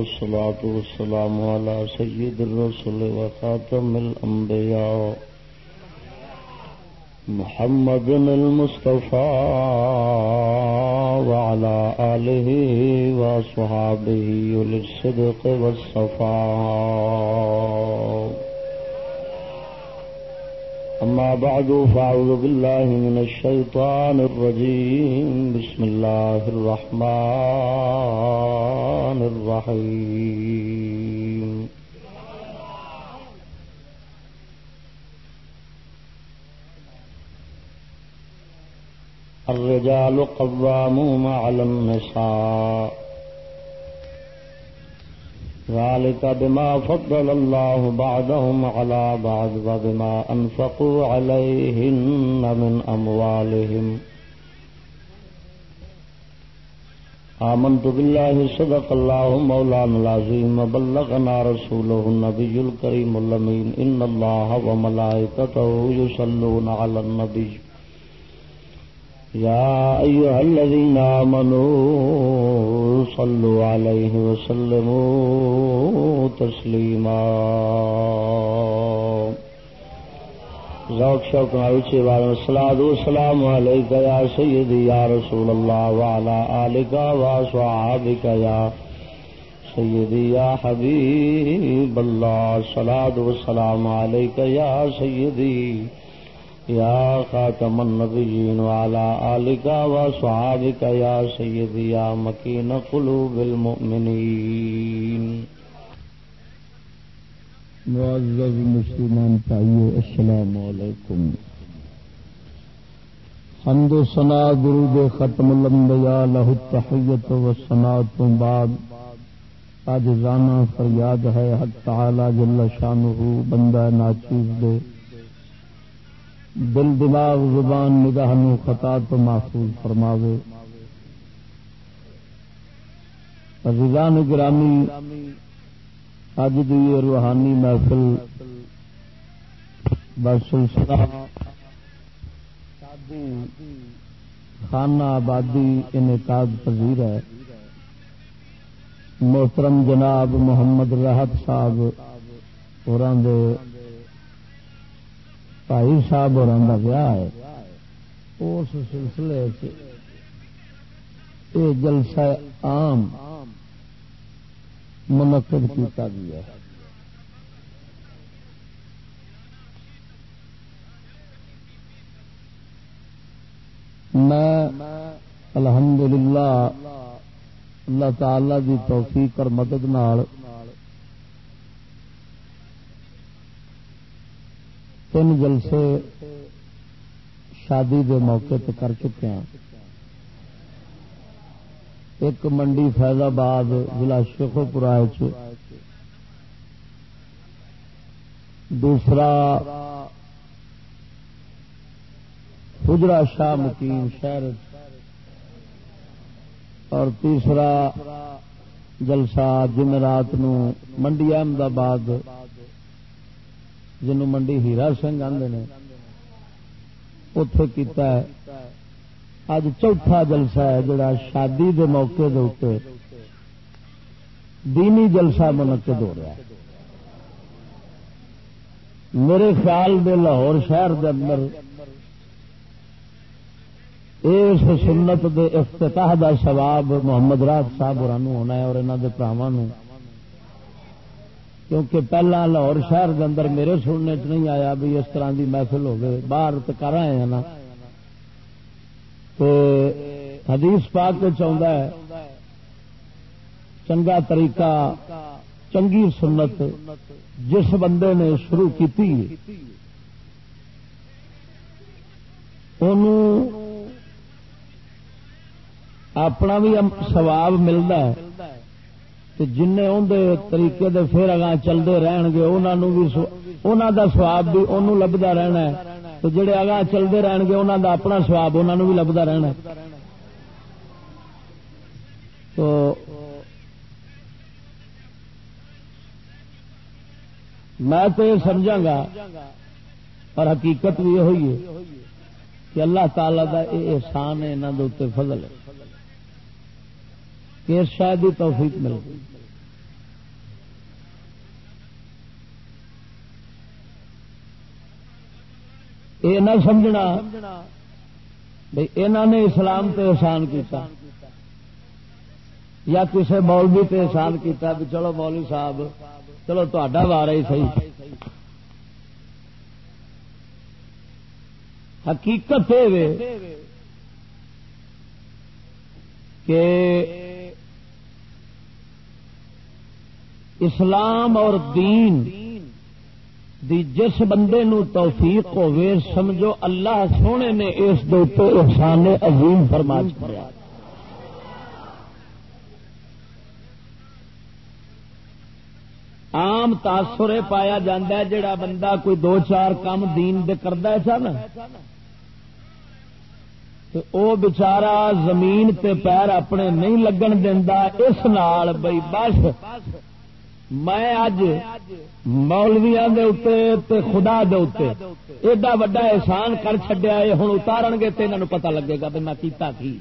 والصلاة والسلام على سيد الرسل وخاتم الأنبياء. محمد المصطفى وعلى آله وصحابه للصدق والصفاء. أما بعد، فأعوذ بالله من الشيطان الرجيم. بسم الله الرحمن الرحيم. الرجال قوامون على النساء. ذلك بما فضل الله بعدهم على بعض وبما أنفقوا عليهن من أموالهم. آمنت بالله، صدق الله مولانا العظيم، وبلغنا رسوله النبي الكريم اللمين إن الله وملائكته يصلون على النبي. يا أيها الذين آمنوا صلوا عليه وسلموا تسليما ذوق شوق نوچے والے السلام والسلام عليك يا سيدي يا رسول الله وعلى آلك وصحابك يا سيدي يا حبيب الله الصلاة والسلام عليك يا سيدي یا خاتم النبیین وعلى آلک و صحابک یا سیدی یا مکین قلوب المؤمنین معزز مسلمان پائیو السلام علیکم. حمد و سنا درود ختم الانبیاء لہ التحیت و سنا تم بعد آج زانا فریاد ہے، حق تعالی جل شانہ بندہ ناچیز دے دل دماغ زبان نگاہ خطا تو محفوظ فرماوے۔ رضان گرامی اج دی روحانی محفل بس خانہ آبادی انعقاد پذیر ہے۔ محترم جناب محمد راحت صاحب اور بھائی صاحب اور ویاہ ہے اس سلسلے یہ جلسہ عام منعقد کیا گیا ہے میں الحمدللہ اللہ تعالی دی توفیق اور مدد نال تین جلسے شادی دے موقع تے کر چکے ہیں۔ ایک منڈی فیض آباد ضلع شیخو پورا دوسرا حجرا شاہ مکیم شہر۔ اور تیسرا جلسہ جمعرات نو منڈی احمد آباد۔ جنو منڈی ہیرا سنگھ آدھے نے اتے کیتا ہے۔ اج چوتھا جلسہ ہے جڑا شادی دے موقع دے دینی جلسہ منعقد ہو رہا ہے۔ میرے خیال دے لاہور شہر دے اندر اس سنت دے افتتاح دا ثواب محمد راج صاحب ہونا ہے اور انہوں کے پراواں کیونکہ پہلا لاہور شہر کے اندر میرے سننے چ نہیں آیا بھی اس طرح کی محفل ہو گئے باہر تو کر آئے ہیں نا۔ تو حدیث پاک چاہتا ہے، چنگا طریقہ، چنگی سنت جس بندے نے شروع کی اپنا بھی سواب ملتا ہے۔ جن طریقے دے پھر اگاں چلتے رہن گے انہوں دا سواب بھی انہوں لبدا رہنا ہے۔ تو جڑے اگاں چلتے رہن گے انہوں دا اپنا سواب انہوں بھی لبدا رہنا ہے۔ تو میں تو یہ سمجھا گا اور حقیقت بھی یہ ہوئی ہے کہ اللہ تعالی کا یہ احسان ہے یہاں فضل ہے۔ کہ ارشاد کی توفیق مل گئی یہ نہ سمجھنا بھائی انہوں نے اسلام تے احسان کیتا۔ یا کسی مولوی تے احسان کیتا بھی چلو مولوی صاحب، چلو تا وار ہی صحیح۔ حقیقت کہ اسلام اور دین دی جس بندے نو توفیق ہوے سمجھو اللہ سونے نے اس احسان عظیم فرما چکا عام تاثر پایا جا جڑا بندہ کوئی دو چار کام دین دے کرتا ہے چل او بچارا زمین تے پیر اپنے نہیں لگن دینا اس نال بئی بس میں اج مولویا خدا دے ایڈا وڈا احسان کر چڈیا یہ ہوں اتار گے تو انہوں پتا لگے گا بھی میں کیتا کی۔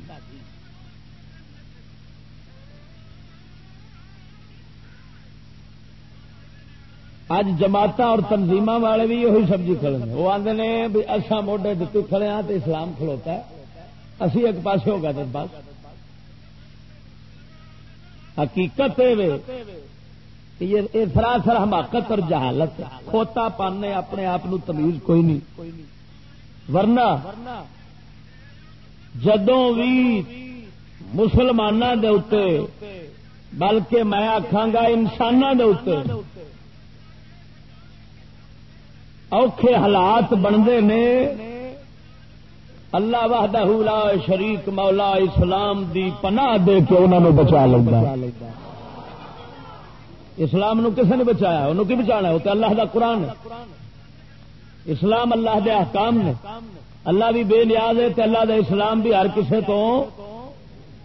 اج جماعت اور تنظیم والے بھی یہ سبزی کھڑے ہیں وہ آدھے نے بھی اصا موڈے دتی کھڑے ہاں تو اسلام کھلوتا ہے۔ اسی ایک پاس ہوگا دن پاس حقیقت یہ سراسر حماقت اور جہالت کھوتا پانے اپنے آپ تمیز کوئی نہیں۔ ورنہ جدوں بھی مسلمانوں دے بلکہ میں آخا گا انسانوں دے اوکھے حالات بنتے نے، اللہ وحدہ لا شریک مولا اسلام دی پناہ دے کے انہوں نے بچا لینا اسلام نو کسے نے بچایا؟ انہوں کی بچانا وہ تو اللہ دا قرآن ہے۔ اسلام اللہ دے احکام نے۔ اللہ بھی بے نیاز ہے اللہ دا اسلام بھی ہر کسے تو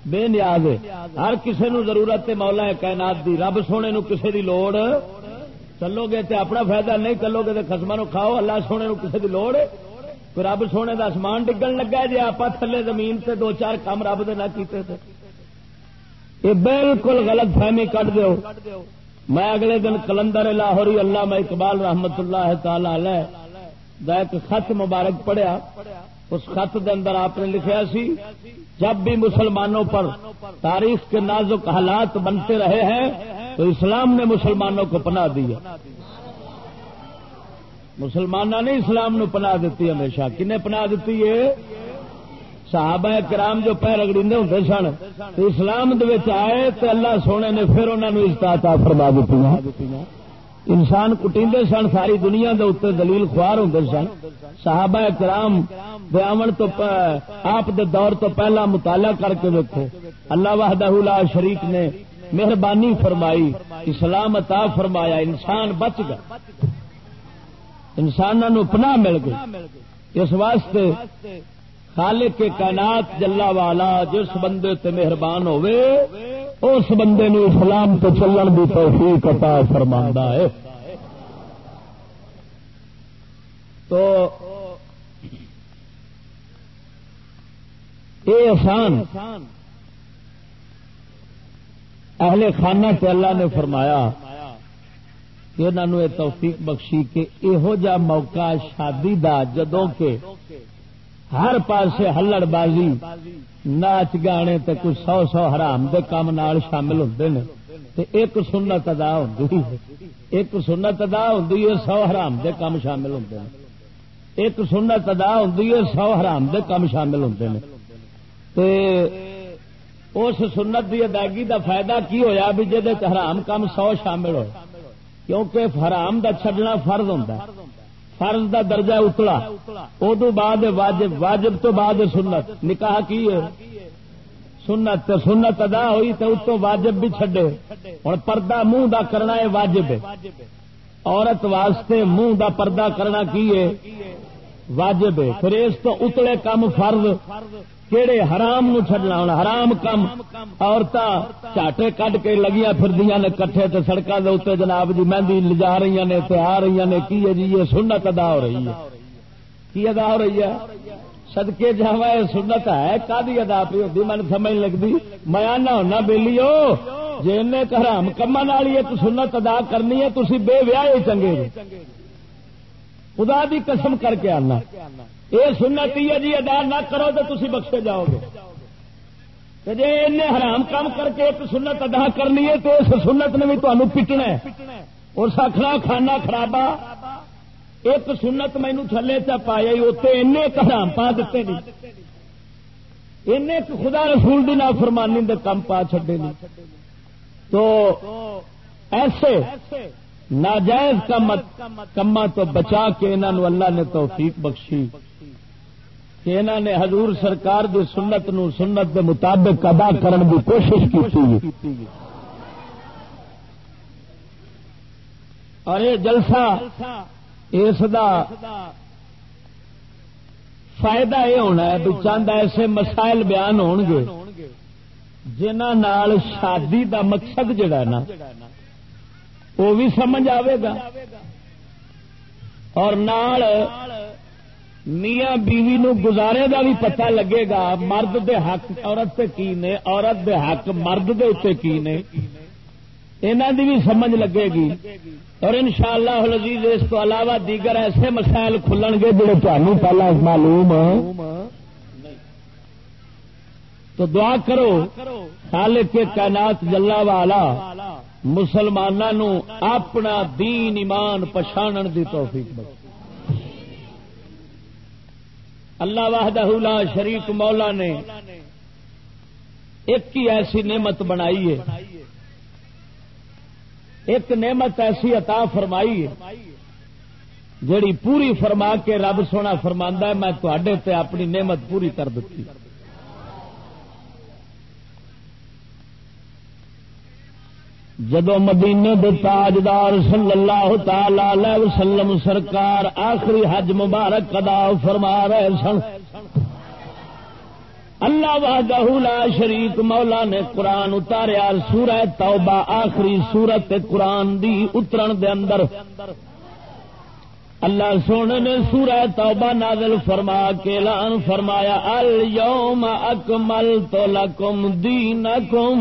بے نیاز ہے۔ ہر کسے نو ضرورت ہے مولا ہے کائنات دی۔ رب سونے نو کسے دی لوڑ چلو گے تے اپنا فائدہ نہیں چلو گے تو خسما نو کھاؤ۔ اللہ سونے نو کسے دی لوڑ کوئی رب سونے دا آسمان ڈگن لگا جی آپ تھلے زمین سے دو چار کام رب دے نہ کیتے تھے یہ بالکل غلط فہمی کٹ دیو۔ میں اگلے دن کلندر لاہوری اللہ میں اقبال رحمت اللہ تعالی دا ایک خط مبارک پڑھیا۔ اس خط دے اندر آپ نے لکھا سی، جب بھی مسلمانوں پر تاریخ کے نازک حالات بنتے رہے ہیں تو اسلام نے مسلمانوں کو پناہ دیا مسلمانوں نے اسلام نو پناہ دیتی ہمیشہ۔ کنے پناہ دیتی ہے؟ صحابہ کرام جو پیر اگڑی ہوں سن اسلام آئے تو اللہ سونے نے پھر انہوں نے استعتا فرما دیتی انسان کٹیندے سن، ساری دنیا دے اتنے دلیل خوار ہوں سن۔ صحابہ کرام دے تو آپ دے دور تو پہلا مطالعہ کر کے دیکھو اللہ وحدہ لا شریک نے مہربانی فرمائی، اسلام عطا فرمایا، انسان بچ گیا۔ انسانوں پناہ مل گئی۔ اس واسطے خالق کے کائنات جلا والا، جس بندے تے مہربان ہوئے اس بندے نو اسلام تو چلن کی توفیق عطا فرما ہے۔ تو یہ آسان اہل خانہ تے اللہ نے فرمایا کہ انہوں نے توفیق بخشی کہ یہو جا موقع شادی دا جدوں کے ہر پاسے ہلڑ بازی، ناچ گانے تے کچھ سو سو حرام دے کام نال شامل ہوتے ہیں ایک سنت ادا ہوں ایک سنت ادا ہوں سو حرام دے کام شامل ہوتے ہیں ایک سنت ادا ہوں سو حرام دے کام شامل ہوتے ہیں اس سنت دی ادائیگی دا فائدہ کی ہویا بھی جہد حرام کام سو شامل ہوئے؟ کیونکہ حرام دا چھڈنا فرض ہوتا ہے۔ فرض دا درجہ اتلا ادو بعد واجب واجب تو بعد سنت۔ نکاح کی ہے؟ سنت سنت ادا ہوئی تو اتو واجب بھی چھڈے۔ ہوں پردہ منہ دا کرنا ہے واجب۔ عورت واسطے منہ دا پردہ کرنا کی ہے؟ واجب ہے۔ پھر اس تو اتلے کم فرض کہڑے حرام نو چڈنا ہوں حرام کم۔ عورت چاٹے کٹ کے لگیا پھر نے کٹھے تے سڑکوں کے اتنے جناب جی مہندی لجا رہی نے، تے آ رہی نے، کی ہے جی؟ یہ سنت ادا ہو رہی ہے۔ کی ادا ہو رہی ہے؟ سدکے جا سنت ہے۔ کدی ادا پی ہوتی من سمجھ لگتی میں آنا ہونا بہلی ہو جی حرام کما والی ایک سنت ادا کرنی ہے تھی بے ویا چنگے جی۔ خدا دی قسم کر کے آنا۔ یہ سنت ہی ہے جی ادا نہ کرو تو تھی بخشے جاؤ گے۔ جی ان حرام کام کر کے ایک سنت ادا کرنی ہے تو اس سنت نے بھی تمہیں پٹنا اور سکھنا کھانا خرابا ایک سنت مینو تھلے چ پایا اتنے این حرام پا دیتے نہیں۔ این خدا رسول دی فرمانی دے کم پا چڈے نہیں۔ تو ایسے ناجائز کما تو بچا کے انہوں اللہ نے توفیق بخشی۔ کہ انہوں نے حضور سرکار دی سنت نو سنت دے مطابق ادا کرن دی کوشش کی اور یہ جلسہ اس دا فائدہ یہ ہونا ہے بھی چند ایسے مسائل بیان ہون گے جنہ نال شادی دا مقصد جڑا نا وہ بھی سمجھ آئے گا۔ اور نال میاں بیوی نو گزارے دا بھی پتہ لگے گا مرد دے حق عورت تے کی نے، عورت دے حق مرد دے اتنے کی نے۔ انہوں دی بھی سمجھ لگے گی۔ اور ان شاء اللہ اس کو علاوہ دیگر ایسے مسائل کھلن گے جڑے تمہیں پہلے معلوم تو دعا کرو، خالق کے کائنات جلا والا مسلمانوں اپنا دین ایمان پچھان دی توفیق بخش اللہ واہدہ لا شریف مولا نے ایک ہی ایسی نعمت بنائی ہے۔ ایک نعمت ایسی عطا فرمائی ہے جڑی پوری فرما کے رب سونا فرما میں تے اپنی نعمت پوری کر دیتی جدو مدینے دے تاجدار صلی اللہ تعالی وسلم سرکار آخری حج مبارک ادا فرما رہے سن، اللہ وحدہ لا شریک مولا نے قرآن اتاریا، سورہ توبہ آخری سورت قرآن دی اترن دے اندر۔ اللہ سونے نے سورہ توبہ نازل فرما کے اعلان فرمایا، اليوم اکملت لکم دینکم۔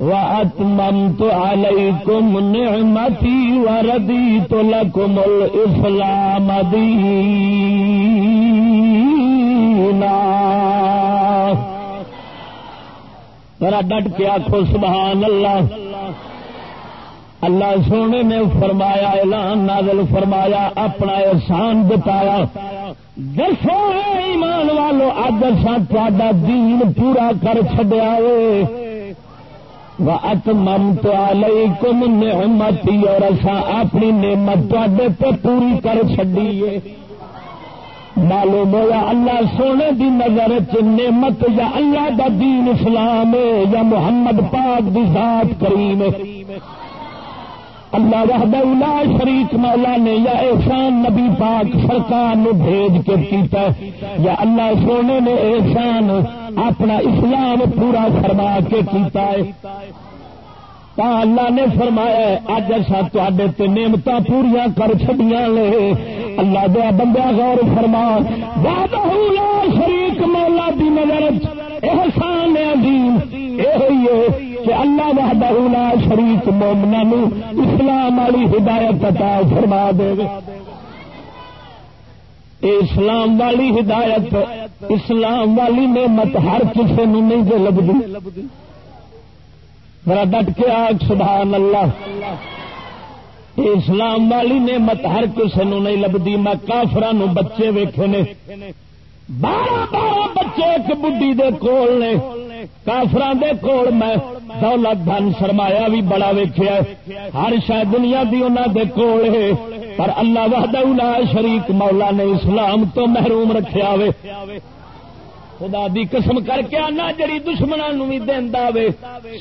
وَأَتْمَمْتُ عَلَيْكُمْ نِعْمَتِي وَرَدِيتُ لَكُمُ الْإِسْلَامَ دِينًا ذرا ڈٹ کے آخو سبحان اللہ۔ اللہ سونے نے فرمایا، اعلان نازل فرمایا، اپنا احسان بتایا۔ دسو ایمان والو اج سا دین پورا کر چڈیا اتممت علیکم نعمتی اور اصا اپنی نعمت تے پوری کر چڈیے معلوم ہوا اللہ سونے دی نظر چ نعمت یا اللہ دا دین اسلام یا محمد پاک دی ذات کریم اللہ وحدہ لا شریک مولا نے یا احسان نبی پاک سرکار نے بھیج کے کیتا یا اللہ سونے نے احسان اپنا اسلام پورا فرما کے کیتا ہے۔ اللہ نے فرمایا اج اصا تے نعمت پوریا کر چڈیا لے اللہ دیا بندہ غور فرما۔ لا شریک مولا دی نظر احسان عظیم یہ کہ اللہ وحدہ لا شریک مومنا نو اسلام والی ہدایت عطا فرما دے۔ اسلام والی ہدایت، اسلام والی نعمت ہر کسی نو نہیں جو لگتی میرا ڈٹ کے آگ، سبحان اللہ۔ اسلام والی نعمت ہر کسی نو نہیں لبھی میں کافران بچے ویکھے نے۔ بارہ بارہ بچے ایک بڈی دے کول نے۔ کافران دے کول میں دولت دھن سرمایا بھی بڑا ویخیا ہر شاید دنیا دی انہوں دے کول ہے۔ پر اللہ وحدہ لا شریک مولا نے اسلام تو محروم رکھیا وے۔ خدا دی قسم کر کے آنا جڑی دشمنوں بھی دینا وے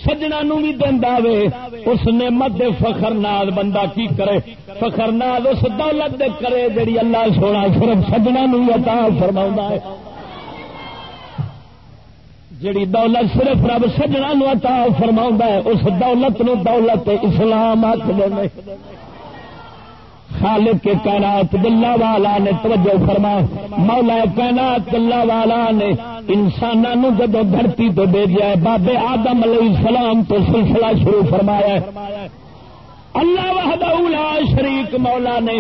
سجنا نو بھی دینا وے۔ اس نے مد فخر نال بندہ کی کرے؟ فخر نال اس دولت دے کرے جڑی اللہ سونا صرف سجنا نو عطا فرما ہے۔ جڑی دولت صرف رب سجنا نو عطا فرما ہے، اس دولت نو دولت اسلام آخر خالق کے کائنات گلا والا نے توجہ فرما، مولا کائنات دلہ والا نے انسانوں جدو دھرتی تو بھیجا ہے، بابے آدم علیہ السلام تو سلسلہ شروع فرمایا اللہ وحدہ لا شریک مولا نے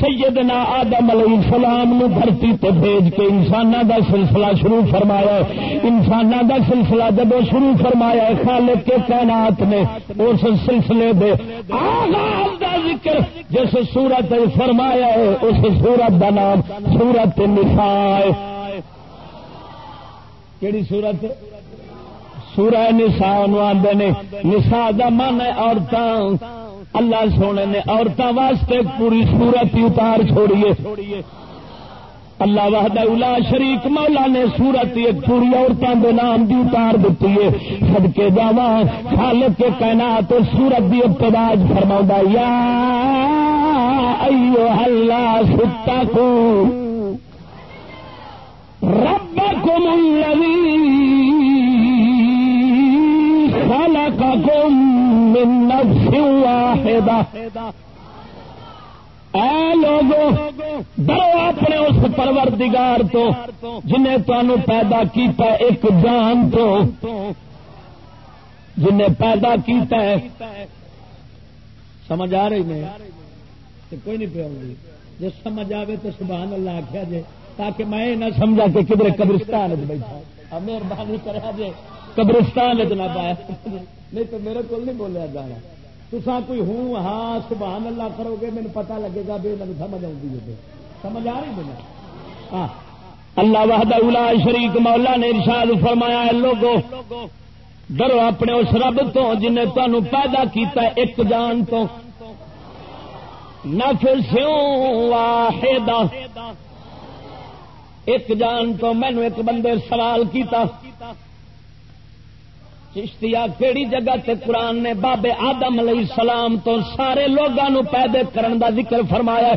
سیدنا آدم علیہ السلام نو دھرتی تے بھیج کے انسان دا سلسلہ شروع فرمایا انسان دا سلسلہ جب شروع فرمایا خالق کے کائنات نے، اس سلسلے دے آغاز دا ذکر جس سورت فرمایا ہے، اس سورت دا نام سورت نساء کیڑی سورت؟ سورہ نساء آدھے نے۔ نساء دا من ہے عورتوں اللہ سونے نے عورتوں واسطے پوری سورت ہی اتار چھوڑیے اللہ وحدہ الا شریک مولا نے سورت ایک پوری عورتوں کے نام کی اتار دیتی ہے۔ سد کے جاوا خالق کے کائنات سورت کی ابتداج فرما یا ایو اللہ ستا کو رب کو خلقكم من نفس واحدة. اے لوگو، ڈرو اپنے اس پروردگار تو، جنہیں تمہوں پیدا کیتا ایک جان تو، جنہیں پیدا کیتا ہے۔ سمجھ آ رہی نہیں کوئی نہیں پہ پیا جی سمجھ آئے تو سبحان اللہ آخیا جی تاکہ میں نہ سمجھا کہ کدھر قبرستان بیٹھا۔ مہربانی کرا جی قبرستان نہ پایا نہیں تو میرے کو نہیں بولیا جانا۔ تصا کوئی ہوں ہاں سبحان اللہ کرو گے میرے پتا لگے گا بھی میرے سمجھ آؤں سمجھ آ رہی مجھے ہاں۔ اللہ وحدہ الا شریک مولا نے ارشاد فرمایا ہے لوگو ڈرو اپنے اس رب تو جنہیں تمہوں پیدا کیتا ہے ایک جان تو۔ نفسوں واحدہ۔ ایک جان تو مینو ایک بندے سوال کیتا۔ چشتیا کیڑی جگہ تے قرآن نے بابے آدم علیہ السلام تو سارے لوگوں پیدے کرن دا ذکر فرمایا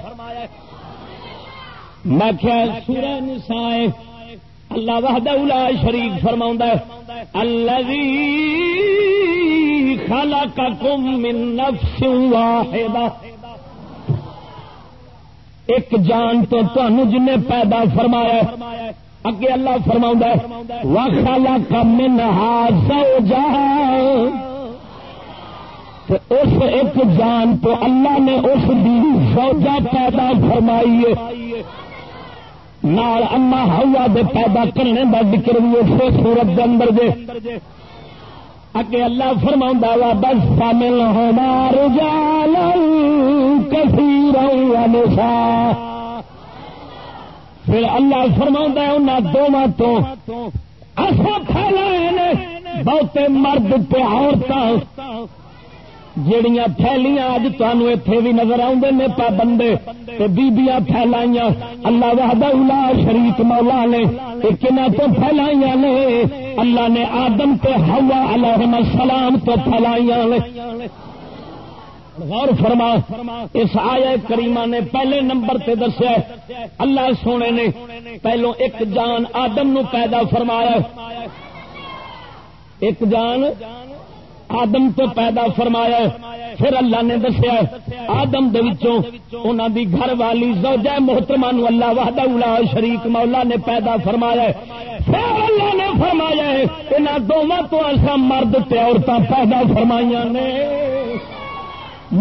میں کیا سورہ نسائے اللہ وحدہ الا شریک فرما الذی خلقکم من نفس واحدہ۔ ایک جان تو تنوع جن پیدا فرمایا اگے اللہ فرما وخلا کم نہا سو جا اس ایک جان تو اللہ نے اس دی سوجا پیدا فرمائی نال اما ہوا دے پیدا کرنے کا ذکر بھی اسے سورت کے اندر دے۔ اگے اللہ فرما وا بس شامل ہمار جال کسی رو پھر اللہ فرما ان دونوں تو ایسا پھیلا بہتے مرد پہ عورتیں جڑیاں پھیلیاں اج تمہیں اتے بھی نظر آدھے نے پا پابندے بیبیاں پھیلائیاں۔ اللہ وحدہ الا شریف مولا نے کنہ تو پھیلائیاں نے۔ اللہ نے آدم تے ہوا علیہ السلام تو پھیلائیاں نے۔ غور فرما، اس آیا کریمہ نے پہلے نمبر تے دسیا اللہ سونے نے پہلو ایک جان آدم نو پیدا فرمایا ایک جان آدم تو پیدا فرمایا پھر اللہ نے دسیا آدم انہوں دی گھر والی زوجہ محترمہ نو اللہ وحدہ الا شریک مولا نے پیدا فرمایا پھر اللہ نے فرمایا انہوں دونوں تو ایسا مرد تے عورتیں پیدا فرمائیاں نے۔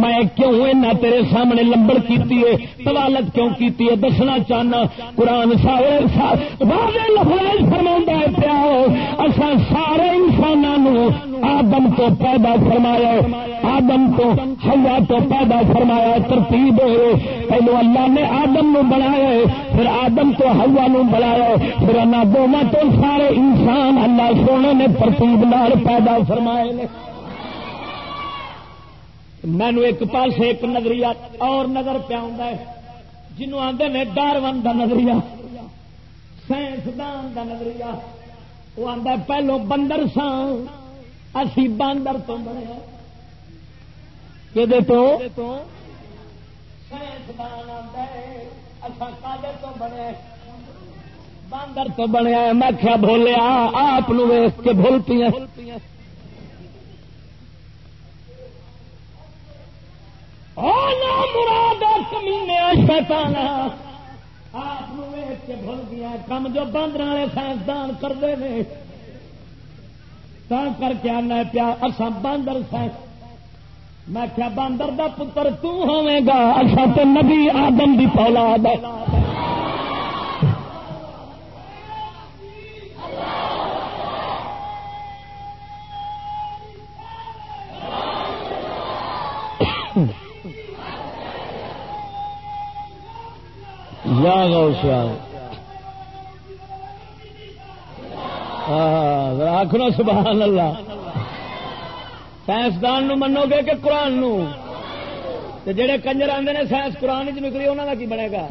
میں کیوں اینا تیرے سامنے لمبڑ کیتی ہے؟ طوالت کیوں کیتی ہے؟ دسنا چاہنا، قرآن لفظ فرما پیا اصا سارے انسانوں آدم تو پیدا فرمایا آدم تو ہوا تو پیدا فرمایا ترتیب ہوئے پہلو اللہ نے آدم نو بنایا پھر آدم تو ہوا نو بنایا پھر انہیں دونوں تو سارے انسان اللہ سونے نے ترتیب نال پیدا فرمائے مینو ایک پاس ایک نظریہ اور نظر پیا جنوب آدھے نے ڈارون کا نظریہ، سائنسدان کا نظریہ، وہ آتا پہلو بندر سان اسی باندر تو بنے کہ سائنسدان آتا ہے اصل تو بنے باندر تو بنیا میں کیا بولیا آپ ویس کے بھول پی مراد کمینے شیطان آپ ویچ کے بھول گیا کم جو باندر والے سائنسدان کرتے ہیں تا کر کے آنا پیا اصا باندر سائنس۔ میں کیا باندر دا پتر تو ہوئے گا اصا تو نبی آدم دی پولاد ہے۔ یا غوث آخنا سبحان اللہ۔ سائنسدان منو گے کہ قرآن نو؟ جڑے کنجر آتے ہیں سائنس قرآن چ نکلی انہوں کا کی بنے گا؟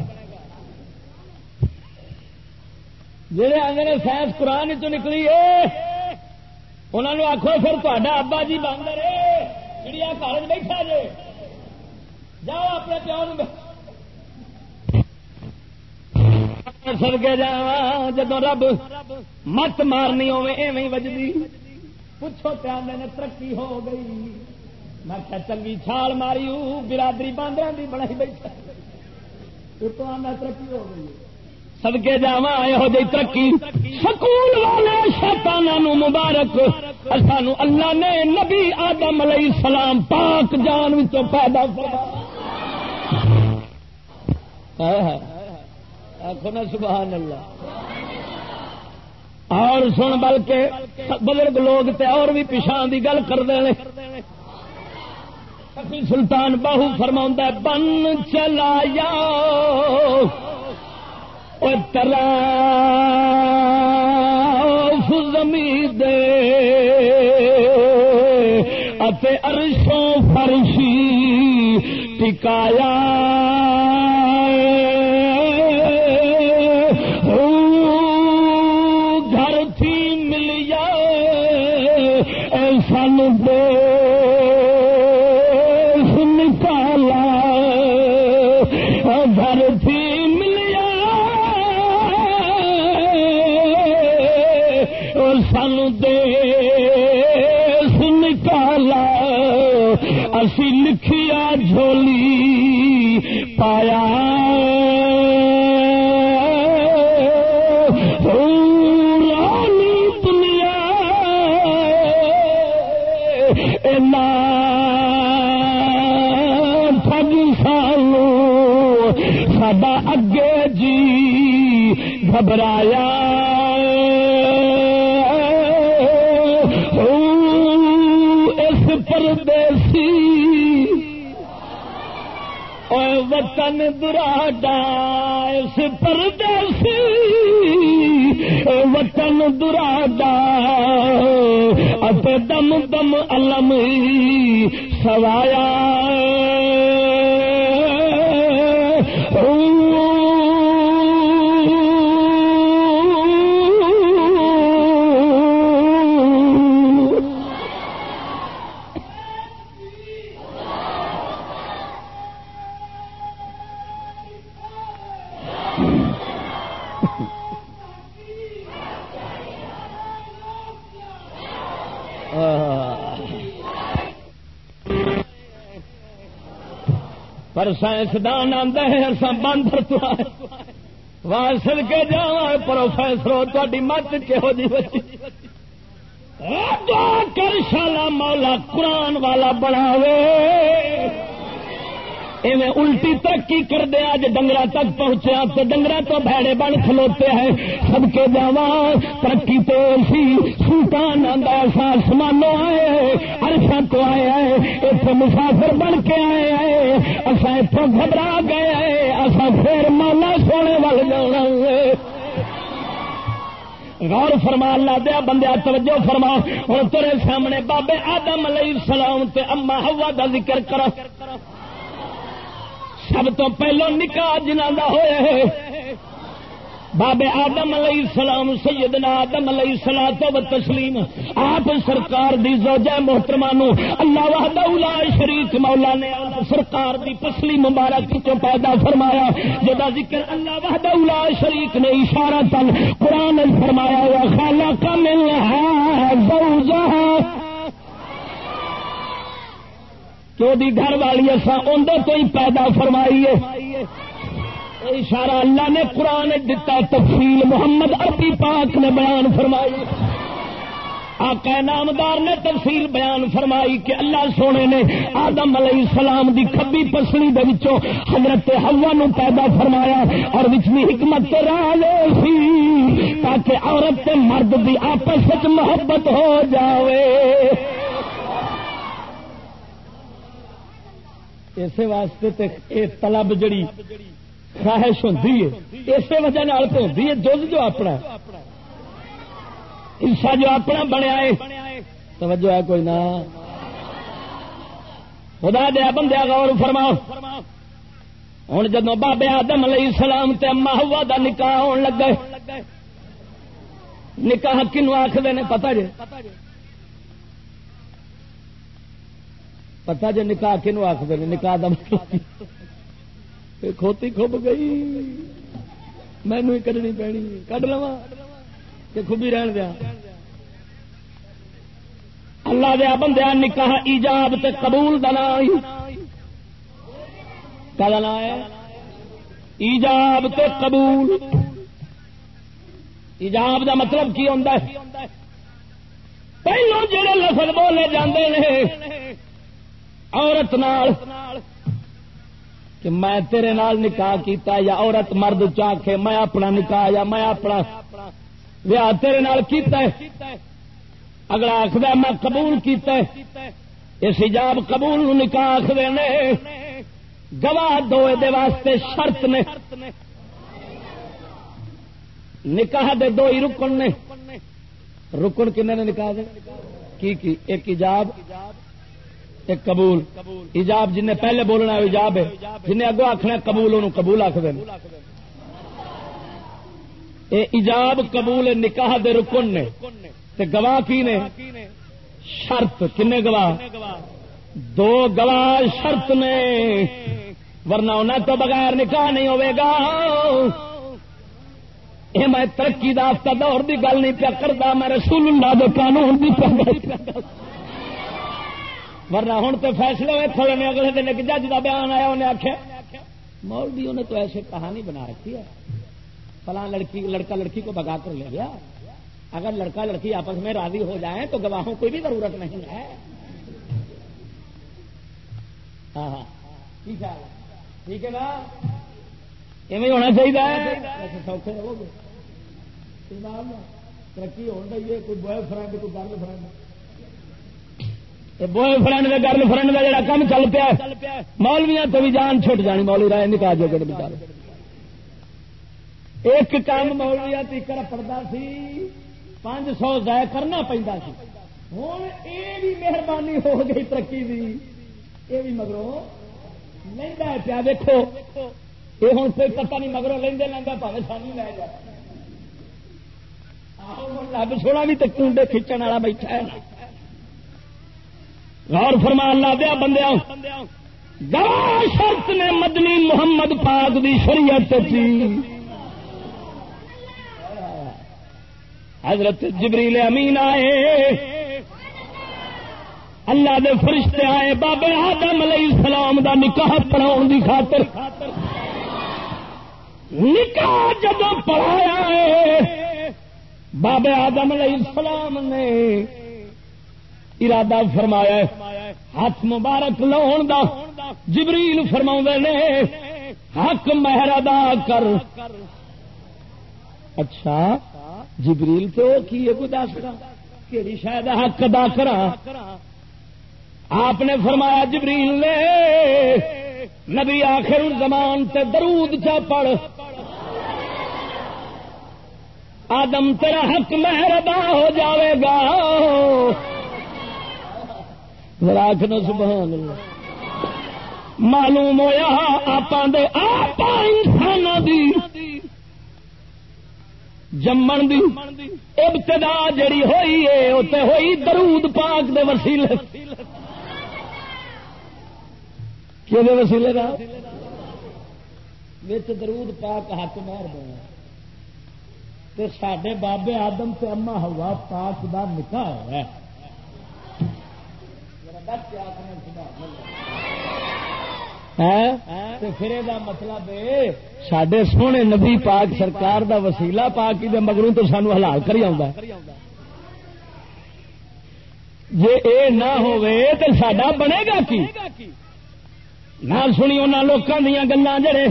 جڑے آتے ہیں سائنس قرآن چ نکلی انہوں نے آخو پھر تا ابا جی باندر جی گھر بیٹھا جے۔ جاؤ اپنے پیو سر کے جا جب رب مت مارنی ہوے وجدی۔ پوچھو پیانے نے ترقی ہو گئی۔ میں کیا چنگی چھال ماری برادری باندر کی بڑائی بیٹھا۔ تو آنا ترقی ہو گئی۔ سدکے جا یہو جی ترقی۔ سکول والے شیطانوں مبارک۔ سانو اللہ نے نبی آدم علیہ السلام پاک جان پیدا آخو نا سبحان اللہ۔ اور سن بلکہ بزرگ لوگ تے اور بھی پچھا کی گل کرتے ہیں سلطان باہو فرما بن چلایا تلا زمین دے ارشوں فرشی ٹکایا۔ پایا وطن دراڈا اس پردیسی وطن دراڈا دم دم علم سوایا۔ پر سائنسدان آتا ہے اصا باندر تو واسل کے جا پروفیسر تاری مت کہو جی۔ بچی کر شالا مولا قرآن والا بناوے۔ ایویں الٹی ترقی کر دیا اج ڈنگر تک پہنچیا تو ڈنگر تو بھڑے بن کھلوتے ہیں۔ سب کے جا ترقی تو سی، سلطان آدھا آسمانوں آئے۔ ارشا تو آئے آئے اتنے مسافر بن کے آئے آئے اصا اتوں گھبرا گئے آئے اصا پھر مالا سونے وال جانا غور فرما، اللہ دیا بندے توجہ فرما۔ ہوں تیرے سامنے بابے آدم علیہ السلام تے اما ہوا دا ذکر کرا سب تو پہلو نکاح جنہ کا ہوا بابے آدم علیہ السلام، سیدنا آدم علیہ سلا تو تسلیم آپ سرکار دی زوجہ محترمہ نو اللہ وحدہ لا شریک، مولا نے سرکار دی پسلی مبارک چ پیدا فرمایا جدا ذکر اللہ وحدہ لا شریک نے اشارہ تن قرآن فرمایا ہوا خالہ کا مل ہے زوجہ. کہ وہ گھر والی اصا اندر تو ہی پیدا فرمائیے اشارہ اللہ نے قرآن دتا، تفصیل محمد عربی پاک نے بیان فرمائی۔ آقا نامدار نے تفصیل بیان فرمائی کہ اللہ سونے نے آدم علیہ السلام دی کبھی پسلی دے وچوں حضرت ہوا نو پیدا فرمایا اور وچ بھی حکمت راہ سی تاکہ عورت تے مرد دی آپس وچ محبت ہو جاوے۔ اسی واسطے تے اے طلب جڑی خواہش ہوتی ہے۔ اسی وجہ تو ہوتی ہے دھد جو اپنا حصہ جو اپنا بنیا ہے۔ توجہ ہے کوئی نہ خدا دیا بندیا غور فرماؤ۔ ہوں جدو بابے آدم علیہ السلام تے اما ہوا دا نکاح ہون لگا نکاح کنو آخر نے پتا جی پتا جی نکاح کنو آخر نکاح دم کھوتی کھب گئی مینو ہی کڈنی پینی کڈ لوا خوبی رہن دیا اللہ دیا بندیا نکاح ایجاب تے قبول کا نام کا نام ہے ایجاب تے قبول ایجاب دا مطلب کی ہوتا ہے پہلو جڑے لفظ بولے جاندے نے عورت نال کہ میں تیرے نال نکاح کیتا یا عورت مرد چاہ میں اپنا نکاح یا میں اپنا ویاہ تیرے نال کیتا ہے۔ اگلا آخر میں قبول کیتا ہے۔ اس حجاب قبول نکاح آخر نے۔ گواہ دو دے واسطے شرط نے۔ نکاح دے دو ہی رکن نے۔ رکن کنے نے نکاح دے؟ کی کی؟ ایک ایجاب ایک قبول۔ ایجاب جن پہلے بولنا ایجاب ہے۔ جن اگو آخنا قبول، انہوں قبول آخر ایجاب قبول نکاح دے رکن نے۔ تے گواہ کی نے؟ شرط۔ کنے گواہ؟ دو گواہ شرط نے۔ ورنہ انہیں تو بغیر نکاح نہیں ہوئے گا۔ یہ میں ترقی دافتہ دور دی گل نہیں پیا کرتا میں رسول اللہ دے قانون دی پیا ورنہ ہوں تو فیصلے ہوئے تھوڑے نے اگلے دن ایک جج کا بیان آیا، انہیں آخیا مولویوں نے تو ایسے کہانی بنا رکھی ہے۔ فلاں لڑکی، لڑکا لڑکی کو بگا کر لے گیا۔ اگر لڑکا لڑکی آپس میں راضی ہو جائیں تو گواہوں کوئی بھی ضرورت نہیں ہے۔ ہاں ہاں۔ ٹھیک ہے؟ ٹھیک ہے نا؟ ایویں ہونا چاہیے۔ سوکھے رہو گے۔ ترقی ہو رہی ہے کوئی بوائے فرینڈ کوئی گرل فرینڈ بوائے فرینڈ کا گرل فرینڈ کا جڑا کام چل پیا مولویا تو بھی جان چھٹ جانی، مولوی رائے نکاح جو گڑ بچارے ایک کام مولویا تیکر پڑتا سی، پانچ سو ضائع کرنا پہنتا سی۔ ہوں یہ بھی مہربانی ہو گئی ترقی کی یہ بھی مگرو لینا پیا دیکھو یہ ہوں کوئی پتا نہیں مگروں لینا لینا پہ سانو لے جائے لب سونا بھی تو کنڈے کھچن والا بیٹھا ہے۔ غور فرما اللہ دیا بندیا گواہ شرط نے مدنی محمد پاک دی شریعت تھی حضرت جبریل امین آئے۔ اللہ دے فرشتے آئے، بابے آدم علیہ السلام دا نکاح پڑھاؤ دی خاطر۔ نکاح جب پڑھایا ہے، بابے آدم علیہ السلام نے ارادہ فرمایا ہاتھ مبارک لاؤن دا، جبریل فرما نے، حق مہر ادا کر۔ اچھا جبریل تو کی دس کہ شاید حق ادا کرا؟ آپ نے فرمایا، جبریل نے نبی آخر زمان تے درود چا پڑھ۔ آدم تیرا حق مہر ادا ہو جاوے گا۔ سبحان اللہ۔ معلوم ہوا آپ انسان دی جمن دی ابتدا جڑی ہوئی ہے اتنے ہوئی درود پاک دے وسیلے۔ کہ وسیلے کا درود پاک ہاتھ مار دیا سڈے بابے آدم سے اما ہوا پاک دا نکاح ہوا پھر یہ مطلب سڈے سونے نبی پاک سرکار دا وسیلہ پاک مگروں تو سانو حلال کری جی یہ نہ تو سڈا بنے گا کی؟ نہ سنی ان لوگوں دیا گلان جڑے۔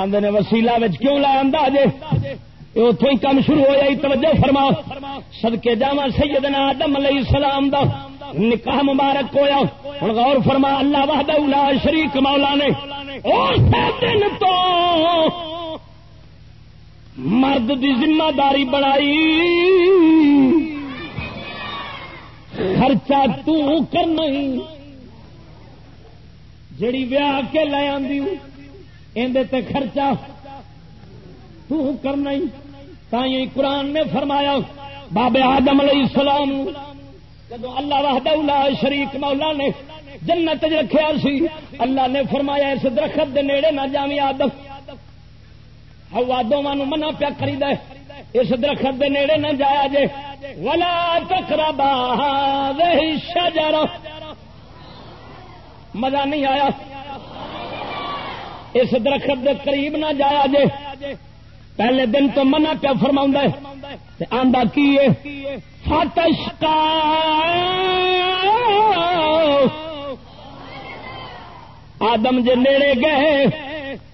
آدھے نے وسیلا کیوں لا جے؟ اتوں ہی کام شروع ہو جائی توجہ فرما سدکے جا سیدنا آدم علیہ السلام دا۔ نکاح مبارک ہویا۔ ہوں غور فرما، اللہ وحد شریک مولا نے۔ دن تو مرد دی ذمہ داری بنائی خرچہ تو کرنا جڑی ویاہ کے لے آدھی اندر خرچہ تو کرنا تھی قرآن نے فرمایا، بابے آدم علیہ السلام جدو اللہ وحدہ شریک مولا نے جنت رکھا سی، اللہ نے فرمایا اس درخت دے نیڑے نہ جامی آدم۔ ہوا دونوں منع پیا کری دے اس درخت دے نیڑے نہ جایا جے۔ ولا تقربا شجر مزہ نہیں آیا۔ اس درخت دے قریب نہ جایا جے۔ پہلے دن تو منع پیا فرما آندا کی فتش کا۔ آدم جے نیڑے گئے،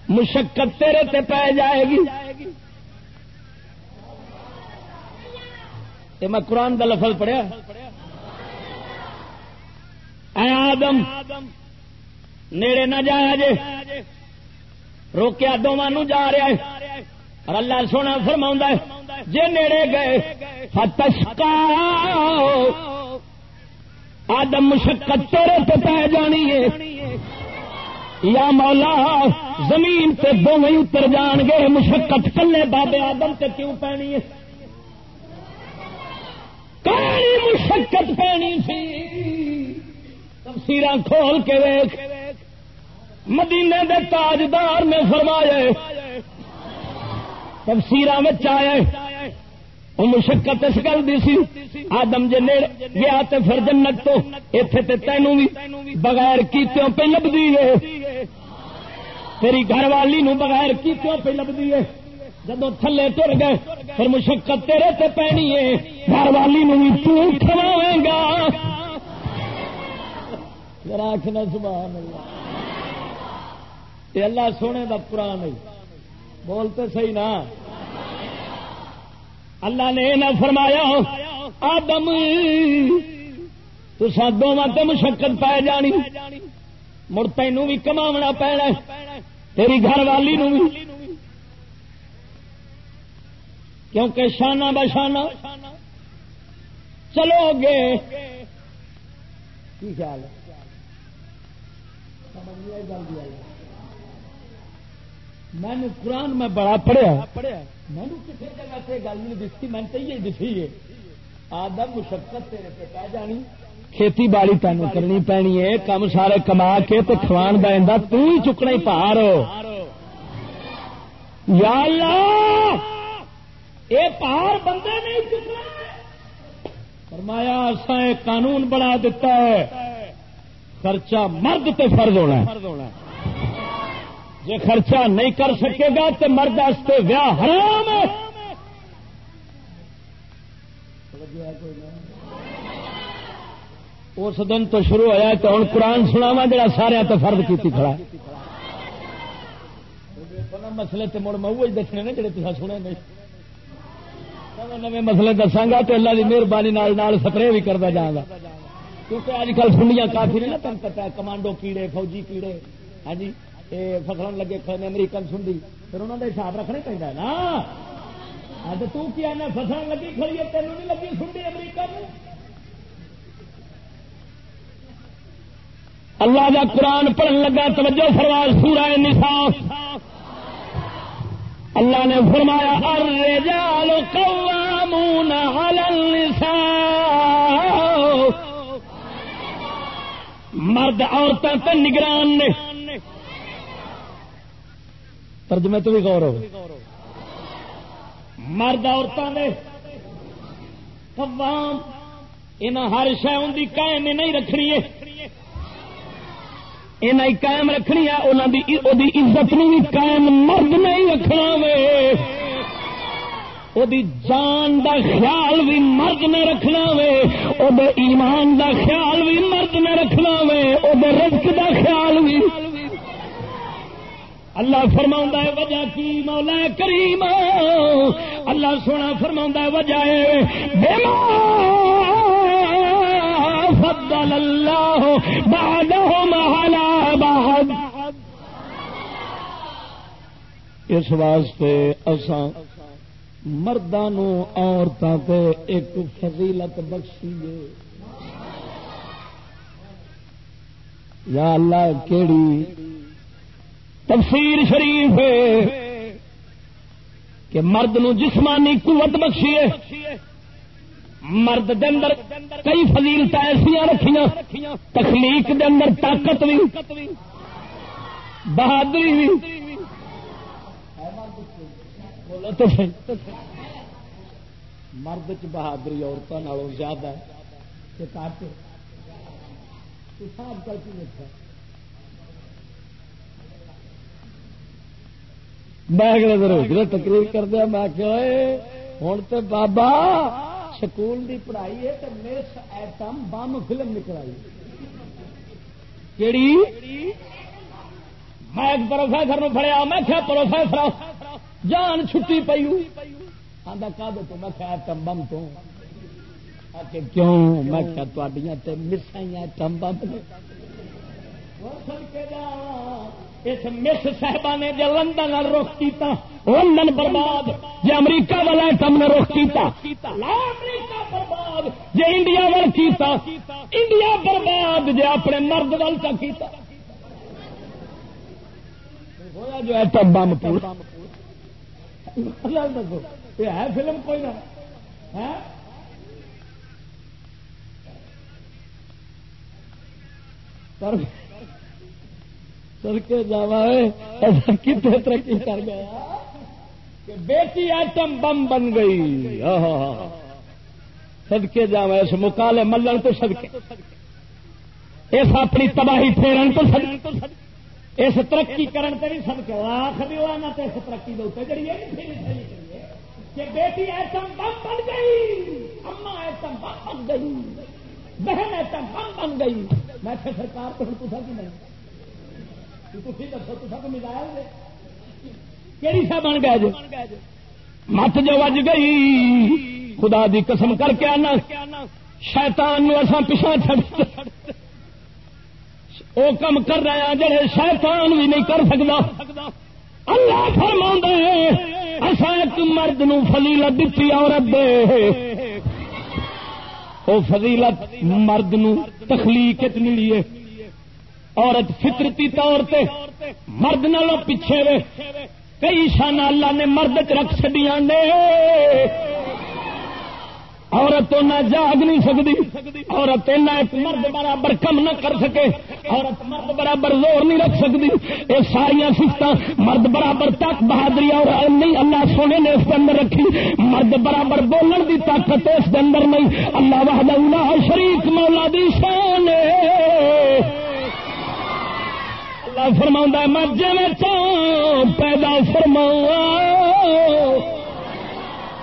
مشقت تیرے تے پی جائے گی۔ یہ میں قرآن کا لفظ پڑھیا۔ اے آدم، نیڑے نہ جایا جے۔ روکیا دونوں جا رہا ہے۔ اور اللہ سونا فرما جے نیڑے گئے، فتشکا، آدم مشقت تیرے تو پی جانی ہے۔ یا مولا، زمین تے دونوں اتر جان گے، مشقت کلے بابے آدم تے کیوں پینی ہے؟ کہانی مشقت پینی سی؟ تفسیر کھول کے ویخ مدینے دے تاجدار نے فرمایا تفسیر آیا وہ مشقت اس گل دی سی۔ آدم جی نیڑ گیا تو پھر جنت تو اتے تے تینوں بھی بغیر کیتوں پہ لبھی ہے۔ تیری گھر والی نو بغیر کیتوں پہ لبھی ہے۔ جدو تھلے تر گئے، پھر مشقت تیرے تے پینی ہے۔ گھر والی نو بھی تو کھوائے گا۔ آخنا سبحان اللہ۔ یہ اللہ سونے دا کا پران بولتے صحیح نا۔ اللہ نے نہ فرمایا، آدم تو دونوں تو مشقت پائے جانی۔ مڑ تینوں بھی کما پینا تیری گھر والی نو بھی کیونکہ شانہ بشانہ چلو گے۔ کی خیال ہے؟ میں نے قرآن میں بڑا پڑھیا میں نے کسی جگہ سے گل نہیں دسی میں تو یہ دسی ہے۔ آدم مشقت تیرے پہ پہ جانی۔ کھیتی باڑی تین کرنی پینی ہے کم سارے کما کے تو کھوان دا تو ہی چکنا ہی پار یا اللہ اے پہاڑ بندے نہیں چکنا۔ فرمایا اسا قانون بنا دیتا ہے۔ خرچہ مرد تے فرض ہونا ہے۔ جی خرچہ نہیں کر سکے گا تو مرد ویاہ حرام ہے۔ اس دن تو شروع ہوا تو ہوں قرآن سناوا جا سارا تو فرد کی کھڑا مسلے تو مڑ مئو دسنے نے جڑے تصا سنے نہیں نئے مسلے دساگا تو اللہ کی مہربانی سپرے بھی کرتا جاگا کیونکہ اج کل سنڈیاں کافی نے نا تم پتا کمانڈو کیڑے، فوجی کیڑے۔ ہاں جی؟ فصل لگے کھڑے امریکن سنڈی، پھر انہوں نے حساب رکھنا چاہیے نا۔ اب تو کیا فصل لگی کھڑی ہے، تینوں نہیں لگی سنڈی امریکن؟ اللہ کا قرآن پڑھن لگا، توجہ فرواز سورہ نساء۔ اللہ نے فرمایا، الرجال قوامون علی النساء۔ مرد عورتوں تے نگران نے ترجمے تو بھی غور ہو مرد عورتوں نے قوام انہیں ہر شہ ان کی قائم نہیں رکھنی ہے۔ انہیں قائم رکھنی ہے انہوں کی عزت نہیں قائم مرد نہیں رکھنا وے۔ وہ جان دا خیال بھی مرد نے رکھنا وے۔ وہ ایمان دا خیال بھی مرد نے رکھنا وے۔ وہ رزق دا خیال بھی اللہ فرما ہے، وجہ کی مولا کریم؟ اللہ سونا فرما ہے، وجہ فضل اللہ بعدهم على بعد اس واسطے اساں مردوں عورتوں تے ایک فضیلت بخشی یا اللہ، کیڑی تفسیر شریف کہ مرد نو جسمانی قوت بخشی ہے۔ مرد دے اندر کئی فضیلت ایسا رکھیاں، تخلیق دے اندر طاقت بھی بہادری بھی مرد چ بہادری عورتوں زیادہ ہے۔ کہ کاٹ حساب کر کے دیکھا میں تقریر کر دیا میں ہوں تو بابا، سکول دی پڑھائی ہے تو مس ایٹم بم فلم نکل آئی۔ کیڑی؟ میں ایک پروفیسر پڑیا میں کیا پروفیسر، جان چھٹی پی آدھا کا تو؟ میں کیا ایٹم بم تو کیوں؟ میں کیا مسائیں ایٹم بم اس مس صاحبہ نے جو لندن رخ کیتا، لندن برباد جی امریکہ والا ایٹم نے رخ کیتا امریکہ برباد جی انڈیا وال کیتا، انڈیا برباد جی اپنے مرد وال کا کیتا۔ ہوا جو ایٹم بم پورا ہے فلم کوئی نہ۔ ہاں؟ ہے پر سڑکے جا کتنے ترقی کر گیا۔ کہ بیٹی ایٹم بم بن گئی۔ سدکے جا اس مکالے ملن تو سدکے اس اپنی تباہی پھیرن تو سد اس ترقی کرن تے نہیں سدکے آخ بھی ہوا نہ اس ترقی دے جڑی کہ بیٹی ایٹم بم بن گئی۔ اما ایٹم بم بن گئی۔ بہن ایٹم بم بن گئی۔ میں سرکار کو پوچھا کہ نہیں۔ بن گیا جو مت جو وج گئی خدا دی قسم کر کے آنا شیتان اصا پچھا چڑ وہ کم کر رہے ہیں جڑے شیطان بھی نہیں کر سکتا اللہ فرما اصا ایک مرد نو فضیلت دیتی عورت دے وہ فضیلت مرد نو تخلیق ملی ہے عورت فطرتی طور پہ مرد نالوں پیچھے وے۔ کئی شان اللہ نے مرد چ رکھ چڈیا نے۔ عورت نہ جاگ نہیں سکتی عورت ایک مرد برابر کم نہ کر سکے۔ عورت مرد برابر زور نہیں رکھ سکتی یہ ساریا سفت مرد برابر تک بہادری اور نہیں اللہ سونے نے اس کے اندر رکھی۔ مرد برابر بولن کی طاقت اس کے اندر نہیں۔ اللہ وحدہ شریف مولا دی شان اللہ فرما میں جی پیدا فرما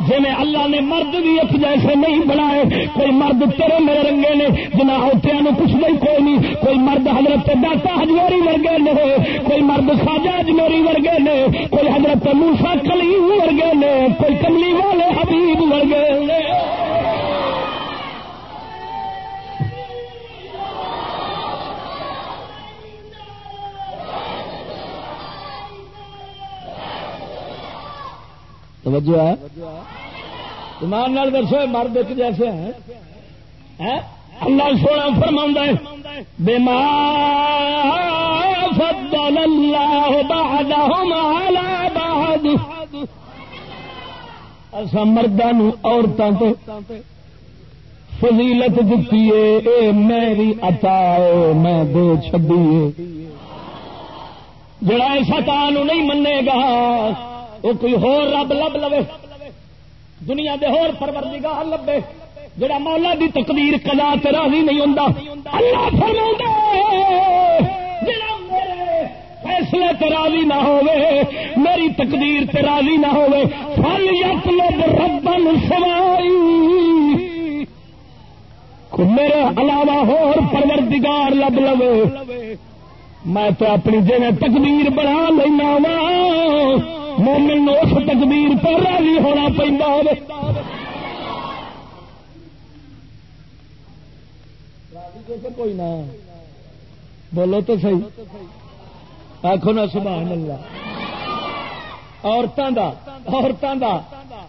جی اللہ نے مرد بھی ایک جیسے نہیں بنائے، کوئی مرد تیرے میرے رنگے نے، جنہ اوتیا کچھ نہیں، کوئی نہیں، کوئی مرد حضرت داتا ہجوری ورگے نے، کوئی مرد ساجا ہجوری ورگے نے، کوئی حضرت موسا کلیم ورگے نے، کوئی کملی والے حبیب ورگے نے۔ توجہ ہے؟ ایمان نال دسو مرد ایک جیسے ہیں۔ اللہ سونا فرما بیمار فضل اللہ بعدهم على بعد۔ اسا مردوں عورتوں تے فضیلت دیتی ہے، اے میری عطا ہے، میں دے چھڈی جڑا اس عطا نہیں منے گا وہ کوئی ہور رب لب لو دنیا دے ہور پروردگار لبے۔ جڑا مولا دی تقدیر کلا تے راضی نہیں ہوندا، اللہ فرماوندا جڑا میرے فیصلے تے راضی نہ ہوے میری تقدیر تے راضی نہ ہوے فل یت لب ربن سوائی میرے علاوہ ہور پروردگار لب لو میں تو اپنی جی تقدیر بنا لینا وا۔ مومن اس تقدیر پر راضی ہونا پہ کوئی نہ۔ بولو تو صحیح۔ آخو نا سبحان اللہ عورتوں دا عورتوں دا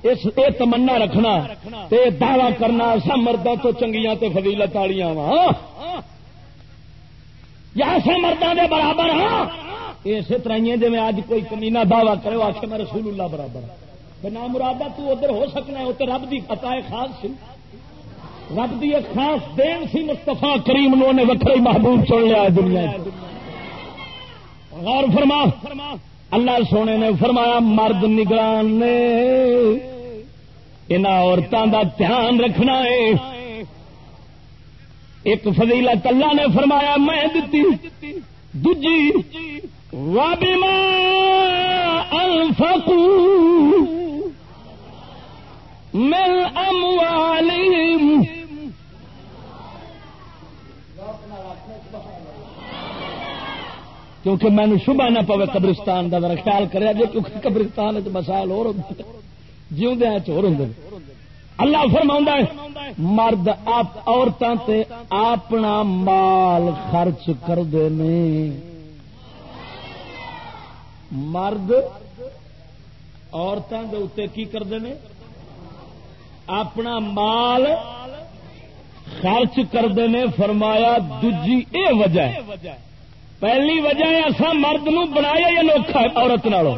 اس اے تمنا رکھنا تے دعوی کرنا سا مردوں تو چنگیاں تے فضیلت والیاں وا یا سا مردوں دے برابر ہاں۔ اسی طرح جی میں اج کوئی کمینا دعوی کرے آخر میں رسول اللہ برابر ہاں۔ نام مرادہ تو ادھر ہو سکنا ہے اتنے رب کی عطا خاص سی۔ رب کی ایک خاص دین سی مستفا کریم نو نے وکری محبوب چن لیا دنیا غور فرما۔ اللہ سونے نے فرمایا، مرد نگران نے ان عورتوں کا دھیان رکھنا ہے۔ ایک فضیلت اللہ نے فرمایا، میں دتی دجی وبما انفقوا من اموالهم کیونکہ میں شبہ نہ پوے قبرستان کا ذرا خیال کرے جی کیونکہ قبرستان مسائل اور ہو اللہ فرما مرد عورتوں سے اپنا مال خرچ کرتے مرد عورتوں کے اتنے کی کرتے ہیں اپنا مال خرچ کرتے ہیں فرمایا دجی اے وجہ پہلی وجہ ہے اصا مرد نو بنایا یا نوکھا عورت نالوں؟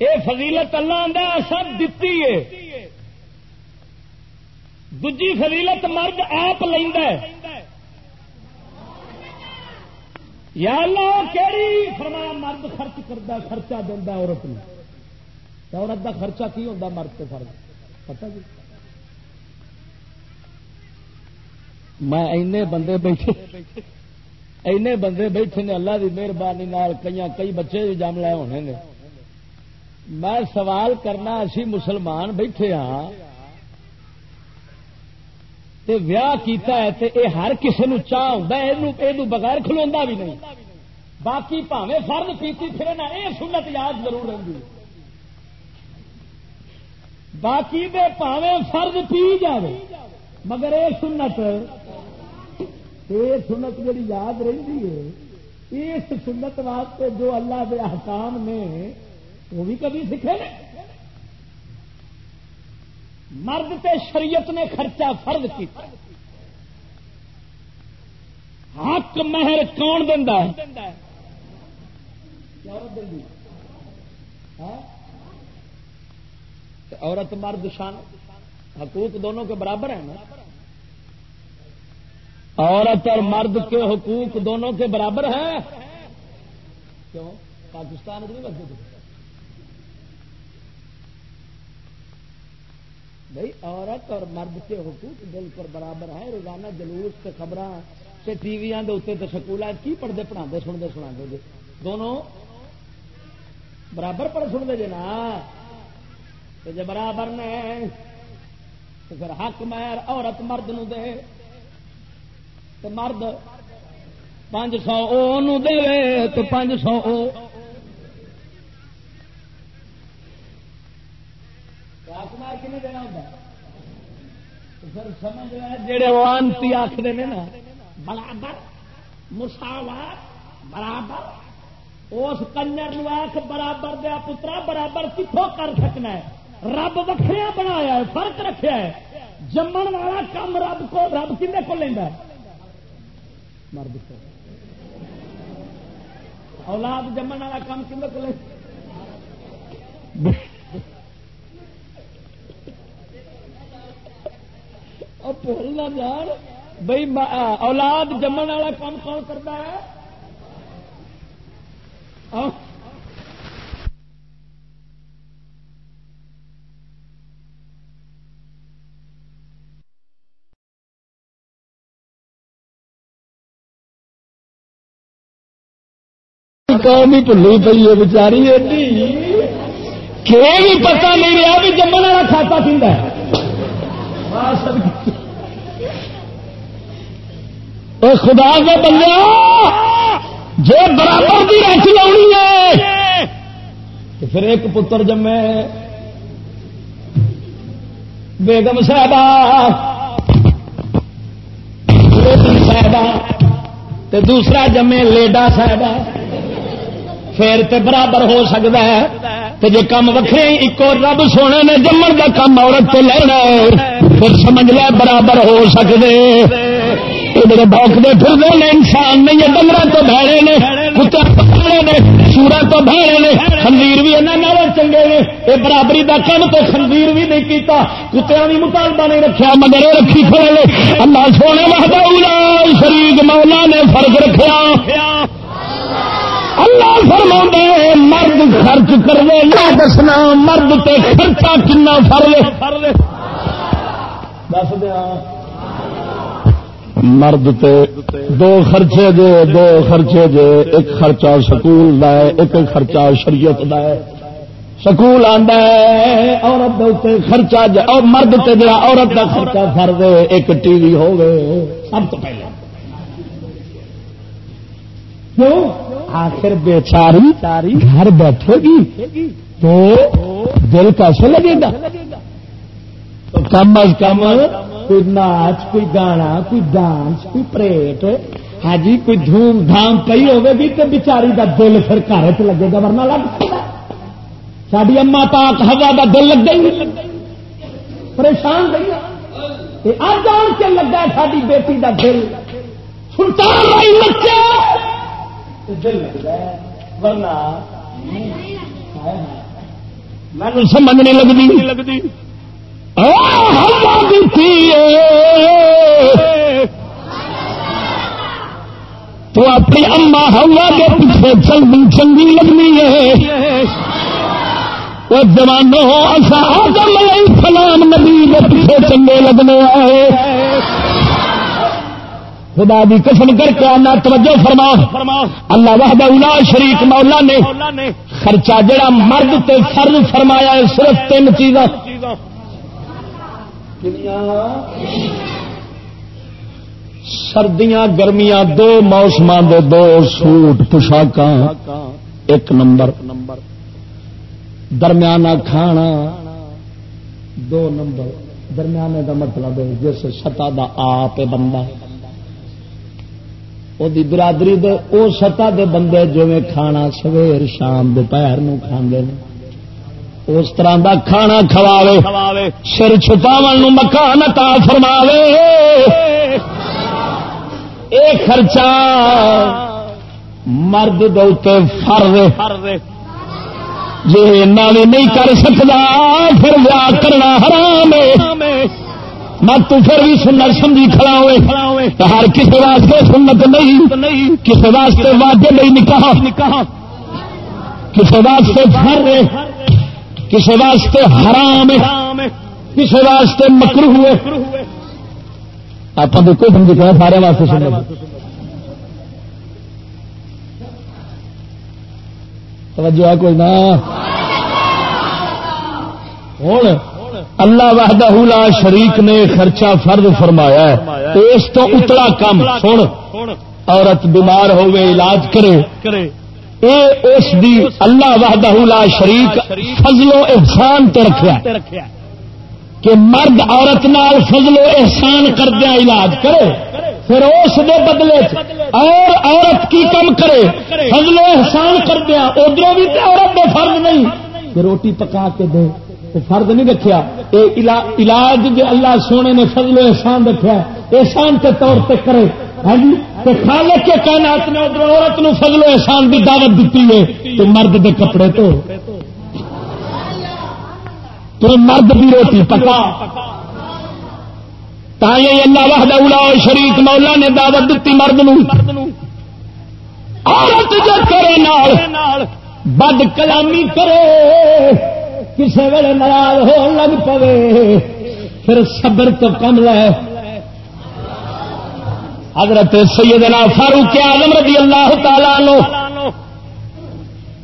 یہ فضیلت اللہ آدھا اصا دتی ہے دجی فضیلت مرد آپ لینا یا اللہ کہڑی فرمایا مرد خرچ کرتا خرچہ دینا عورت نے عورت دا خرچہ کی ہوتا مرد کے فرق پتا جی؟ میں اینے بندے بیٹھے، اینے بندے بیٹھے نے اللہ کی مہربانی کئی کئی بچے بھی جم لے ہونے نے۔ میں سوال کرنا، اسی مسلمان بیٹھے ہاں تے ویاہ کیتا ہے تے اے ہر کسی نو چاہ ہوتا ہے بغیر کھلوا بھی نہیں۔ باقی پاوے فرد پیتی پھر نہ یہ سنت یاد ضرور رہی باقی دے پاوے فرد پی جائے مگر یہ سنت یہ سنت جی یاد رہی ہے، اس سنت واسطے جو اللہ کے احکام نے، وہ بھی کبھی سیکھے مرد تے شریعت نے خرچہ فرض کیا حق مہر کون دینا ہاں؟ عورت مرد شان، حقوق دونوں کے برابر ہیں نا۔ عورت اور مرد کے حقوق دونوں کے برابر ہیں۔ کیوں؟ پاکستان نہیں بچے بھائی عورت اور مرد کے حقوق بالکل برابر ہے، روزانہ جلوس سے خبر سے ٹی وی اتنے سکول کی پڑھتے پڑھا سنتے سنا جی۔ دونوں برابر پڑھ سنتے جی نا۔ جی برابر نے، تو پھر حق مہر عورت مرد نو دے۔ تو مرد پانچ سو او دے تو پانچ سو او دینا پھر سمجھ رہے جڑے وانتی آخر نا، برابر، مساوات، برابر، اس کنجر آخ برابر دیا پترا، برابر کتوں کر سکنا ہے؟ رب وکھریا بنایا ہے، فرق رکھا ہے۔ جمن والا کام رب کو، رب کھنے کو لینا مرد کو اولاد جمن والا کام کھنے کو لینا لے بولنا جان بھائی اولاد جمن والا کام کون کرتا ہے؟ قوم ہی بھلی پی ہے بچاری ایڈی۔ کہ بھی پتا نہیں رہا بھی جمن والا کھاتا پیتا خدا کے بندے جو برابر کی رکھ لونی ہے پھر ایک پتر جمے بیگم صاحبہ صاحبہ دوسرا جمے لیڈا صاحبہ پھر تے برابر ہو سکتا ہے تو جی کم وکرے ایک رب سونے نے جمن کا کم عورت سے لینا پھر سمجھ لیا برابر ہو سکتے میرے بوکتے پھر نے انسان نہیں یہ ڈنگر تو بہرے نے، کتے بہرے نے سورا تو بہرے نے، خنزیر بھی یہاں چنگے نے۔ یہ برابری کا کم تو خنزیر بھی نہیں کیتا کتیا بھی مطالبہ نہیں رکھا مگر رکھی کھڑے نے۔ اللہ سونے محدود شریف مولا نے فرق رکھا اللہ فرما مرد خرچ کرے نہ دسنا مرد تے خرچہ کنا فر لے دس دیا۔ مرد تے دو خرچے جے دو خرچے جے ایک خرچہ سکول دا ہے، ایک خرچہ شریعت دا ہے۔ سکول آندا ہے، عورت دے خرچہ جے اور مرد تے جڑا عورت دا خرچہ فر دے ایک ٹی وی ہوے سب تو پہلے۔ کیوں؟ آخر بیچاری گھر بیٹھے گی، تو دل کیسے لگے گا؟ تو کم از کم کوئی ناچ کوئی گانا کوئی ڈانس کوئی پریٹ۔ ہاں جی کوئی دھوم دھام پی ہوگی تو بچاری کا دل پھر گھر چ لگے گا ورنہ لگ ساری اما پاک ہوا کا دل لگ گئی پریشان گئی آج آن کے لگا ساری بیٹی کا دل۔ سلطان بچے میں سمجھ نہیں لگتی۔ لگتی۔ تو اپنی اما ہوا کے پیچھے چلنی چنگی لگنی ہے۔ وہ جوانوں آدم علیہ السلام نبی کے پیچھے چنگے لگنے آئے۔ خدا بھی قسم کر کے آنا، توجہ فرما۔ اللہ وحد اولا شریف مولا نے خرچہ جڑا مرد تے فرض فرمایا ہے، صرف تین چیزاں۔ سردیاں، گرمیاں، دو موسم دے دو سوٹ پوشاک ایک نمبر۔ نمبر درمیانہ کھانا، دو نمبر۔ درمیانے کا مطلب ہے جس سطح کا آپ بندہ۔ وہ برادری دے او سطح دے بندے جو کھانا سویر شام دوپہر کھانے اس طرح دا کھانا کھواوے سر چھپاو مکان تا فرماوے۔ اے خرچہ مرد دے فر جی بھی نہیں کر سکتا پھر ویا کرنا حرام مت پھر بھی سنت سمجھی کھڑا ہوئے ہر کسی واسطے سنت نہیں۔ کسی واسطے واجب نہیں نکاح۔ نکاح۔ کسی واسطے فر کسی واسطے حرام کسی واسطے مکرو ہوئے آپ کوئی سمجھ کر سارے واسطے سنت توجہ ہے کوئی نہ۔ ہوں اللہ وحدہ لا شریک نے خرچہ فرد فرمایا ہے۔ اس تو اتلا کم۔ سن۔ عورت بیمار ہوئے علاج کرے۔ اے اس دی اللہ وحدہ لا شریک فضل و احسان تے کہ مرد عورت نال فضل و احسان کردیا علاج کرے، پھر اس دے بدلے اور عورت کی کم کرے، فضل و احسان کردیا ادھر بھی عورت دے فرض نہیں۔ کہ روٹی پکا کے دے فرد نہیں رکھا علاج جو اللہ سونے نے فضل و احسان رکھا احسان کے طور پہ کرے۔ ہاں جی؟ خالق کے کائنات نے ادھر عورت نو فضل و احسان کی دعوت دیتی ہے، تو مرد کے کپڑے تو۔ تو مرد بھی روٹی پکا۔ تھی اللہ وحد اولا شریف مولا نے دعوت دیتی مرد نو۔ عورت جو کرے نال، بد کلامی کرے کسی ویلے ناراض ہو لگ پوے، پھر صبر تو کم لے۔ حضرت سیدنا فاروق آدم رضی اللہ تعالی لو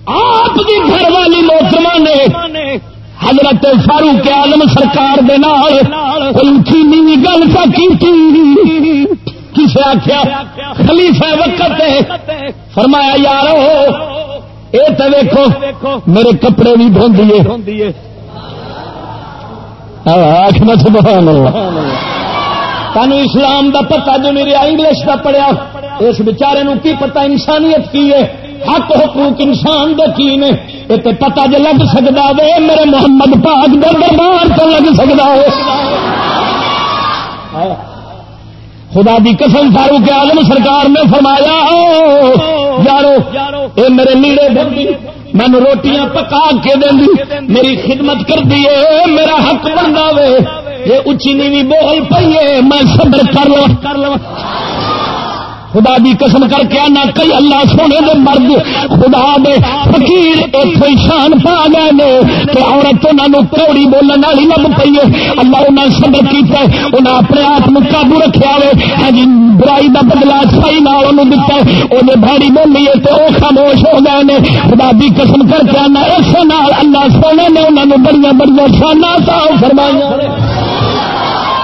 آپ کی گھر والی موسما نے حضرت فاروق آلم سرکار دے اونچی نیوی گل کا کی کسے آخیا خلیفہ وقت فرمایا یار یہ تو ویکو میرے کپڑے بھی دھوندیے۔ سبحان اللہ۔ تین اسلام دا پتا جو میرے انگلش کا پڑھیا، اس بچارے نو کی پتا انسانیت کی ہے۔ حق حقوق انسان دے کی نے؟ یہ تو پتا جو لگ سکتا وے، میرے محمد پاک دے دربار تو لگ سکتا ہے خدا دی قسم، فاروق آلم سرکار نے فرمایا، یارو، اے میرے نیڑے بندی مینو روٹیاں پکا کے دیں میری خدمت کر دیے میرا حق بنتا وے۔ یہ اچھی نیوی بول پیے میں صبر کر لو کر لو خدا دی قسم کر کے آنا کئی اللہ سونے دے مرد، خدا دے فقیر اتو شان پا گئے نے تو عورت انہوں کوڑی بولنے والی لب پی ہے۔ اللہ انہیں صبر کیتا ہے انہیں اپنے آپ میں قابو رکھا ہے ہاں جی برائی دا بدلا سائی نال انہوں دتا ہے۔ وہ بھاڑی بولی ہے تو وہ خاموش ہو گئے نے۔ خدا دی قسم کر کے آنا اس نال اللہ سونے نے انہوں نے بڑی بڑی شانہ فرمائی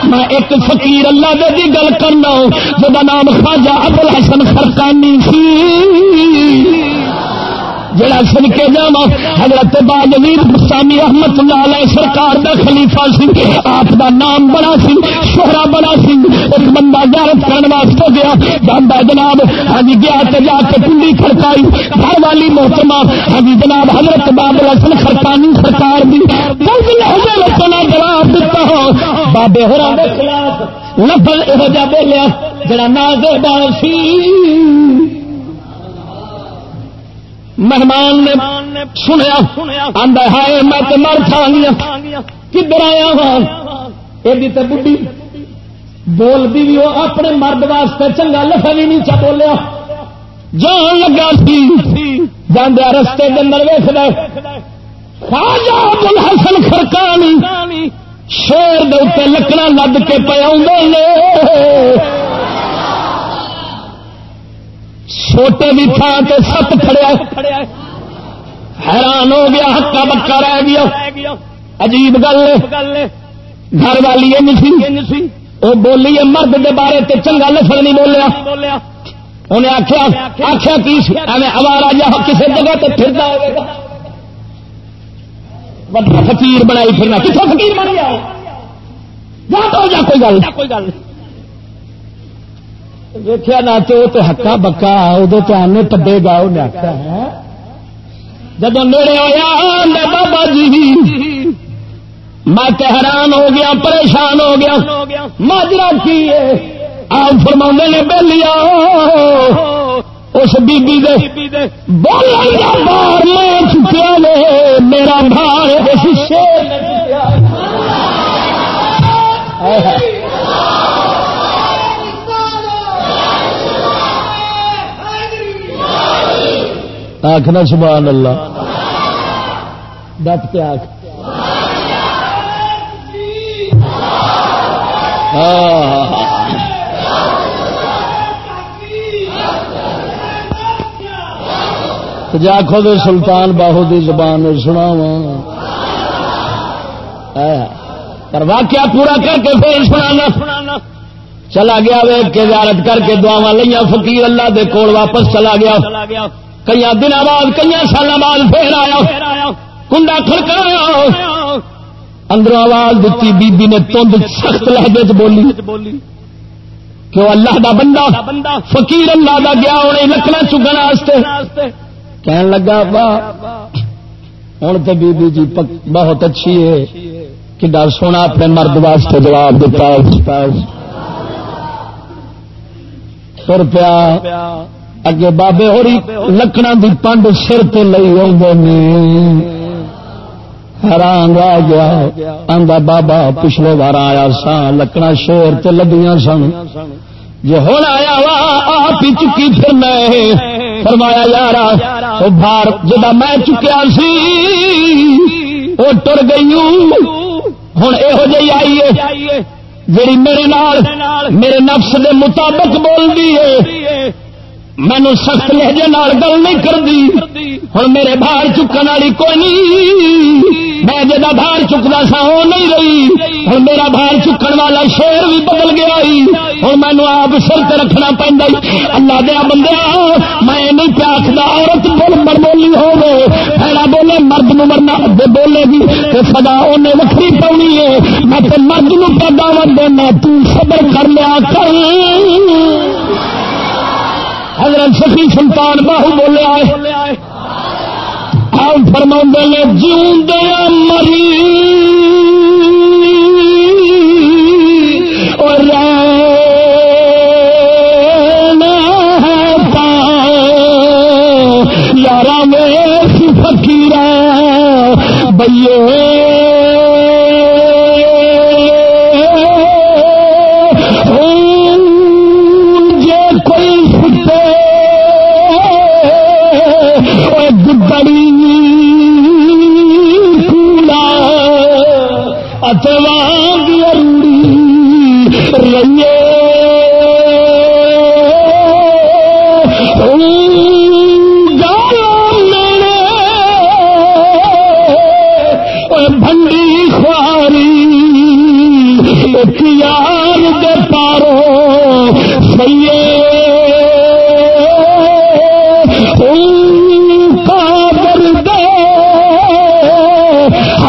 میں ایک فقیر اللہ دے دی گل کرنا جا نام خواجہ ابو حسن خرکانی سی۔ جڑا سن کے جا حضرت باجوید گسامی احمد اللہ سرکار دا خلیفہ سی، آپ دا نام بڑا سی شہرا بڑا سی، ایک بندہ زیارت کرنے واسطے گیا جانا جناب ہاں جی، گیا تو جا کے پنڈی کھڑکائی، گھر والی محترمہ ہاں جی، جناب حضرت بابل حسن خرکانی سرکار دی جواب دیتا ہوں بابے ہو خلاف لفظ یہ بولیا، جڑا نازر سی۔ مہمان نے سنیا آدھا ہائے، میں تو مر کھا گیا کدھر آیا ہاں؟ یہ تو بڑھی بولتی بھی وہ اپنے مرد واسطے چنگا لفا بھی نہیں چا بولیا۔ جان لگا سی۔ جانا رستے کے اندر ویسد خواجہ حسن خرکانی شیر دے لکڑا لد کے پیا چھوٹے بھی تھان سے ست کھڑیا حیران ہو گیا، ہکا بکا رہ گیا۔ عجیب گل گھر والی سی۔ وہ بولی مرد دے بارے تے چنگا لفظ نہیں بولیا۔ انہیں آخیا آخیا کی اوارا جا کسی جگہ تے پھرتا ہوگا فقیر بنائی پھرنا۔ کتوں فقیر بن گیا؟ کوئی گل کوئی گل۔ نہیں ویخیا نہ تو تو ہکا بکا ادو تو آنے پڈے گا انہیں آخیا ہے جب نیڑے ہوا بابا جی میں حیران ہو گیا پریشان ہو گیا ماجرا کی آپ فرما نے بہلیا اس بی بولنے بار چکیا میرا بھار اس شیر آخنا سبحان اللہ۔ ڈٹ کے آخ۔ جا دے سلطان باہو دی زبان سنا پر واقعہ پورا کر کے پھر سنانا۔ چلا گیا وے کے زیارت کر کے دعوا لیا فقیر اللہ دے کول واپس چلا گیا۔ کئی دن بعد کئی سال بعد پھر آیا، کنڈا کھڑکایا۔ اندر آواز دیتی بی بی نے تند سخت لہجے بولی، کہ اللہ دا بندہ، فقیر اللہ دا گیا انہیں لکڑا چکن کہن لگا با ہوں تو بی بی جی بہت اچھی ہے۔ کہ سونا اپنے مرد واسطے جواب دیتا۔ سر پیا اگے بابے ہوری لکڑا دی پنڈ سر تو لئی حیران رہ گیا۔ آندا بابا پچھلے بار آیا سا لکڑا شیر تے لدیاں سن۔ جو ہوں آیا وا، آپ ہی چکی پھر میں فرمایا یار وہ بار جا میں چکیا سی وہ ٹر گئی ہوں یہو جی آئیے۔ جیڑی میرے نال، میرے نفس دے مطابق بول دی ہے۔ مینو سخت لہجے گل نہیں کرتی ہوں میرے بھار چکن والی کوئی نہیں۔ میں جا بھار چکتا سا وہ نہیں رہی۔ ہوں میرا بھار چکن والا شیر بھی بدل گیا ہوں مینو آپ سر ت رکھنا پہنتا اللہ دیا بندہ میں نہیں پیاکھتا عورت بول مر بولی ہو گئے بولے، مرد نو مرنا بولے گی۔ تو سدا انہیں وکری پاؤنی ہے میں مرد نو پہ دعوت دینا تبر کر لیا کر۔ حضرت سخی سلطان باہو بولے آئے۔ آپ فرما نے جیوں دیا مری اور یار میں فکیر بھائی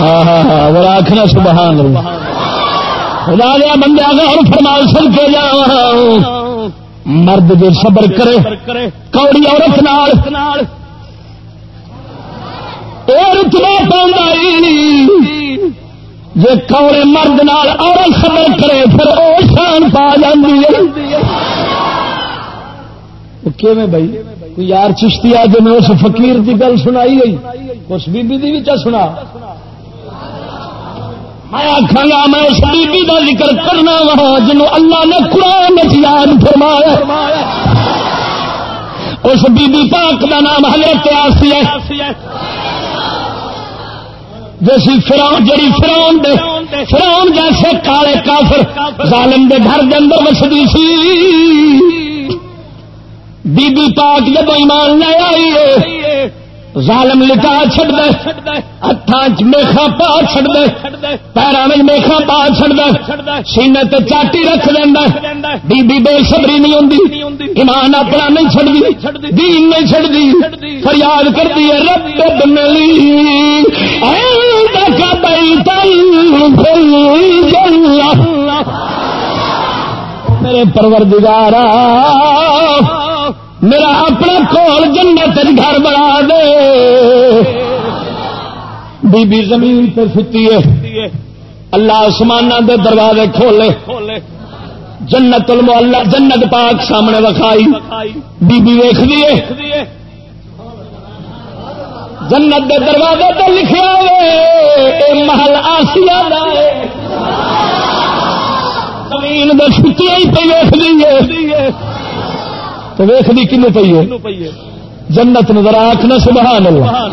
ہاں اگر آخنا سبحان اللہ۔ خدا دیا بندے اور فرمال سل کے جا۔ مرد جو صبر کرے، کوڑی عورت نال۔ رتبا پاؤں جی کوڑے مرد نال عورت صبر کرے، پھر وہ شان پا جاتی ہے۔ بھائی؟ کوئی یار چشتی آ جی اس فقیر کی گل سنائی گئی، اس بی بی بھی چا سنا۔ آخا گا، میں اس بی کا ذکر کرنا وا جنو اللہ نے قرآن یاد فرمایا. اس بی بی پاک کا نام حضرت آسی ہے. جیسی فراؤن جڑی فراؤن دے فراؤن جیسے کالے کافر ظالم دے گھر دے اندر وسدی سی. بی بی پاک جب ایمان لے آئی ہے، ظالم لٹا چھڑ دے ہاتھ میخا پا چھڑ دے پیروں میں میخا پا دے سینے تے چاٹی رکھ دینا بی بی بے صبری نہیں ہوندی ایمان اپنا نہیں چھڑدی دین نہیں چھڑدی فریاد کرتی ہے رب ملی میرے پروردگارا میرا اپنا کول جنت گھر بنا دے بی بی زمین پہ ستی ہے اللہ آسمان دے دروازے کھولے۔ جنت اللہ جنت پاک سامنے وکھائی۔ بی بی ویخ دیے جنت دے دروازے تو لکھا محل آسیا زمین دے سٹیاں پہ ویخ دیے تو ویخ دی کنو پی ہے؟ جنت نظر آخنا سبحان اللہ۔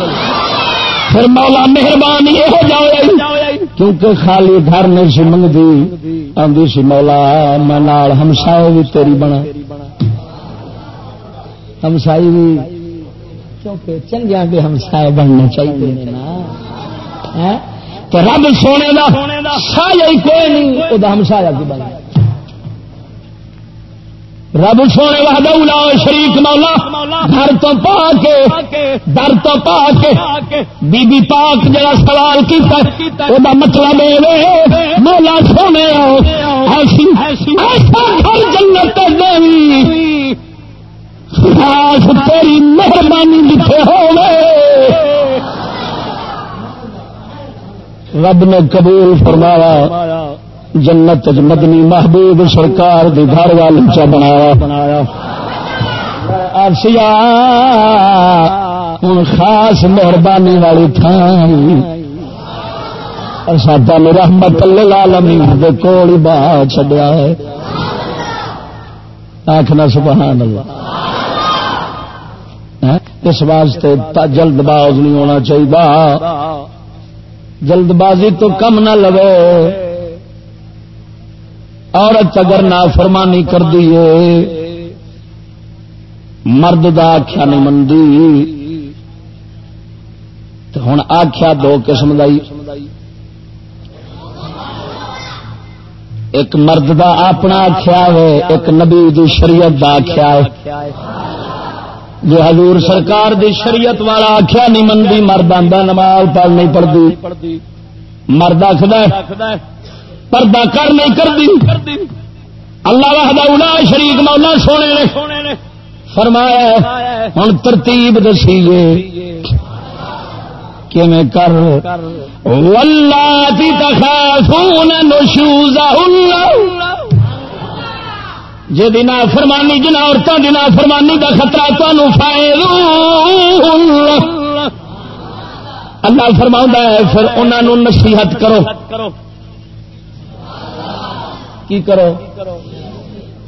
پھر مولا مہربانی یہ ہو جائے کیونکہ خالی گھر نہیں سی منگتی آدھی سی مولا، میں ہمسائی بھی تیری بنا۔ ہمسائی بھی کیونکہ چنگیا کے ہمسائے بننے چاہیے ہاں؟ تو رب سونے کا سا کوئی نہیں وہ ہمسایا کی بنا رب سونے وحدہ اولا شریک مولا گھر تو پا کے در تو پا کے بی بی پاک جڑا سوال کیتا او دا مطلب اے مولا سونے ایسی ایسا گھر جنت دیوی خاص تیری مہربانی جتھے ہوے رب نے قبول فرمایا۔ جنت مدنی محبوب سرکار دی گھر وال بنایا. بنایا ارشیا ہوں خاص مہربانی والی تھان ساڈا رحمت لالمی کول باہ چڈیا ہے۔ آخنا سبحان اللہ۔ ہاں؟ اس واسطے جلد باز نہیں ہونا چاہیے جلد بازی تو کم نہ لو عورت اگر نہ فرمانی کر دیے مرد دا آخیا نہیں منگی تو ہوں آخیا دو قسم کا ایک مرد دا اپنا آخیا ہے، ایک نبی دی شریعت دا آخیا ہے۔ جو حضور سرکار دی شریعت والا آخیا نہیں منگی مرد آدھا نماز پڑھ نہیں پڑھتی مرد آخد پردہ کر نہیں کرتی اللہ وحدہ الا شریک مولا سونے نے۔ فرمایا ہوں ترتیب دسی گے کر؟ تخافون نشوزہن۔ جی دن فرمانی جنا عورتوں دن فرمانی کا خطرہ تمہوں فائد اللہ فرما ہے، پھر انہوں نصیحت کرو۔ کی کرو?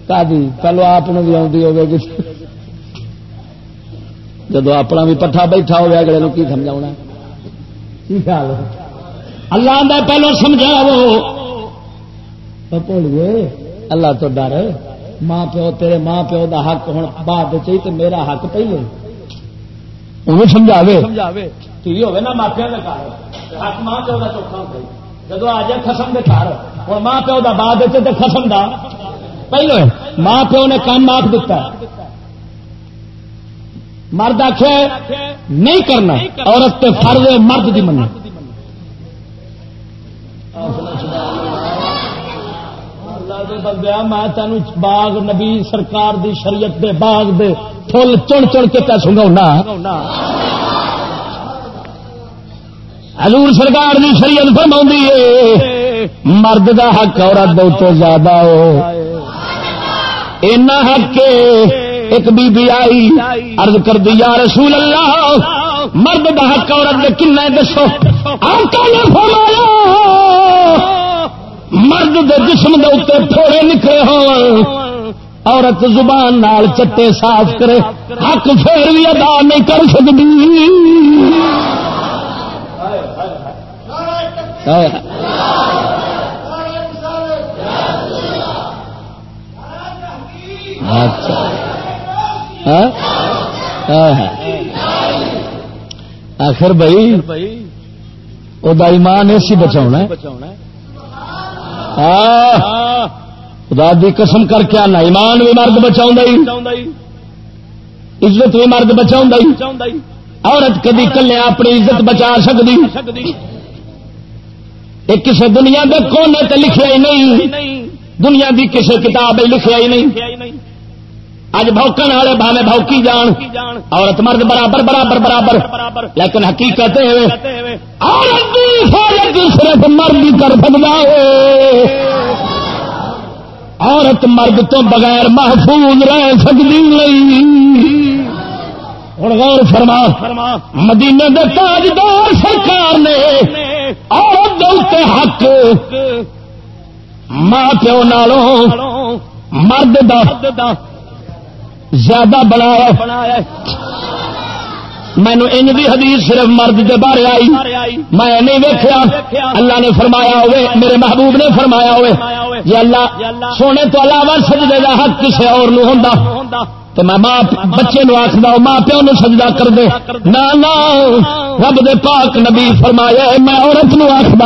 کا جی پہلو آپ بھی آتی ہوگی جب اپنا بھی پٹھا بیٹھا ہوا اگلے کی سمجھا اللہ دا پہلو سمجھاو اللہ تو ڈر۔ ماں پیو تیرے ماں پیو دا حق ہوں بعد چاہیے تو میرا حق پہلے انہوں سمجھا تھی ہوگی نا ماپیا کا حق ماں پیو کا چوکھا ہوتا جب آ جائے خسم کے گھر اور ماں پیو کا بعد تو خسم دا۔ پہلو ماں پیو نے کام آپ دیتا مرد آخ نہیں کرنا، عورت فرض مرد کی منع بندیا میں تین باغ، نبی سرکار دی شریعت دے باغ دے فل چن چن کے پہ سنگا حضور سرکار دی شریعت فرما ہے، مرد دا حق عورت دے زیادہ ہو۔ اینا حق کے ایک بی بی آئی، عرض کر دی، یا رسول اللہ، مرد دا حق عورت دے کن دسو۔ آقا نے فرمایا، مرد دے جسم دے اتنے تھوڑے نکلے ہو عورت زبان نال چٹے صاف کرے، حق پھر بھی ادا نہیں کر سکتی اچھا۔ آخر بھائی وہ ایمان ایسی بچاؤنا خدا دی قسم کر کے آنا۔ ایمان بھی مرد بچاؤ عزت بھی مرد بچاؤ عورت کدی کلے اپنی عزت بچا سکتی ایک کسی دنیا کے کونے تے لکھیا ہی نہیں، دنیا دی کسی کتاب لکھیا ہی نہیں۔ اج بوکن والے بھاوے بوکی جان، عورت مرد برابر برابر برابر۔ لیکن حقیقت صرف مرد کر سکتا ہے عورت مرد تو بغیر محفوظ رہ سکتی نہیں۔ ہوں غور فرما، مدینے دے تاجدار سرکار نے عورت حق۔ ماں پیو نالوں مرد دا زیادہ بنایا مینو ان کی حدیث صرف مرد کے بارے آئی۔ میں نہیں ویکیا اللہ نے فرمایا ہوئے، میرے محبوب نے فرمایا ہوئے جی اللہ سونے تو علاوہ سجدے کا حق کسی اور ہوں تو میں ماں بچے نو آخد ماں پیو نو سجدہ کر دے۔ نہ رب دے پاک نبی فرمایا میں عورت نو آخد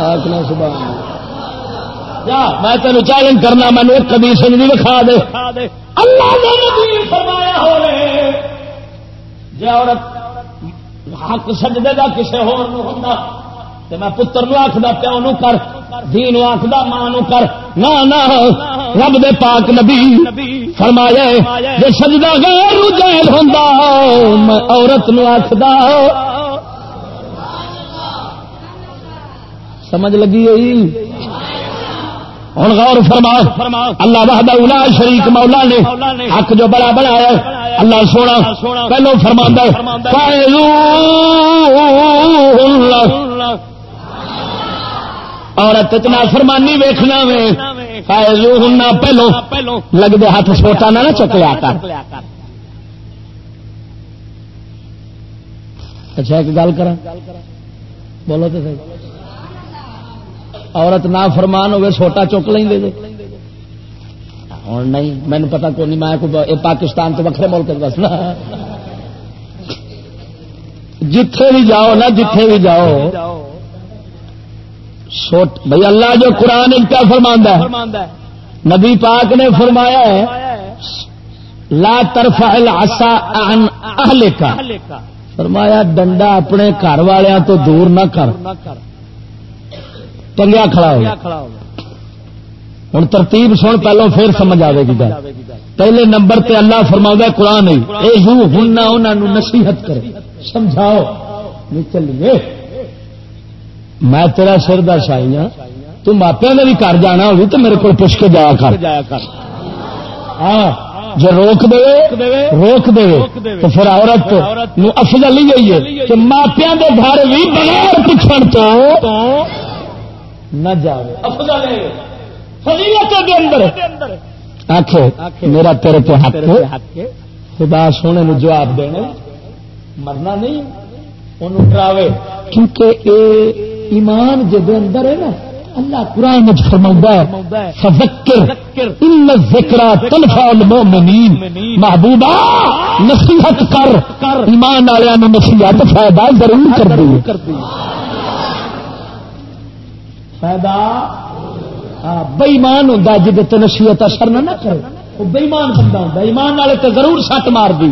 آخنا سبحان میں تین چیلنج کرنا، مینو ایک کبھی سنگی دکھا دے۔ اللہ نے نبی فرمایا ہو جی عورت حق سجدے کا کسی ہوا تو میں پتر نو آخد پیو نو کر، دھی نو ماں نو کر۔ نہ رب دے پاک نبی فرمایا جی سجدہ غیر جائز ہوں میں عورت نو آخد سمجھ لگی ہوئی؟ ہوں غور فرما۔ اللہ وحدہ الا شریک مولا نے حق جو بڑا بڑا ہے، اللہ سونا پہلو فرما عورت اتنا فرمانی ویخنا میں فائزو ہوں پہلو پہلو لگتے ہاتھ سوٹا نہ چکیا کر۔ اچھا ایک گل کر بولو تو صحیح۔ عورت نہ فرمان ہوگی سوٹا چک لیں گے ہوں نہیں مینو پتا کو نہیں، میں پاکستان تو وکرے ملک دسنا جتھے بھی جاؤ نا جتھے بھی جاؤ۔ سوٹ بھائی اللہ جو قرآن ان کا فرماندہ نبی پاک نے فرمایا ہے لا طرف العصا عن اہل کا فرمایا ڈنڈا اپنے گھر والوں تو دور نہ کر۔ ٹنگیا کھڑا ہو۔ ہوں ترتیب سن پہلو پھر سمجھ آئے گی پہلے نمبر تے اللہ فرما قرآن ہوں نصیحت کرے۔ سمجھاؤ۔ چلیے۔ میں تیرا سر دس آئی ہوں تو ماپیا نے بھی گھر جانا ہوگی تو میرے کو پوچھ کے جایا کر۔ ہاں جو روک دے روک دے تو پھر عورت افضل ہی ہوئی ہے کہ ماپیا کے گھر بھی بغیر پوچھنے تو نہ جائے آخ میرا تیرے تو حق خدا سونے نے جواب دینا مرنا نہیں انہوں ڈراوے۔ کیونکہ اے ایمان جب اندر ہے نا، اللہ قرآن محبوبہ، نصیحت کر، ایمان والوں نصیحت فائدہ ضرور کر دی فائدہ؟ ہاں، بئیمان ہوں جی نصیحت اثر نہ کرے۔ وہ بئیمان بندہ ہوں ایمان والے تو ضرور سٹ مار دی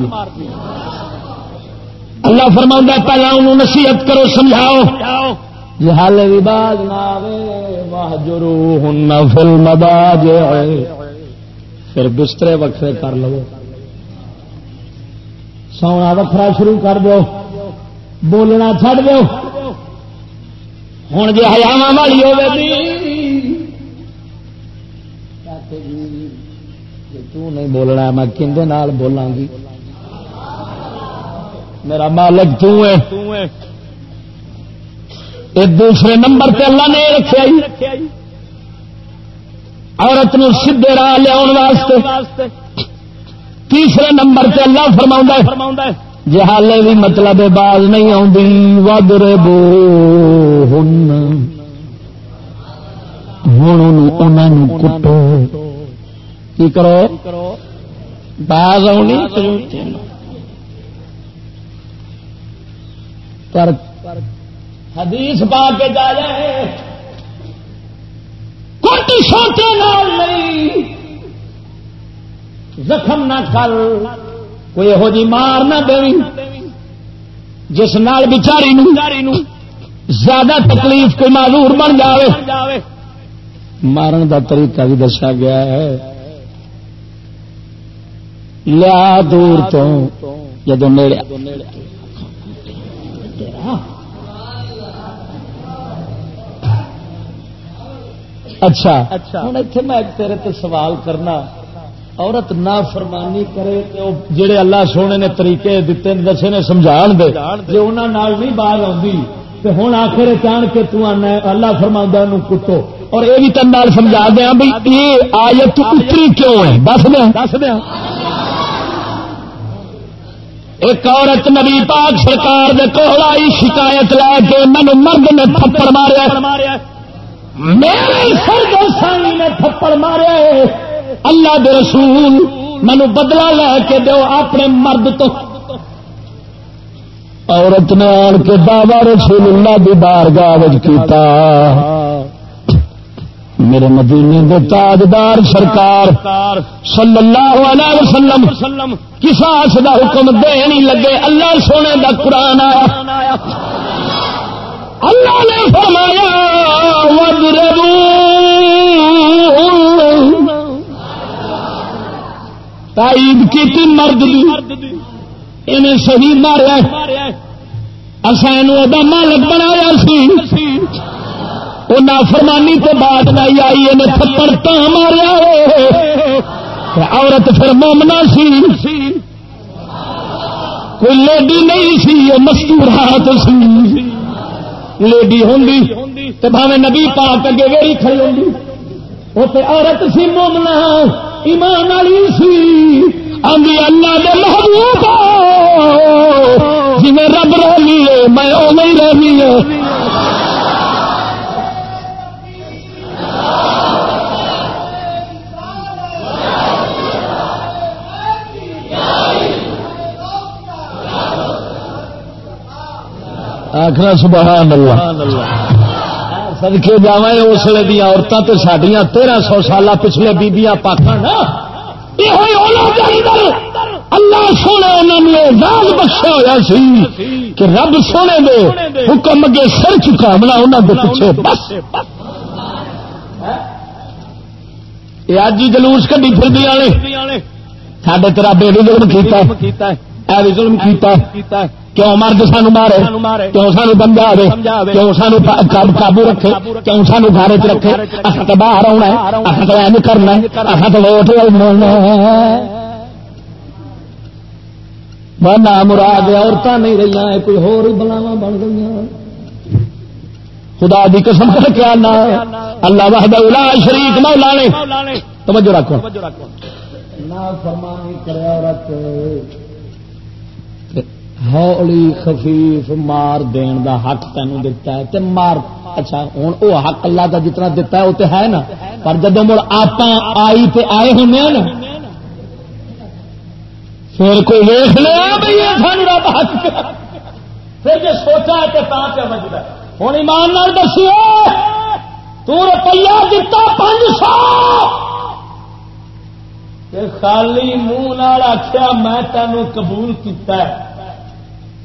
اللہ فرما پہلا انہوں نصیحت کرو، سمجھاؤ۔ جی حال بھی باز نہ جرو ہن فل مداج پھر بسترے وکرے کر لو۔ سونا وکرا شروع کر دو۔ بولنا چڑ دو۔ ہوں جی ہزار والی نہیں بولنا، میں کھے بولا گی۔ میرا مالک ایک دوسرے نمبر پہ اللہ نے رکھا عورت نو سیدے راہ لیا واسطے۔ تیسرے نمبر پہ اللہ فرما فرما جی حالے بھی مطلب باز نہیں آدی ودر بو ہوں کٹو۔ کی کرو؟ باز آنی پر حدیث پا کے جا جائے۔ کٹ سوچے نال نہیں۔ زخم نہ کر، کوئی یہو جی مار نہ دے۔ جس نال بچاری نو زیادہ تکلیف کوئی معذور بن جاوے۔ مارن دا طریقہ بھی دسا گیا ہے۔ لیا دور تو جدو نیڑے اچھا۔ ہوں اتنے میں تیرے تے سوال کرنا عورت نہ فرمانی کرے تو جڑے اللہ سونے نے طریقے دیتے دسے نے سمجھا دے۔ جی انہوں نہیں باہر آتی تو ہوں آخر چان کے تو آنا اللہ فرما کٹو اور یہ بھی تن سمجھا دیا بھائی یہ آیت اتری کیوں ہے؟ دس دیا دس دیا ایک عورت نبی پاک سرکار دے کول آئی شکایت لے کے مینو مرد نے تھپڑ ماریا میرے سر سانی نے تھپڑ مارے، اللہ دے رسول مینو بدلا لے کے دو اپنے مرد تو۔ عورت نے آن کے بابا رسول اللہ کی بار کیتا۔ میرے مدینے کے تاجدار سرکار صلی اللہ علیہ وسلم، کساس دا حکم دے نہیں لگے، اللہ سونے دا قرآن آیا۔ اللہ نے فرمایا تائید کی مرد انہیں صحیح ماریا۔ اصا مالک بنایا سی۔ وہ نافرمانی تو بعد نہیں آئی، انہیں تھپڑ تو ماریا عورت پھر مومنا سی۔ کوئی لیڈی نہیں سی، یہ مستورات سی۔ لیڈی ہوں تو بھاوے نبی پاک اگے ویری کھڑی ہوں اسے عورت سی مومنا، ایمان والی سی۔ آدھی اللہ دے محبوب۔ جی رب رہی ہے، میں اوی رہی ہے۔ آخر سبحان اللہ۔ سدکے جا اسلے دیا عورتوں تو سڈیا تیرہ سو سال پچھلے بیبیاں پاک اللہ سونے اعزاز بخشا ہوا سی کہ رب سونے دے حکم اگے سر چکا بنا انہوں کے پیچھے بس۔ یہ اج ہی جلوس کھی پھر دیا سڈے تیرا بے ظلم کیتا ہے۔ ظلم کیتا کیوں مرد سان مارے؟ کیوں سانو بندہ آئے کیوں سانو قابو رکھے؟ کیوں سانو گھر چ رکھے؟ اصل تو باہر آنا اصل تو این کرنا اصل تو ووٹ بنا مراد عورتیں نہیں رہی کوئی ہور بلاوا بن گئی خدا دی قسم کر کے آنا۔ اللہ وحد شریف مولا نے۔ توجہ رکھو۔ نہ فرمانی کرے عورت۔ ہولی خفیف مار دین دا حق تین دتا ہے تے مار اچھا ہوں وہ حق اللہ دا جتنا دتا ہے وہ تو ہے نا پر جب مڑ آپ آئی تے آئے ہوں نا پھر کوئی ویخ لیا بھائی سن رب حق پھر جی سوچا کہ کیا بجتا ہوں ایمان نال دسیے تو روپیہ دتا پانچ سو خالی منہ آخیا میں تینوں قبول کیتا ہے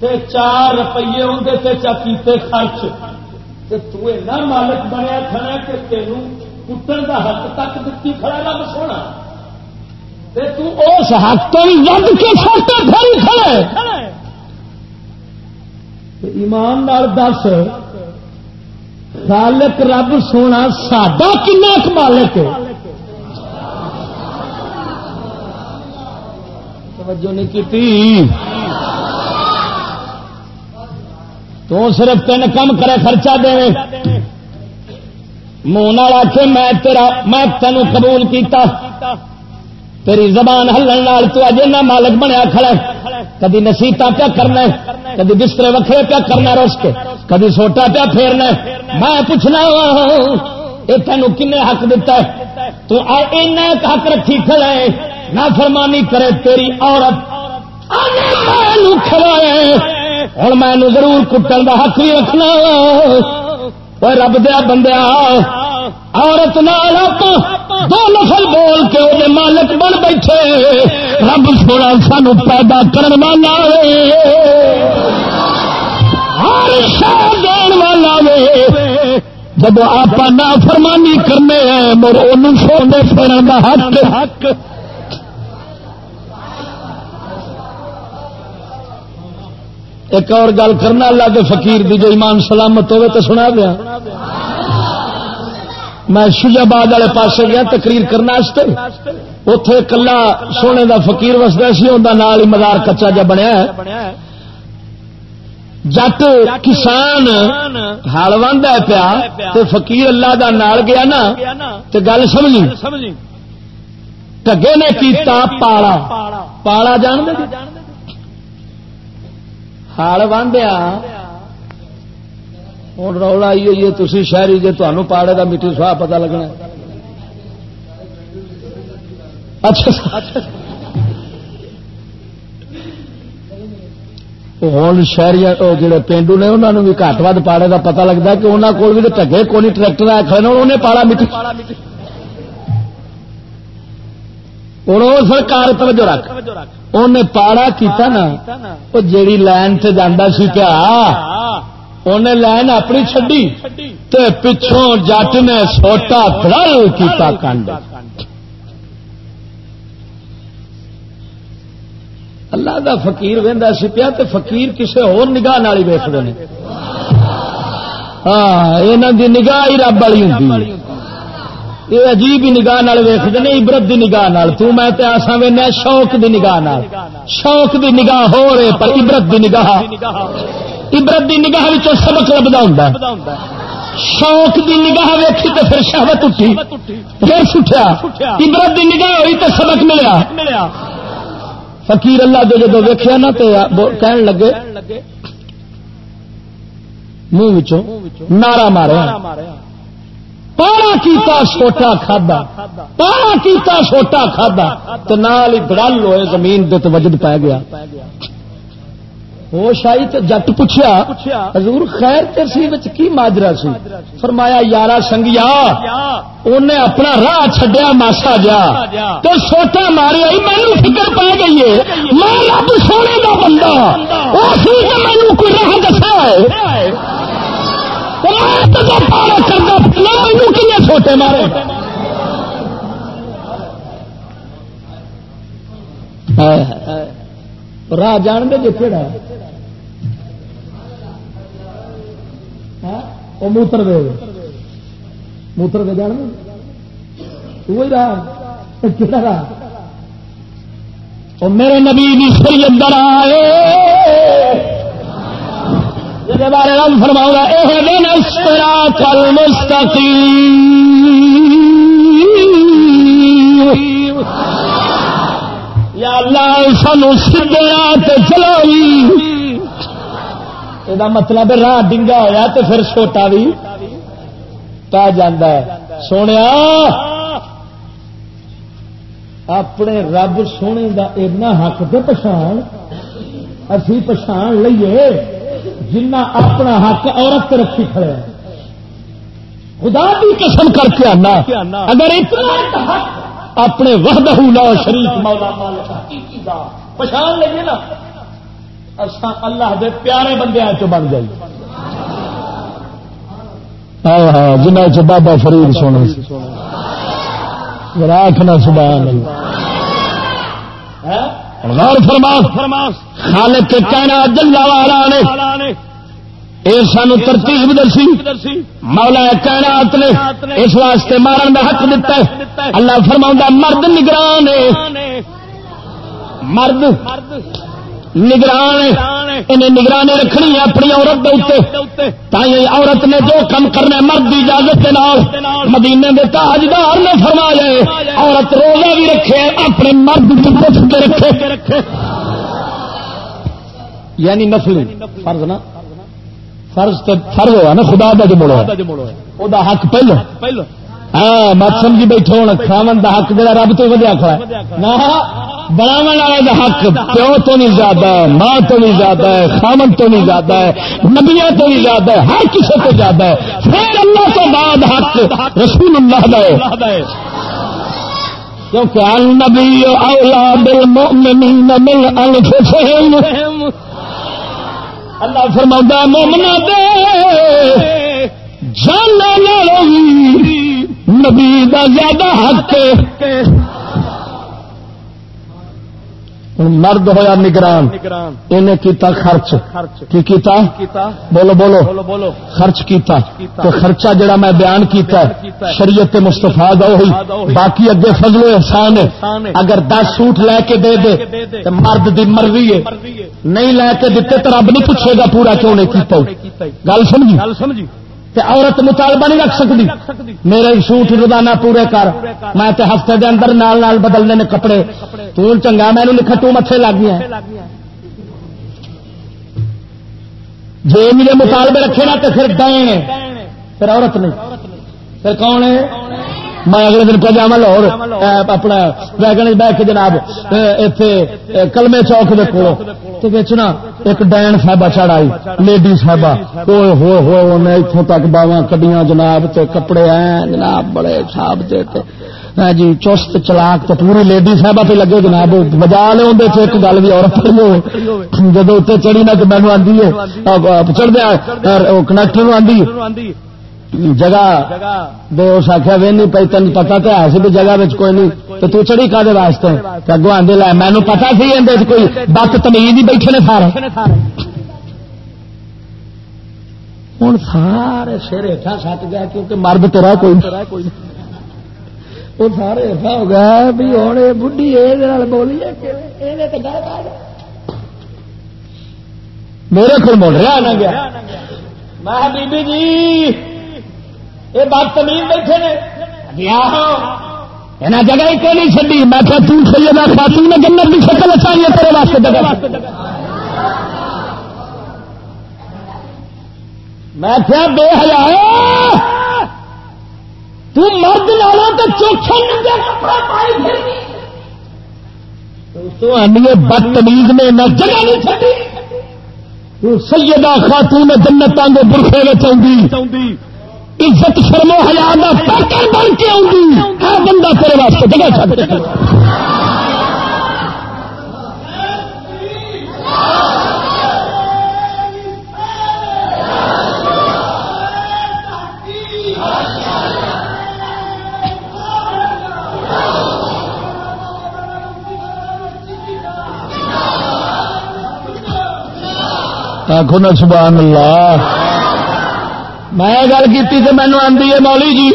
تے چار روپیے اندر سے چکیتے خرچ۔ تے نہ مالک بنیا کھڑا کہ تینوں کٹن کا حق تک دتی کھڑا رب سونا۔ تے تو اس حق تو بھی ود کے سوٹے پھر کھڑے ایمان نال دس، خالق رب سونا ساڈا کنا مالک توجہ نہیں کی تو صرف تین کم کرے، خرچہ دے۔ منہ آ میں تیرا میں تین قبول کیتا۔ تیری زبان ہلن لال تو اجے نہ مالک بنیا کھڑا کدی نسیتا پیا کرنا کدی بسترے وکھرے پیا کرنا رس کے، کدی سوٹا پیا پھیرنا میں پوچھنا یہ تینوں کن حق دتا ہے؟ تو حق رکھی کھڑا ہے نہ فرمانی کرے تیری عورت کھڑا ہوں میں ضرور کٹن کا حق بھی رکھنا رب دیا بندیا، عورت نال دو نسل بول کے وہ مالک بن بیٹھے۔ رب سونا سانو پیدا کرن والا ہر شہر دین والا وے۔ جب آپ نہ فرمانی کرنے ہیں مر ان سونے پھرن کا حق حق۔ ایک اور گل کرنا اللہ کے فقیر دی جو ایمان سلامت ہوئے تو سنا دیا۔ میں شجاباد والے پاس گیا تقریر کرنا اتے کلا سونے دا فقیر وسدا سی انہوں نال ہی مزار کچا جا بنیا ہے۔ جٹ کسان ہل ہے پیا تو فقیر اللہ دا نال گیا نا تو گل سمجھی۔ ٹگے نے کیتا پالا پالا جان دے جی؟ ہال واندیا ہوں رولا آئی ہوئی ہے تھی شہری جی تمہیں پاڑے کا مٹی سواہ پتا لگنا اچھا ہوں شہری جڑے پینڈو نے انہوں نے بھی گھٹ ود پاڑے کا پتا لگتا کہ انہوں کو بھی ٹگے کون ٹریکٹر آئے کھڑے انہیں پاڑا مٹی ہوں سرکار توجہ رکھ انہیں پاڑا کیتا نا وہ جیڑی لائن سے جانا سی پیا انہیں لائن اپنی چڈی پچھوں جٹ نے سوٹا کڑل کیتا کنڈ۔ اللہ دا فقیر وہدا سی پیا تو فقیر کسی ہو نگاہ والی ویستے ہیں ہاں یہاں کی نگاہ ہی رب والی ہوں یہ عجیب نگاہ ویختے ہیں عبرت کی نگاہ تو میں تے آسا وینا شوق کی نگاہ شوق کی نگاہ ہو رہے، پر عبرت کی نگاہ۔ عبرت کی نگاہ سبق لبدا ہوں شوق کی نگاہ ویکھی تو پھر شہوت اٹھی۔ پھر سٹیا عبرت کی نگاہ ہوئی تو سبق ملیا۔ فقیر اللہ جو جدو ویخیا نا تو کہن لگے، منہ نارا مارا پارا کیتا چھوٹا کھادا، پارا کیتا چھوٹا کھادا تو نال ہی گڑل ہوئے، زمین دے تو وجد پی گیا۔ ہوش آئی تو جٹ پوچھا حضور خیر ترسی کی ماجرا سی؟ فرمایا، یارا سنگیا انہیں اپنا راہ چڈیا ماسا جا۔ تو سوٹا ماریا مینو فکر پی گئی ہے۔ میں رب سونے کا بندہ مینو کوئی راہ دسا ہے چھوٹے مارے؟ راہ جان دے جی کہڑا ہاں، وہ موتر دے۔ موتر دے جان وہی راہ کہڑا راہ؟ وہ میرے نبی بھی سری اندر آئے بارے رم فرماؤں گا یہ دن اسرا کل مستقی یا اللہ، سانو سیدے راہ چلائی جی۔ یہ مطلب راہ ڈنگا ہوا تو پھر چھوٹا بھی پی جا سونے اپنے رب سونے کا اینا حق تو پچھان اسی پچھان لیے جنہ اپنا حق عورت رکھی کھڑے خدا بھی قسم کر کے آنا۔ اگر اتنا اپنے وحدہ لا شریف مولا مالک پچھان لیے نا، اصا اللہ دے پیارے بندے چ بن گئی ہاں ہاں جنہ چ بابا فرید سونے راکھنا سبحان اللہ۔ ہاں؟ غور فرماس خالق کے کہنا جلا والا نے یہ سان ترتیب دسی مولا کائنات نے اس واسطے مارن کا حق دتا ہے. اللہ فرما مرد نگران مرد. نگران انہیں نگرانی رکھنی ہے اپنی عورت کے اتنے عورت نے جو کم کرنا مرد کی اجازت کے مدینے کے تاجدار نے فرمایا عورت روزہ بھی رکھے اپنے مرد کی پوچھ کے رکھے۔ یعنی نفلی فرض نا۔ فرض فرض ہوا نا خدا کا جو مڑو وہ حق پہلو۔ پہلو۔ ہاں مت سمجھی بیٹھے ہونا کھاون کا حق جا رب تو ودیا کھڑا نہ بناو والے کا حق، پیو تو نہیں زیادہ ہے، ماں تو نہیں زیادہ ہے خامن تو نہیں زیادہ ہے نبیا تو نہیں زیادہ ہے، ہر کسی تو زیادہ ہے۔ پھر اللہ تو بعد حق، رسول اللہ دے کیونکہ النبی اولا بالمؤمنین من انفسهم اللہ فرما مومنا دے، جانا نبی دا زیادہ حق مرد ہوا نگران، انہیں کیتا خرچ۔ کی کیتا؟ بولو بولو۔ خرچ کیتا۔ تو خرچہ جڑا میں بیان کیتا ہے، شریعت مستفا ہوئی باقی اگے فضل و احسان ہے۔ اگر دس سوٹ لے کے دے دے، تو مرد دی مرضی ہے۔ نہیں لے کے دیتے تو رب نہیں پوچھے گا پورا کیوں نہیں کیتا۔ گل سمجھی؟ عورت مطالبہ نہیں رکھ سکتی۔ میرے سوٹ روزانہ پورے کر۔ میں ہفتے دے اندر نال نال بدلنے نے کپڑے۔ تو چنگا، میں لکھا تو مچھے لگ گیا جی میرے مطالبے رکھے نا تو پھر ڈائیں پھر عورت نہیں۔ پھر کون ہے؟ میں اگلے دن پجاوا لاہور اپنا ویگن بہ کے جناب اتنے کلمے چوک کے کولو تو بچنا ایک ڈین صاحبہ چڑھائی لیڈی صاحبہ۔ ہوئے ہوئے ہوئے انہیں اتوں تک باواں کڈیاں جناب، تے کپڑے ہیں جناب، بڑے صاحب تے۔ ہاں جی چست چلاک تو پوری لیڈی صاحبہ پہ لگے جناب، بجا لے اندر ایک گل بھی عورت جب اتنے چڑھی نہ کہ مینو آدھی ہے چڑھ دیا کنیکٹر آدھی جگہ دے اس آخیا وی نہیں پی تین پتا تو ہے سی جگہ کوئی نہیں تو تو چڑی کا واسطے اگو آدھے لائے مینو پتا سی اندر کوئی بت تمیز ہی بیٹھے نے سارے ہوں سارے سر ہٹا سٹ گیا کیونکہ مرد تو رہ کوئی وہ سارے ہٹا ہو گیا بھی ہوں یہ بڑھی یہ بولیے میرے کو مڑ رہا نہ گیا میں بی بی جی یہ بات تمیم بیٹھے نے۔ ہاں۔ یہاں جگہ ہی کوئی نہیں چڑی میں کہ تم سیدہ خاتون نے جنت کی شکل چاہیے تیرے واسطے جگہ۔ میں کیا بے حیا تم مرد لالا تو چوکھا تو بدتمیز نے نہ جگہ نہیں چڑی سیدہ خاتون جنت آگے برخے میں چاہیے عزت شرم و حیا کا بن کے آؤں ہر بندہ تیرے واسطے جگہ چڑھ آخو نا سبحان اللہ۔ میں گل کی مینو آدھی ہے مولی جی۔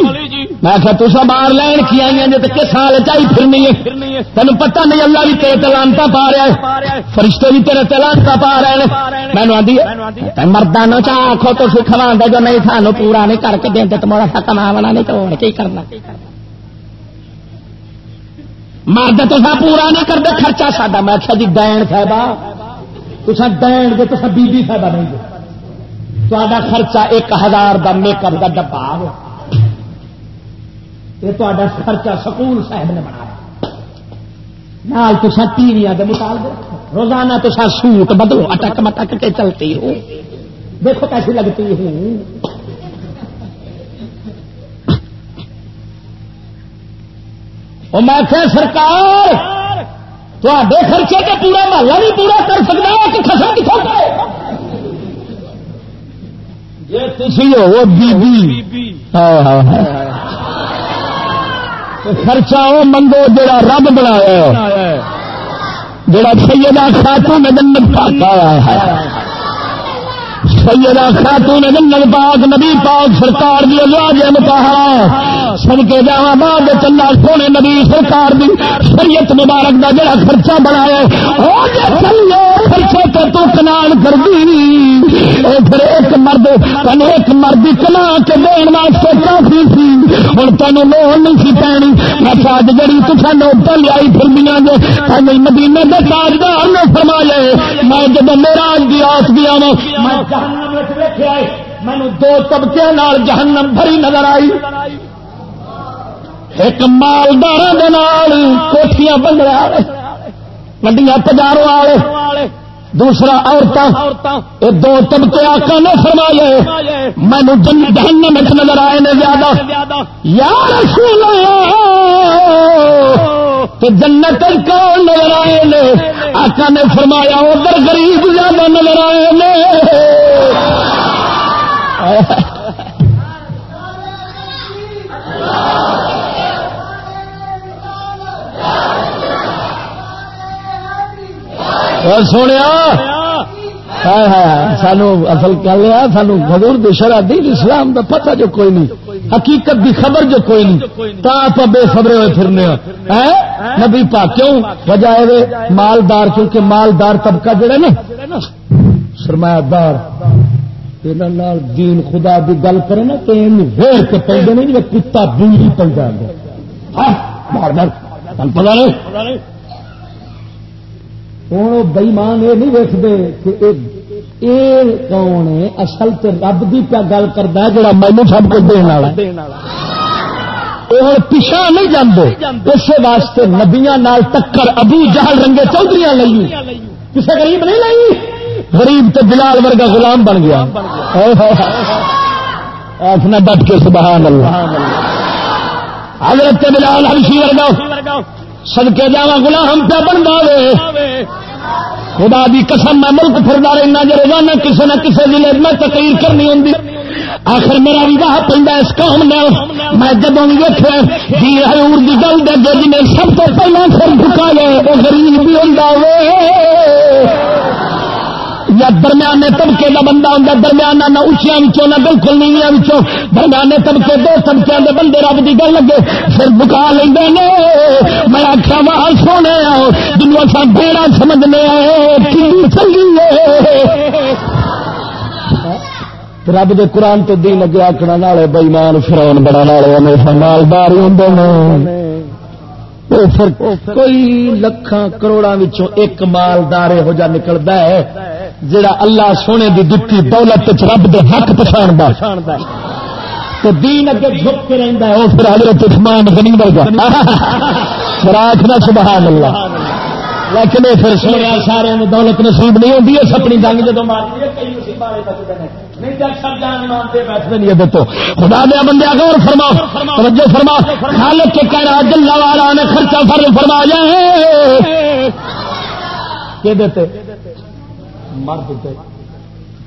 میں آخیا تصا باہر لین کی آئی جی تو کس سال چاہی پھرنی ہے تین پتا نہیں اللہ بھی تیرے تلانتا پا رہا ہے۔ فرشتے بھی تیرے تلانتا پا رہے ہیں۔ مینو آدھی مردان چاہ آخو تو کھوا جو نہیں سانو پورا نہیں کر کے دیں تو مڑا سا کما بنا نہیں تو کی کرنا؟ مرد تو پورا نہیں کرتے، خرچہ ساڈا۔ میں آخیا جی دین صاحب تصا دین گے تو بی بی فائدہ نہیں دے۔ تا خرچہ ایک ہزار کا میک اپ کا ڈبا آ گیا یہ تا خرچہ سکول صاحب نے بنایا۔ نال تسا ٹی وی کے مطالبے۔ روزانہ تسا سوٹ بدلو، اٹک مٹک کے چلتی ہو۔ دیکھو کیسی لگتی ہوں میں سرکار خرچے کے پورا محلہ نہیں پورا کر سکتا کہ خسم کتوں خرچہ وہ منگو جڑا رب بنایا جڑا سیدہ خاتون جنت پاک۔ ہے سیدہ خاتون جنت پاک، نبی پاک سرکار دی ازواج مطہرہ سن کے جا بعد چلا سونے نبی سرکار دی شریعت مبارک دا جڑا خرچہ بنایا او جے چلو خرچے تو تو کنال کر دی اے پھر ایک مرد تین ایک مرد کما کے دن واسطے کافی سی۔ ہوں تین لوڑ نہیں سی پینی میں اج جڑی تصا نوٹا لیا پھر جو تین مدینے کے تاجدار نے فرمایا میں جب میرا آج کی آس گیا میں مینو دو طبقے نال جہنم بھری نظر آئی۔ ایک مالدار کوٹیاں بندے والے وڈیا پجاروں والے دوسرا عورتیں یہ دو طبقے آکا نے فرمائے، مینو جن جہنم نظر آئے نے زیادہ۔ یار تو جنت کون نظر آئے نے؟ آقا نے فرمایا، ادھر غریب زیادہ نظر آئے نے۔ سونے سانو اصل کر لیا، سانو حضور دشرا دین اسلام دا پتہ جو کوئی نہیں۔ حقیقت دی خبر جو کوئی نہیں. تا آپ بے خبرے ہوئے پھرنے نبی پا کیوں؟ وجہ ہے مالدار کیونکہ مالدار طبقہ جڑا نا، سرمایہ دار دین خدا دی گل کرے نا تو ویر کے پہ نہیں کتا بولی پہ جائے پتا نہیں ہوں بئیمان یہ نہیں ویکتے کہ کون ہے اصل تو رب کی پیا گل کرتا ہے جڑا مینو سب کچھ دن والا پیچھا نہیں جانے اس واسطے نبیا ٹکر ابو جہل رنگے چودھری لی کسی غریب نہیں لائی غریب تو بلال ورگا غلام بن گیا آخنا ڈٹ کے سبحان اللہ حضرت بلال ہرشی ورگا سدکے جا غلام پہ بن دے خدا دی قسم، میں ملک پھردا رہنا جی روزانہ کسی نہ کسی ضلع میں تقریر کرنی ہوں آخر میرا بھی واہ پہ اس قوم نے میں جب بھی جی ہر کی گل دے جی نے سب تو پہلے سر چکا لے وہ غریب بھی ہوں یا درمیانے طبقے کا بندہ ہوں درمیانہ نہ اچیا نہ بالکل نیویا درمیانے طبقے دو طبقے کے بندے رب کی گل لگے، پھر بکا لیں میں آخیا وہاں سونے آؤ جنوب اصا بیڑا سمجھنے آئے چنگی رب دے قرآن تو دین اگے آکڑا والے بئیمان فراؤن بڑا والے ہمیشہ مالدار ہوں کوئی لکھان کروڑا ایک مالدار یہو جا نکلتا ہے جڑا اللہ سونے دی دتی دولت رب دے حق پچھاڑ تو دین اگے جھک کے رہتا ہے وہ پھر حضرت عثمان غنی ورگا۔ راک نہ سبحان اللہ۔ لیکن یہ پھر سنیا سارے دولت نصیب نہیں ہوتی ہے اپنی دنگ جدو مارتی ہے کئی نصیب والے خدا دیا بندے غور فرما۔ توجہ فرما۔ خالق کے کہنا جلا والا نے خرچہ فرض فرما جائے۔ کہ دیتے؟ مر دیتے۔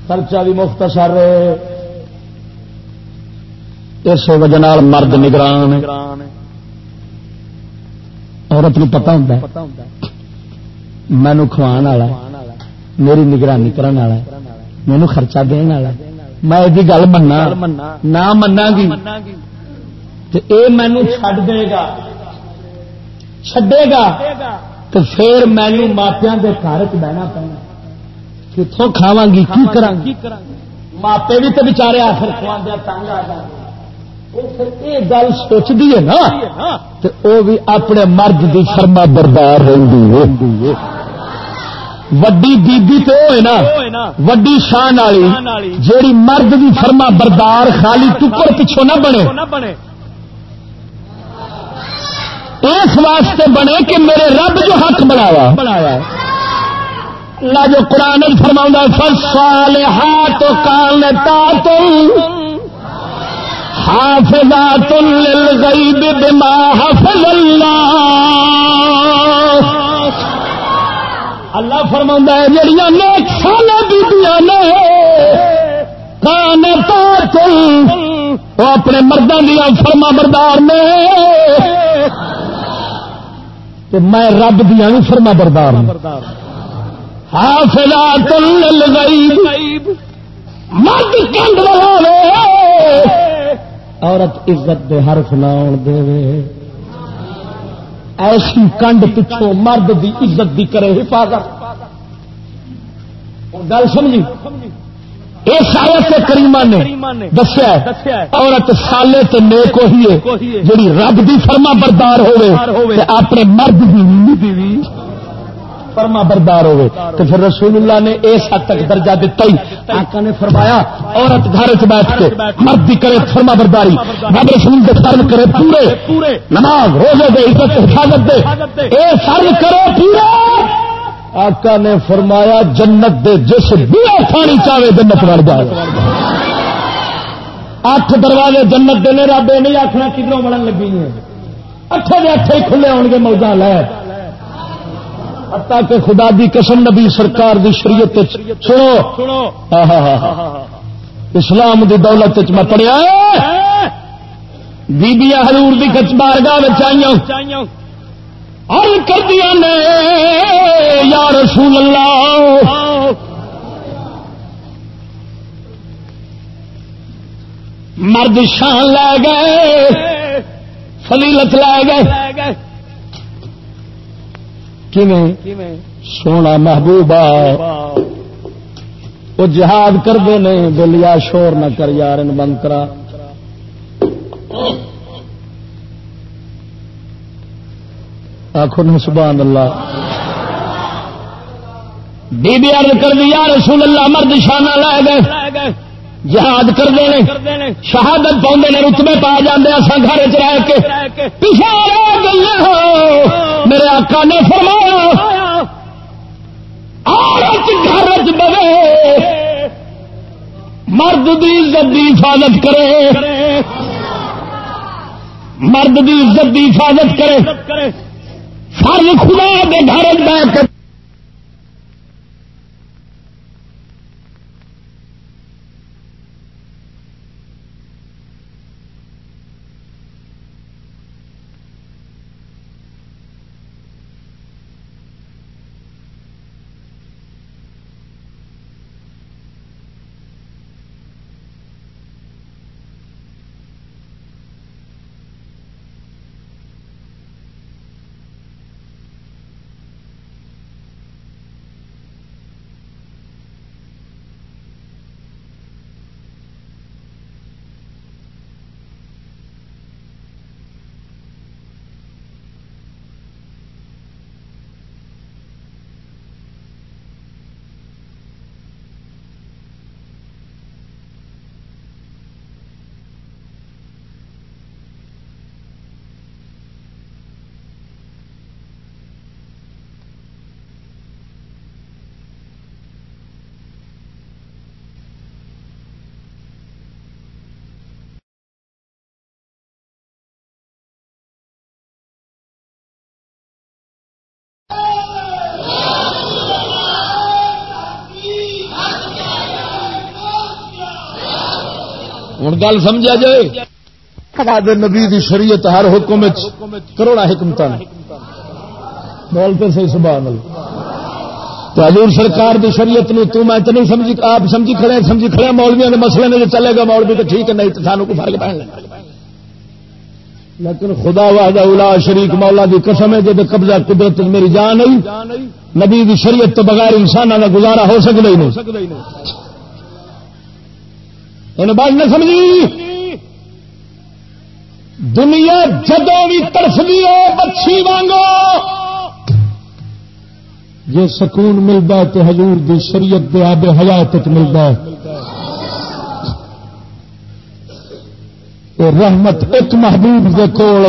خرچہ بھی مختصر اس وجہ مرد نگران عورت نو پتا ہوں مینو کھوان والا میری نگرانی کرنے والا مینو خرچہ دن والا میں یہ گل منا نہ منا گی جی۔ یہ مینو چڈ دے گا۔ چڈے گا۔ تو پھر مینو ماپیا کے گھر چ بہنا پڑنا کتوں کھاوا گی کی کرا ماپے بھی تو بچارے آخر تنگ آ یہ گل سوچتی ہے نا؟ تو وہ بھی اپنے مرد کی فرما بردار رہی ہے۔ وڈی بیبی تو ہوئے نا؟ وڈی شان والی جیڑی مرد بھی فرما بردار خالی ٹکر پچھو نہ بنے۔ اس واسطے بنے کہ میرے رب جو حق بنایا بنایا اللہ جو قرآن فرما فصال ہاتھ کال تا حافظات للغیب بما حفظ اللہ اللہ فرما ہے جڑیاں نیک سالہ بیبیاں نے کان وہ اپنے مردوں دیا فرما بردار نے۔ میں رب دیا بھی فرما بردار حافظا کل غیب مرد کنڈ عورت عزت دے حرف نہ آن دے۔ ایسی کنڈ پچھوں مرد دی عزت دی کرے حفاظت۔ گل سمجھی؟ اس آیت کریمہ نے دسیا عورت سالے تو نیک ہوئی ہے جڑی رب دی فرما بردار ہوے اپنے مرد دی فرما بردار ہوے تو پھر رسول اللہ نے اس حد تک درجہ دتا ہی، آقا نے فرمایا، عورت گھر چ بیٹھ کے مرد دی کرے فرما برداری، رب رسول کے فرم کرے پورے، نماز، روزے دے، عزت، حفاظت دے، اے فرم کرے پورے۔ آقا نے فرمایا، جنت دے جس بیا کھانی چاہے، جنت بڑھ جائے۔ اٹھ دروازے جنت دے نے، رب نہیں آخنا کدھروں بڑھن لگی ہیں۔ اٹھے دے اٹھے ہی کھلے آن گے موجہ لے۔ کہ خدا دی قسم نبی سرکار دی شریعت سنو. اسلام دی دولت میں پڑھیا بیبیا ہلور کی کچبار گاہ آئی اور کر دیا نے یا رسول اللہ. مرد شان لے گئے فلیلت لے گئے. سونا محبوبہ۔ وہ جہاد کرتے نہیں بولیا شور نہ کر یار ان بند کرا آخو سبحان اللہ۔ بی بی عرض کر دیا رسول اللہ، مرد شانہ لے گئے۔ جہاد کرتے ہیں شہادت پاؤں نے رتبے پا جانے اصا گھر چ رہ کے۔ پیچھے میرے آقا نے فرمایا عورت گھر بے مرد دی عزت دی حفاظت کرے۔ مرد دی عزت دی حفاظت کرے۔ فرض خدا دے گھر بیٹھ کر ہوں گل سمجھا جائے۔ نبی دی شریعت ہر حکم کروڑا حکمت بولتے سی سبحان تو حضور سرکار دی شریعت نو تو میں تو نہیں سمجھی، آپ سمجھی کھڑے سمجھی کھڑے مولویا کے مسئلے میں چلے گا، مولوی تو ٹھیک ہے، نہیں تو سانو کو فرق پہن لگا لیکن خدا واہدہ الا شریک مولا دی قسم ہے جب قبضہ قدرت میری جان نہیں نبی دی شریعت تو بغیر انسان کا گزارا ہو سکتا ہی نہیں۔ ان بات نہ سمجھی۔ دنیا جدو بھی طرف ہو بچی وانگو۔ جی سکون ملتا ہے تو حضور دی شریعت دے آب حیات ملتا ہے۔ رحمت ایک محبوب دے کول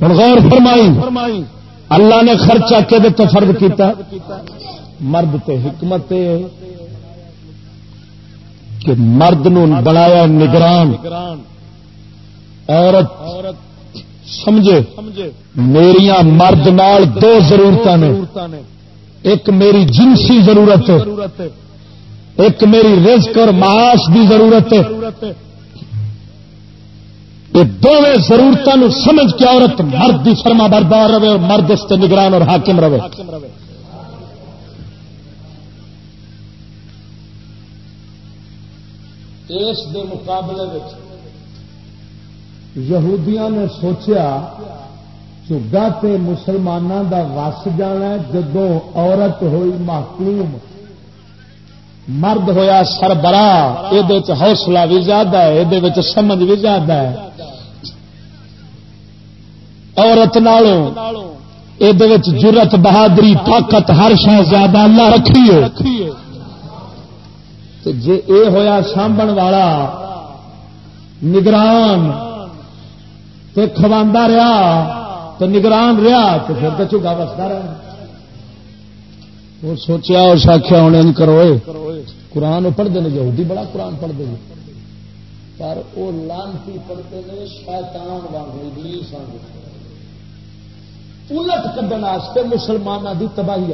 غور فرمائی۔ اللہ نے خرچہ کہ تو فرد کیتا۔ مرد تے حکمت کہ مرد نو بنایا نگران۔ عورت سمجھے میریا مرد نال دو ضرورت نے۔ ایک میری جنسی ضرورت ایک میری رزق اور معاش کی ضرورت یہ دونوں ضرورتوں سمجھ کے عورت مرد کی فرما بردار رہے اور مرد اس سے نگران اور حاکم رہے۔ اس دے مقابلے یہودیاں نے سوچیا چگا تے مسلمانوں دا وس جانا جدو عورت ہوئی محکوم مرد ہویا سربراہ یہ حوصلہ بھی زیادہ ہے یہ سمجھ بھی زیادہ ہے۔ عورت نالوں یہ جرت بہادری، طاقت، ہر شہ زیادہ اللہ رکھی جی اے ہویا سانبن والا، نگران تے کھوانا رہا تو نگران رہا تو پھر تو چوگا بستا رہا۔ وہ سوچیا، اور ساکھیا ہونے کرو قرآن پڑھتے ہیں یہودی بڑا قرآن پڑھتے ہیں پر وہ لانتی پڑھتے ہیں شیطان واگ ابلیس واگ الٹ کھڈن مسلمانوں کی تباہی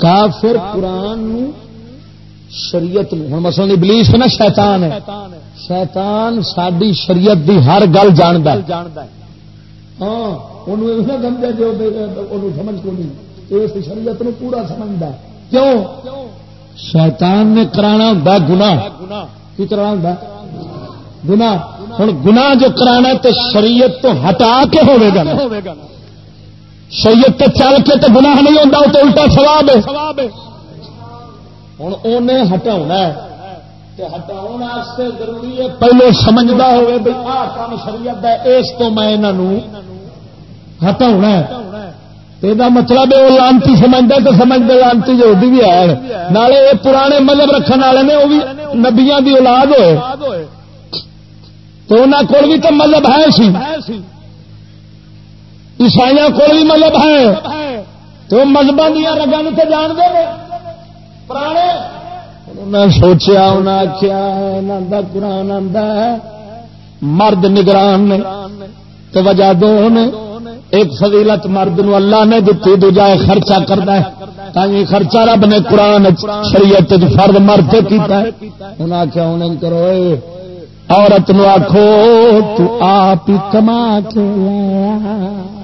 کافر قرآن شریعت ہوں مسل ابلیس نا شیطان ہے. شیطان ساری شریعت دی ہر گل جاند ہاں سمجھا جو سمجھ کو نہیں. اس شریعت نو پورا سمجھتا کیوں؟ شیطان نے کرانا ہوں گنا کی کرانا ہوں گنا ہوں گنا جو کرانا تو شریعت تو ہٹا کے ہوے گا شریعت تو چل کے تو گنا نہیں ہوتا وہ تو الٹا سواب ہے۔ ہوں انہیں ہٹا ہٹا ضروری ہے پہلے سمجھتا ہوئے بھائی آ کام شریعت ہے، اس تو میں ہٹا یہ مطلب وہ لانتی سمجھتا تو سمجھتے لانتی جو بھی ہے۔ نالے یہ پرانے مذہب رکھنے والے نے وہ بھی نبیا کی اولاد ہوئے۔ تو انہوں کو بھی تو مذہب ہے سی۔ عیسائی کو بھی مذہب ہے۔ تو مذہب دیا رگان تو جان دے پرانے۔ انہیں سوچیا انہیں آخیا قرآن آدھا ہے۔ مرد نگران نے۔ تو وجہ دو نے۔ ایک فضیلت مرد نو اللہ نے دیتی دوجا خرچہ کرتا ہے۔ تھی خرچہ رب نے قرآن شریعت فرد مرد کیتا ہے۔ انہیں آخیا انہیں کرو عورت نو آخو تو آپ کما کے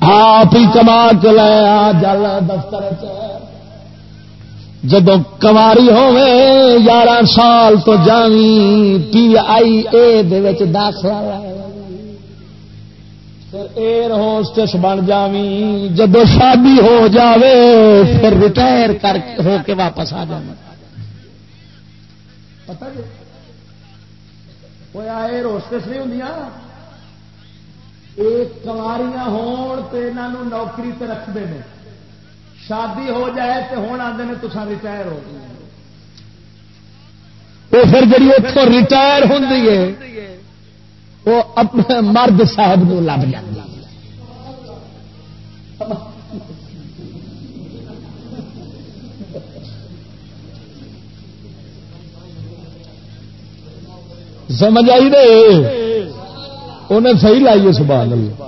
آپ ہی کما کے لیا جل دفتر جب کماری ہوے یارہ سال تو جانی پی آئی اے داخلہ لایا ایئر ہوسٹس بن جاوی جب شادی ہو جاوے، پھر ریٹائر کر ہو کے واپس آ جا پتہ جی؟ ایئر ہوسٹس نہیں ہوں ایک کماریاں ہون نوکری تے رکھتے ہیں شادی ہو جائے تو ہوں آتے ہیں تو ریٹائر ہو گئی پھر جی اتوں ریٹائر ہوں وہ اپنے مرد صاحب کو لب جاتی سمجھ آئی دے۔ انہیں صحیح لائیے، سبحان اللہ۔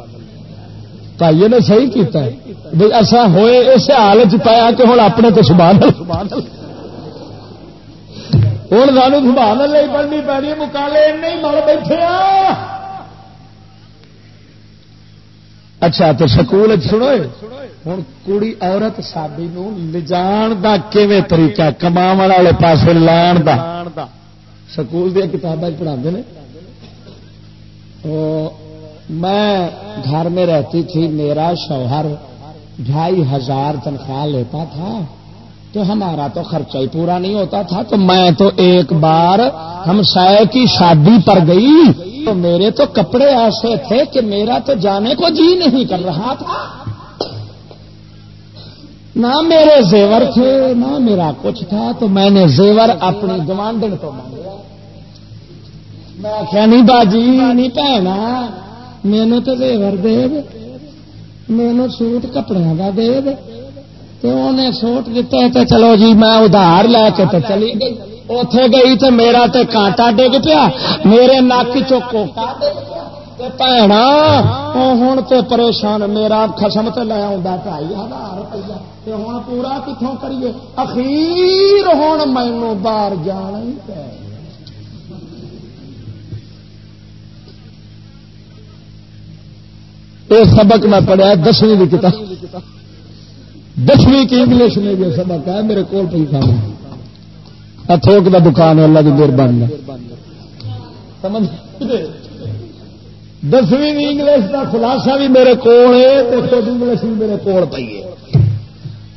بھائی نے صحیح کیتا ہے۔ بھائی ایسا ہوئے اس حال چ پایا کہ ہوں اپنے تو سبحان اللہ۔ ہوں سانو سبحان اللہ ہی پڑھنی پی رہی مکالے نہیں مل بیٹھے اچھا تو سکول سنو ہوں کڑی عورت سادی نجان کا کیویں طریقہ کما والے پاس لان دا۔ سکول دیا کتابیں پڑھا میں گھر میں رہتی تھی، میرا شوہر ڈھائی ہزار تنخواہ لیتا تھا۔ تو ہمارا تو خرچہ ہی پورا نہیں ہوتا تھا۔ تو میں تو ایک بار ہم سائے کی شادی پر گئی۔ تو میرے تو کپڑے ایسے تھے کہ میرا تو جانے کو جی نہیں کر رہا تھا۔ نہ میرے زیور تھے، نہ میرا کچھ تھا، تو میں نے زیور اپنی گوانڈن تو مانگا میں آخیا، نہیں باجی، نہیں پہنا مینو تو زیور دے مینو سوٹ کپڑے کا دے تو انہیں سوٹ دیتا ہے تو چلو جی میں ادھار لے کے تو چلی گئی۔ اتے گئی تو میرا تو کانٹا ڈگ پیا، میرے نک چوکا چوکو بھنا ہوں تو پریشان میرا خسم تو لے آ ڈائی ہزار روپیہ ہوں پورا کتوں کریے اخیر ہوں مینو باہر جانا ہی پہ یہ سبق میں پڑھیا دسویں کی کتاب دسویں کی انگلش میں جو سبق ہے میرے کول پہ کھانا تھوک کا دکان ہے اللہ کی مہربانی سمجھ دسویں انگلش کا خلاصہ بھی میرے کول ہے خود انگلش بھی میرے کول پی ہے۔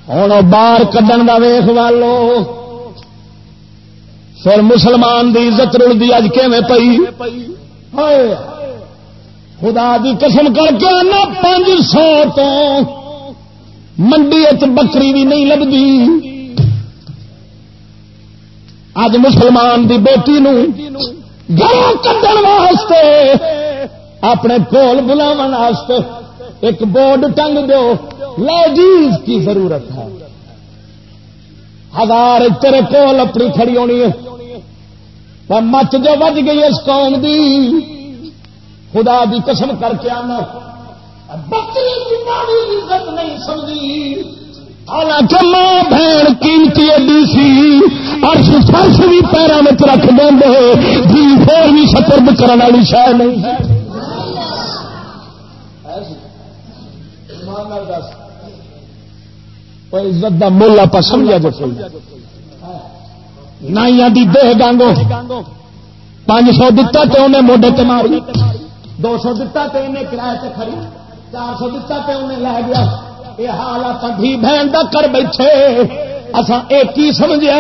ہوں باہر کھڈن کا ویخ والو۔ پھر مسلمان دی عزت رلدی اج کی پی خدا دی قسم کر کے آنا پانچ سو تو۔ منڈی بکری بھی نہیں لگتی اج مسلمان دی بیٹی نو گھروں کھڑ واسطے اپنے کول بلاو ایک بورڈ ٹنگ دو لیڈیز کی ضرورت ہے۔ ہزار تیرے کول اپنی کھڑی ہونی ہے۔ مت جو بج گئی اس قوم دی۔ خدا دی قسم کر کے آنا۔ بکری عزت نہیں سمجھی۔ حالانکہ ماں بہن قیمتی ایڈی سی ارش فرش بھی پیروں میں رکھ دیں جی پھر بھی کرنے والی شہ نہیں عزت کا مل آپ سمجھا جو نائیا دی دہ گانگو۔ پانچ سو دتا تو انہیں موڈے تے ماری۔ دو سو دتا تو انہیں کرایہ تے خرید چار سو دتا پہ انہیں لے گیا۔ یہ حال آپ بہن کا کر بیٹھے۔ اصا ایک ہی سمجھا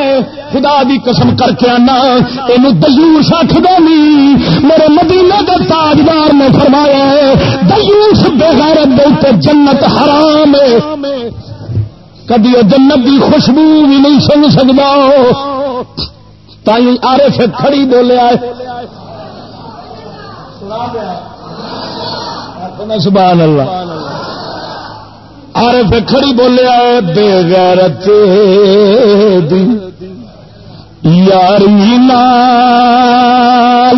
خدا دی قسم کر کے آنا یہ دجوس آخر میرے مدینے کے تاجدار نے فرمایا دجوس بغیرت دے جنت حرام کدی وہ جنت دی خوشبو بھی نہیں سن سکتا تھی آرے سے کھڑی بولیا سبحان اللہ۔ آر پہ کھڑی بولیا بے غیرت دی۔ یاری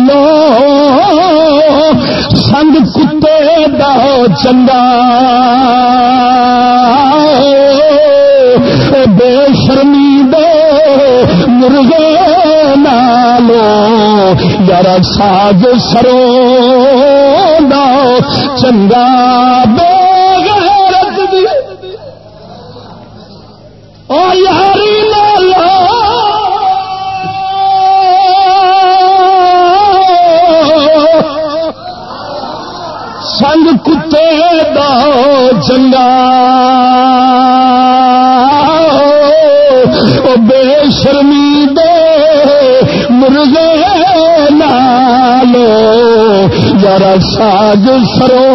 لو سنگ کتے دا چنگا۔ بے شرمی دے مرغے نالو یار ساگ سرو چنگا۔ بے غیرت دی او یاری سنگ کتے دا چنگا بے شرمی دے مرغے نالو۔ یار ساج سرو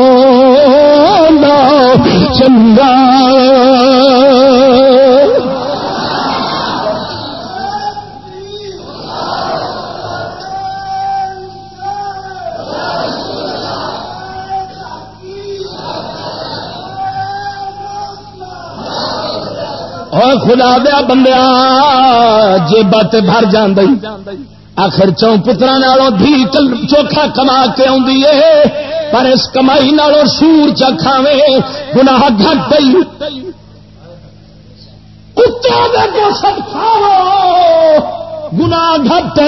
چنگا۔ خدا دیا بندیا جی بت بھر جی آخر چون پترا نالوں دھی چوکھا کما کے آدھی پر اس کمائی نالوں سور چ کھاوے، گناہ گھٹ گئی۔ گوشت گنا گھٹ۔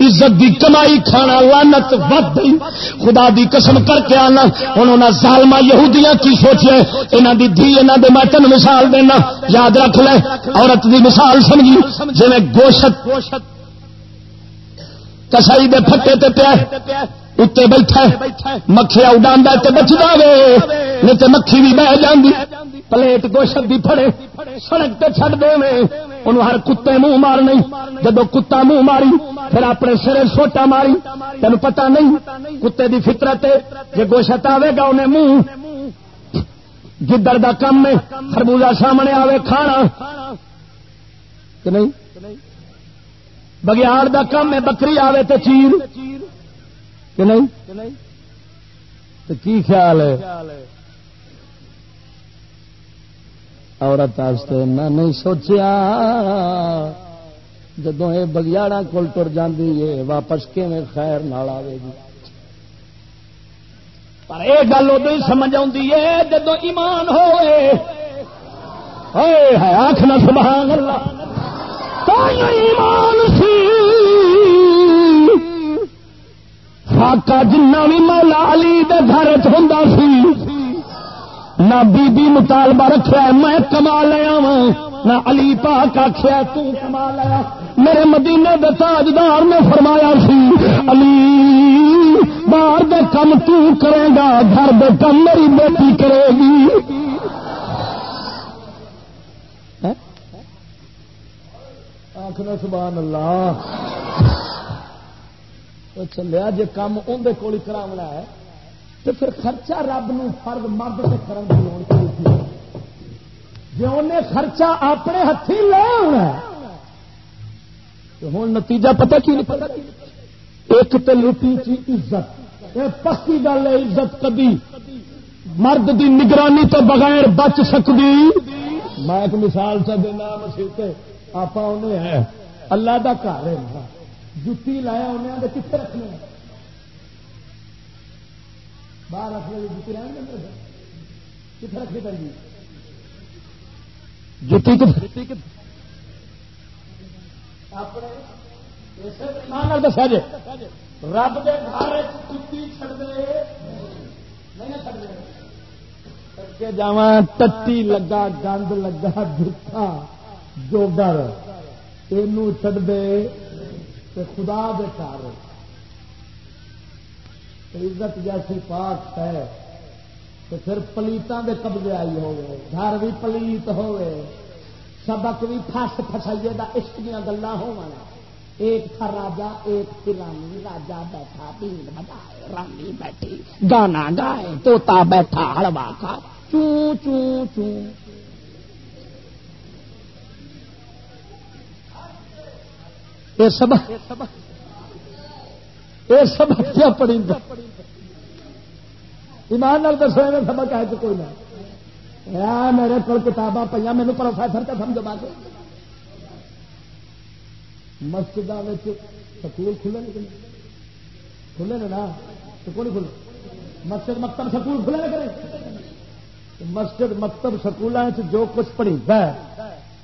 عزت دی کمائی کھانا لانت ود خدا دی قسم کر کے آنا۔ انہوں نے ظالما یہودیاں کی سوچے۔ انہوں دی دھی انہوں دے میں تین مثال دینا۔ یاد رکھ لے۔ عورت دی مثال سمجھی۔ جی گوشت کسائی دے پھٹے تے پیا اتنے بیٹھا مکھیا اڈا بچ جائے نہیں تو مکھی بھی بہ جاندی۔ پلیٹ گوشت بھی پھڑے۔ سڑک تے چھڑ دے انہوں ہر کتے منہ مارنے۔ جدو کتا منہ ماری پھر اپنے سرے سوٹا ماری تین پتا نہیں کتے دی فطرت جی گوشت آئے گا انہیں منہ۔ گدڑ دا کم ہے، خربوزہ سامنے آوے کھانا۔ کہ نہیں؟ بگیاڑ دا کم ہے، بکری آوے تے چیر۔ کہ نہیں؟ تو کی خیال ہے؟ عورت میں نہیں سوچیا۔ جدو یہ بگیاڑا کول تر جاندی ہے واپس کیون خیر نال آئے گی؟ پر یہ گل ادو ہی سمجھ آتی ہے جدو ایمان ہوئے۔ آخ نہ سبحان اللہ۔ ایمان سی۔ فاقا جنہ بھی مولا علی دے گھر ہوں سی، نہ بی بی مطالبہ رکھا میں کما لیا وا نہ علی پاک آخیا کما لیا میرے مدینے دے تاجدار نے فرمایا سی، علی، باہر دے کم تو کرے گا، گھر دے کم میری بیٹی کرے گی۔ ہاں؟ آخر سبحان اللہ چلیا جی کام اندر کول کراونا ہے تو پھر خرچہ رب نو فرد مرد سے کرن کی لوڑ چاہیے جی انہیں خرچہ اپنے ہاتھی لے آنا تو ہوں نتیجہ پتہ کی نہیں پتا ایک تو لوٹی چی عزت۔ یہ پکی گل ہے، عزت کبھی مرد دی نگرانی تو بغیر بچ سکتی میں ایک مثال چ دینا مسیح آپ ہے، اللہ کا گھر ہے جتی لایا انہیں کتنے رکھنے۔ باہر رکھنے کی جتی رہنے کتنے رکھنی پڑی جتی دسا جی رب کے گھر جتی چڑ دے نہیں جا ٹٹی لگا، گند لگا جھوٹا جوگر یہ چڑ دے خدا دے گھر۔ عزت جیسی پاک ہے۔ تو پھر پلیتوں کے قبضے آئی ہوئے، گھر بھی پلیت ہوئے، سبق بھی فس فسائیے کا عشق دیا گلا ہو ایک تھا راجا، ایک تھی رانی۔ راجا بیٹھا بین بجائے رانی بیٹھی، گانا گائے توتا بیٹھا ہڑوا کا۔ چوں چوں چوں۔ یہ سب یہ سب کیا پڑی ایمان نال دسو میں سبق ہے کہ کوئی نہ۔ میرے کو کتاباں پہ مینو پروفیسر کا سمجھ بات؟ مسجد سکول کھلے کھلے نا؟ تو کون کھلے۔ مسجد مکتب سکول کھلے نہ کرے مسجد مکتب سکول جو کچھ پڑھی ہے،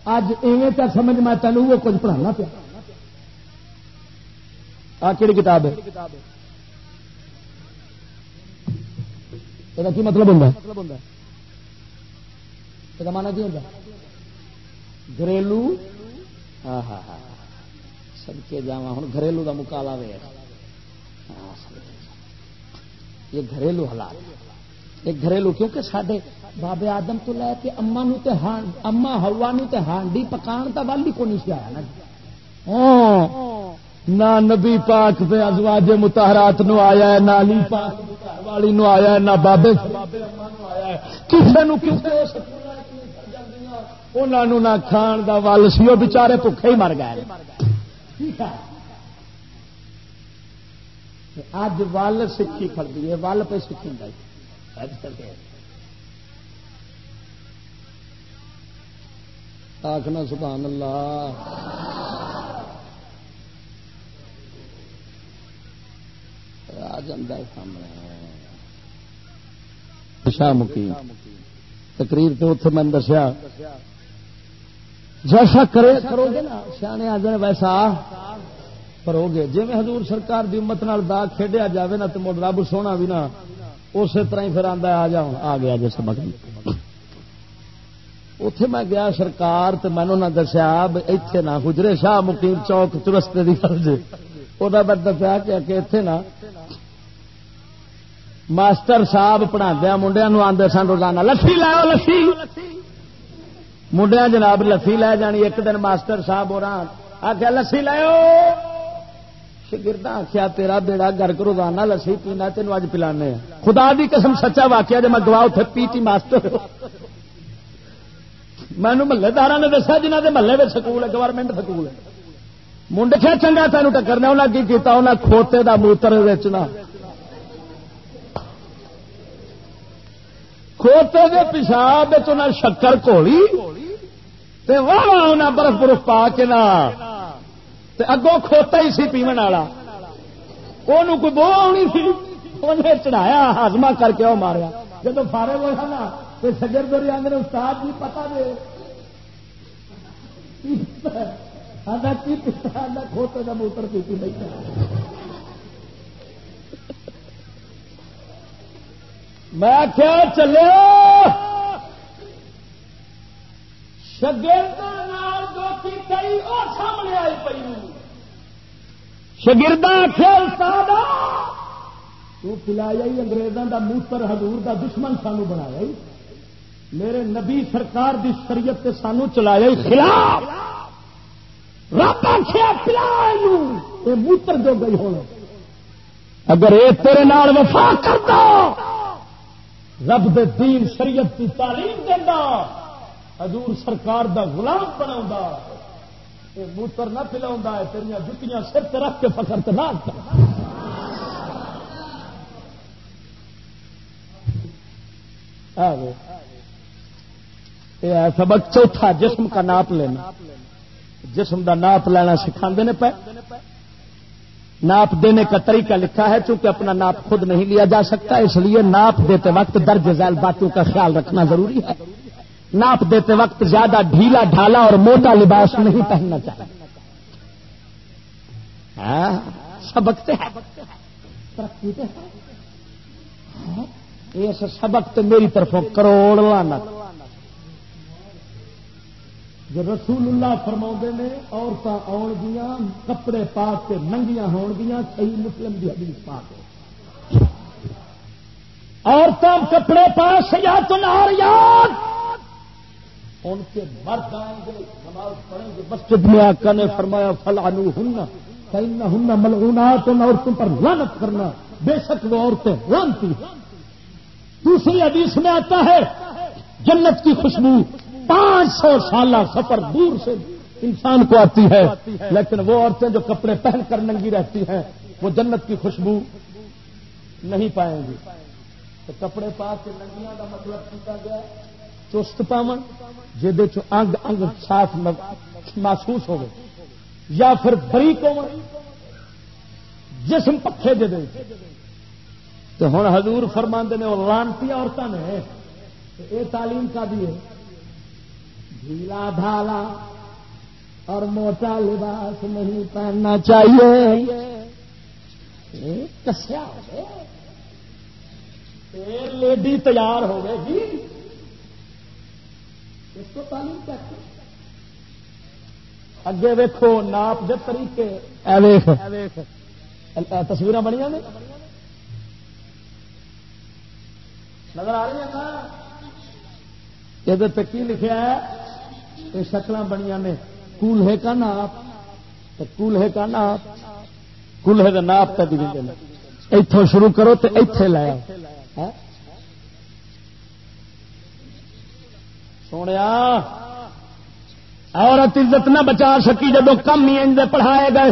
اج ایویں کا سمجھ میں تینوں وہ کچھ پڑھانا پیا۔ آ کہڑی کتاب ہے؟ یہ مطلب ہوں یہ مانا کی ہوتا گھریلو ہاں،, ہاں ہاں ہاں سب کے جا ہوں گھریلو کا مکالا وے ہاں، یہ گھریلو حالات یہ گھریلو کیونکہ سڈے بابے آدم تو لے کے اما نو تے اما ہوا نو تے ہانڈی پکان کا ول ہی کو نہیں آیا نا جی؟ ہاں۔ نہ نبی پاک پہ ازواج متحرات نو آیا ہے، نہ علی پاک والی نو آیا ہے، نہ بابے کسی نو انہوں نہ کھان دا ول سی وہ بچارے بھوکے ہی مر گئے۔ اج ول سکھی کھڑی ہے ول پہ سکھی آخنا سبحان اللہ۔ آ جا سامنے شاہ مقیم۔ تقریر تو اتنے میں دسیا۔ جیسا کرے کرو گے نا سیانے آ جائے ویسا کرو گے جی حضور سرکار دی امت نال داغ کھیڈیا جاوے نا تو مڑ رب سونا بھی نا اسی طرح ہی پھر آدھا آ جاؤ آ گیا جی سبق اتے میں گیا سرکار تو مینو نہ دسیا اتے نہ گجرے شاہ مقیم چوک چرستے کی گل جی وہ دسیا کہ اتے نا ماسٹر صاحب پڑھا منڈیا آدھے سن، روزانہ لسی لاؤ، لسی۔ منڈیا جناب لسی لے جانی، ایک دن ماسٹر صاحب اور آخیا لسی لاؤ شگرد آخیا تیرا بیڑا گرک روزانہ لسی پینا تین اج پلانے خدا دی قسم، سچا واقعہ جب میں گوا اتنے پیٹی ماسٹر۔ مینو محلے دار نے دسا جنہ کے محلے میں سکول ہے، گورنمنٹ سکول ہے۔ منڈ کیا چنگا تین ٹکرنا انہیں کی کیتا انہیں کھوتے دا موتر ویچنا۔ کھوتے کے پیشاب شکر گھولی واہ برف برف پا کے نا اگوں کھوتا ہی سی پیمن والا وہ کوئی بو آنی سی انہیں چڑھایا ہاضمہ کر کے وہ ماریا جب فارے ہوا نا تو سجر دوری آدھے استاد جی پتا دے کھوتے کا موتر پیتی بیٹھا میں کیا چلے شگرد سامنے آئی پی شگرد استاد، تو پلایا انگریزوں کا موتر، حضور دا دشمن سانو بنایا میرے نبی سرکار دی شریعت تے سانو چلایا خلاف۔ رب پلا موتر جو گئی ہو اگر یہ تیرے نال وفا کرتا رب دے دین شریعت کی تعلیم دینا حضور سرکار دا غلام بنا موتر نہ پلا تیریا جتیاں سر سے رکھ کے فخر تو نہ سبق چوتھا جسم کا ناپ لینا۔ جسم دا ناپ لینا سکھا پہ ناپ دینے کا طریقہ لکھا ہے چونکہ اپنا ناپ خود نہیں لیا جا سکتا اس لیے ناپ دیتے وقت درج ذیل باتوں کا خیال رکھنا ضروری ہے۔ ناپ دیتے وقت زیادہ ڈھیلا ڈھالا اور موٹا لباس نہیں پہننا چاہیے۔ ہاں، سبق ہاں، سبق تو میری طرفوں کروڑ لانا جو رسول اللہ فرما نے عورتیں آن گیا کپڑے پا کے ننگیاں ہون گیا صحیح مسلم کی حدیث پا کے عورتیں کپڑے پا سیا تو یاد ان کے مرد آئیں گے، نماز پڑھیں گے۔ مسجد میں آقا نے فرمایا فلانو ہننا کہیں نہ ہننا ملعونات ان عورتوں پر لانت کرنا۔ بے شک وہ عورتیں لانتی دوسری حدیث میں آتا ہے، جنت کی خوشبو۔ پانچ سو سالہ سفر دور سے انسان کو آتی ہے، لیکن وہ عورتیں جو کپڑے پہن کر ننگی رہتی ہیں، وہ جنت کی خوشبو نہیں پائیں گی۔ تو کپڑے پا کے ننگیاں کا مطلب کیا گیا، چست پاون جہد انگ انگ صاف محسوس ہو یا پھر بریک ہو جسم پکے دے تو ہوں حضور فرماندے نے وہ لانتی عورتوں نے یہ تعلیم کا بھی ہے۔ ڈھیلا ڈھالا اور موٹا لباس نہیں پہننا چاہیے۔ کسیا لیڈی تیار ہو گئے جی۔ اس کو تعلیم کہتے اگے ویکو ناپ دے طریقے۔ تصویر بنیا نے؟ نظر آ رہی ہیں یہ لکھا ہے؟ یہ شکل بنیا نے۔ کولہے کا ناپ۔ کولہے کا ناپ۔ کولہے کا ناپ تک اتوں شروع کرو تو اتے لایا ہاں؟ سونے عورت عزت نہ بچا سکی جب کم ہی اندر پڑھائے گئے۔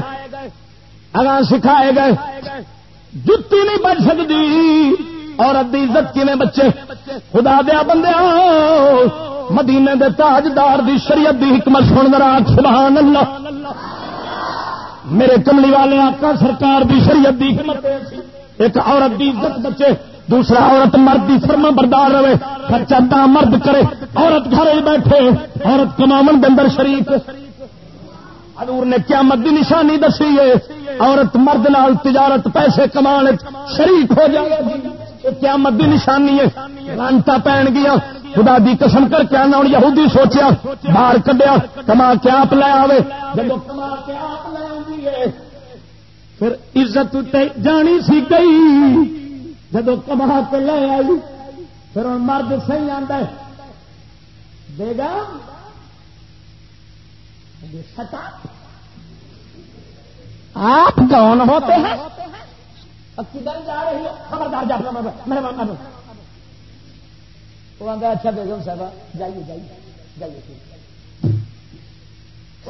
اگاں سکھائے گئے۔ جتی نہیں بچ سکتی عورت کی عزت کیون بچے؟ خدا دیا بندے مدینے دے تاجدار دی شریعت دی حکمت سن راک سبحان اللہ میرے کملی والے آقا سرکار دی شریعت دی حکمت ایک عورت دی عزت بچے، دوسرا عورت مرد کی فرما بردار رہے۔ خرچہ مرد کرے، عورت گھر بیٹھے۔ عورت کما اندر شریف حضور نے کیا مد نشانی دسی ہے۔ عورت مرد نال تجارت، پیسے کما شریف ہو جائے۔ گی کیا مد نشانی ہے۔ لانتا پہن گیا۔ خدا دی قسم کر کے آنا ہوں یہودی سوچیا، باہر کڈیا، کما کے آپ لے آئے جب کما کے آپ لے آئی پھر عزت جانی سی گئی۔ جب کما کے لے آئی، پھر ہوں مرد صحیح آتا دے گا آپ کون ہوتے ہیں؟ خبردار جا میرے ماما وہ آگے اچھا بیگم صاحب جائیے جائیے جائیے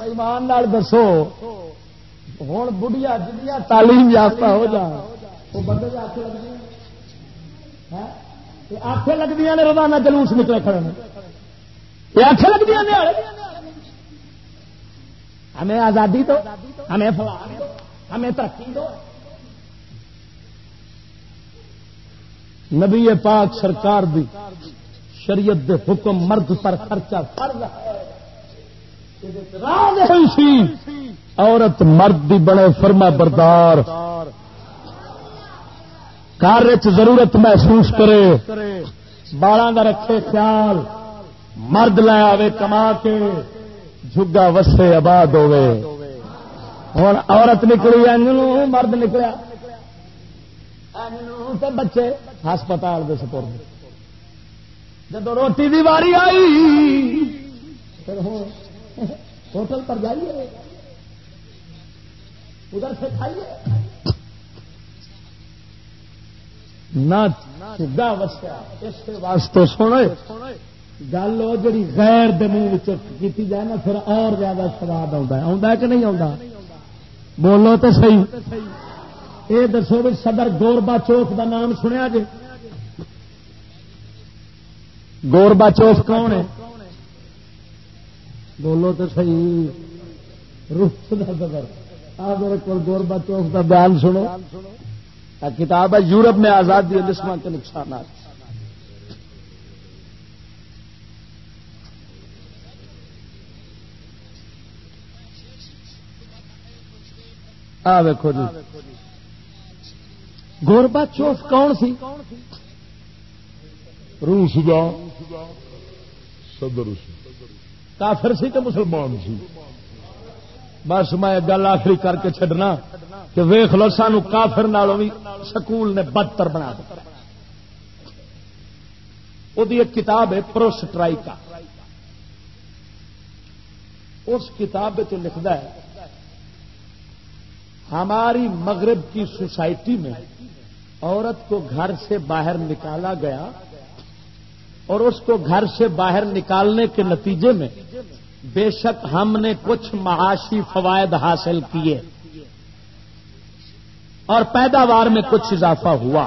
ایمان دسو ہوں بڑھیا جنیا تعلیم یافتہ ہو جا وہ بندے آخ لگتی آخ لگتی نے روزانہ جلوس نکلے کھڑے یہ آخ لگتی ہمیں آزادی دو، ہمیں فلان دو، ہمیں ترقی دو۔ نبی پاک سرکار دی شریعت دے حکم مرد پر خرچہ فرض ہے۔ عورت مرد دی بڑے فرما بردار۔ کار ضرورت محسوس کرے۔ بالا کا رکھے خیال۔ مرد لے آوے کما کے۔ جگا وسے آباد ہوے ہوں عورت نکلی مرد نکلیا۔ بچے ہسپتال کے سپور جب روٹی کی واری آئی، پھر ہوٹل پر جائیے ادھر سے کھائیے نہ وسیا اس واسطے سونے گل وہ جی غیر دمو کی جائے نا، پھر اور زیادہ سواد آتا ہے۔ کہ نہیں آتا بولو تو صحیح۔ یہ دسو بھی صدر گوربا چوک کا نام سنیا جی گوربا چوک کون ہے؟ بولو تو صحیح۔ روس کا صدر۔ آ میرے کو گوربا چوک کا بیان سنو۔ کتاب ہے یورپ میں آزادی اور کے نقصانات۔ ویکو جی۔ گوربا چوف کون سی؟ روس کا صدر کافر سی کہ مسلمان سی؟ بس میں گل آخری کر کے چڈنا کہ ویخ لو سانو کافر نالوں بھی سکول نے بدتر بنا دیا وہ ایک کتاب ہے پرو سٹرائکا اس کتاب لکھتا ہے ہماری مغرب کی سوسائٹی میں عورت کو گھر سے باہر نکالا گیا اور اس کو گھر سے باہر نکالنے کے نتیجے میں بے شک ہم نے کچھ معاشی فوائد حاصل کیے اور پیداوار میں کچھ اضافہ ہوا۔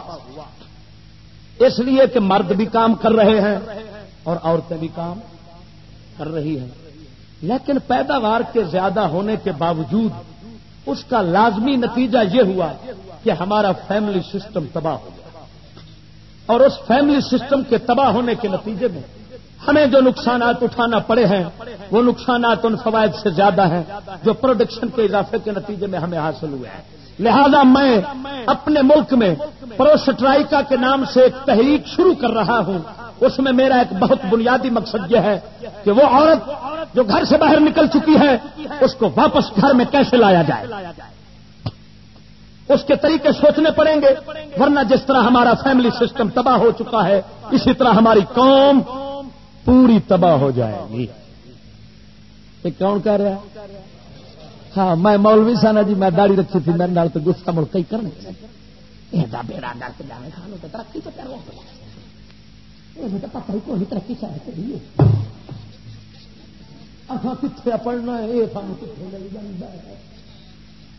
اس لیے کہ مرد بھی کام کر رہے ہیں اور عورتیں بھی کام کر رہی ہیں۔ لیکن پیداوار کے زیادہ ہونے کے باوجود اس کا لازمی نتیجہ یہ ہوا کہ ہمارا فیملی سسٹم تباہ ہو گیا۔ اور اس فیملی سسٹم کے تباہ ہونے کے نتیجے میں ہمیں جو نقصانات اٹھانا پڑے ہیں، وہ نقصانات ان فوائد سے زیادہ ہیں جو پروڈکشن کے اضافے کے نتیجے میں ہمیں حاصل ہوئے ہیں۔ لہذا میں اپنے ملک میں پروسٹرائکا کے نام سے ایک تحریک شروع کر رہا ہوں۔ اس میں میرا ایک بہت بنیادی مقصد یہ ہے کہ وہ عورت جو گھر سے باہر نکل چکی ہے، اس کو واپس گھر میں کیسے لایا جائے؟ اس کے طریقے سوچنے پڑیں گے۔ ورنہ جس طرح ہمارا فیملی سسٹم تباہ ہو چکا ہے، اسی طرح ہماری قوم پوری تباہ ہو جائے گی۔ کون کہہ رہا ہاں میں مولوی سا نا جی میں داڑھی رکھی تھی، میرے نال تو گسا ملک ہی کرنے۔ کے تو ترقی تو پتہ ہی کوئی ترقی چاہے اصا کتنے پڑھنا ہے؟ یہ کتنے لگ ہے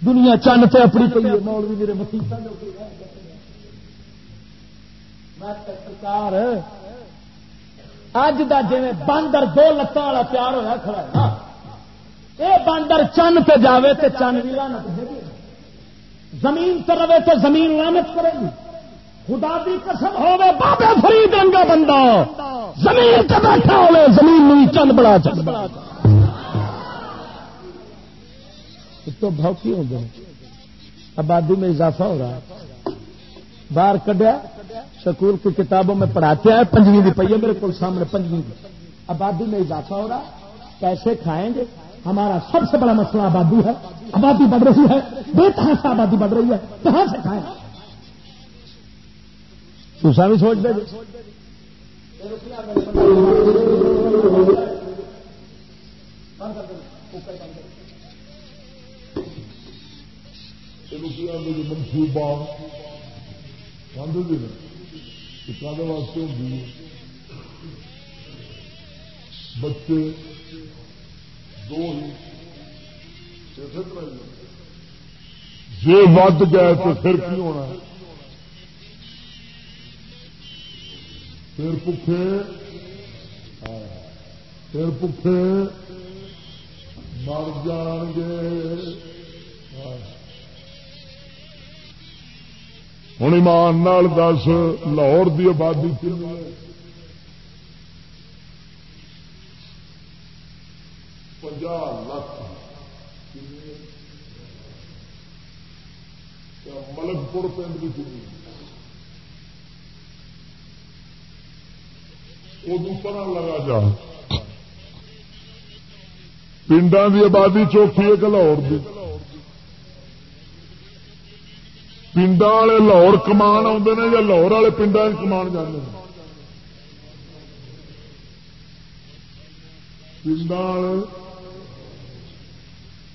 دنیا چند سے اپنی پی ہے، مولوی میرے مسیح سرکار، اج کا جی باندر دو لتان والا پیار ہوا کھڑا ہے یہ باندر چند پہ جاوے تو چند بھی لانت زمین تو رہے تو زمین لانت کرے گی۔ خدا کی قسم ہوے بابے فرید رنگا بندہ۔ زمین سے بیٹھا ہوے زمین نہیں چند بڑا چند بڑا تو بھوکی ہو گئے آبادی میں اضافہ ہو رہا ہے۔ باہر کڈیا، سکول کی کتابوں میں پڑھاتے ہیں، پنجویں کی پہیے میرے کو سامنے، پنجویں آبادی میں اضافہ ہو رہا کیسے کھائیں گے۔ ہمارا سب سے بڑا مسئلہ آبادی ہے۔ آبادی بڑھ رہی ہے۔ بے کہاں سے آبادی بڑھ رہی ہے۔ کہاں سے کھائیں۔ دوسرا بھی سوچ دے۔ منصوبہ واسطے ہوتی بچے دو ہی جی ود گئے تو پھر کی ہونا پھر پکے پھر پکے مر جان گے ہوں ایمان دس لاہور کی آبادی کنی پنجا لاکھ ملک پور پنڈ کی کنی پر لگا جا پنڈا کی آبادی چوکی ہے کہ لاہور کی پنڈا والے لاہور کمان آتے ہیں یا لاہور والے پنڈا کمان جانے پنڈا والے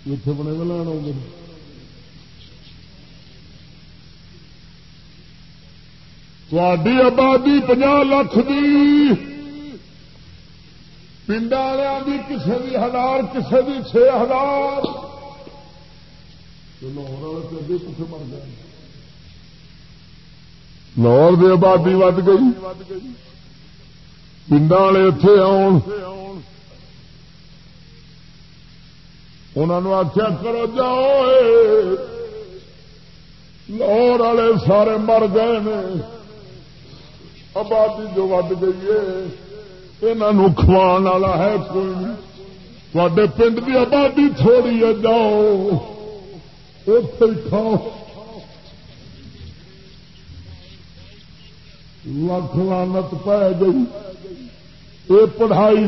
اتنے بنے میں لین آؤں تھی آبادی پناہ لاکھ دی پنڈ والوں کی کسی بھی ہزار کسی بھی چھ ہزار لاہور والے تو کتنے مر گئے لاہور کی آبادی ود گئی پنڈ والے اتے آن انہوں آخیا کرو جاؤ لاہور والے سارے مر گئے نے آبادی جو ود گئی ہے یہ کھوان والا ہے کوئی تے پنڈ کی آبادی تھوڑی ہے جاؤ اتے کھاؤ لکھ لانت پی گئی یہ پڑھائی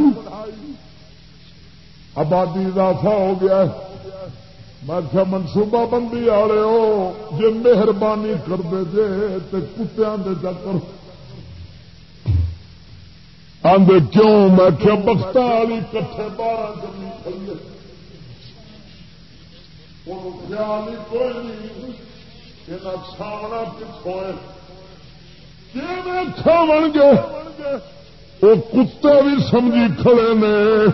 آبادی اضافہ ہو گیا میں کیا منصوبہ بندی والے ہو جی مہربانی کر دے جے تو کتیا چکر آدھے کیوں میں کیا بخت والی کٹھے بارہ جمی کھڑی خیال ہی کوئی نہیں یہ سامنا پچھو کھاو گے وہ کتے بھی سمجھی کھڑے نے،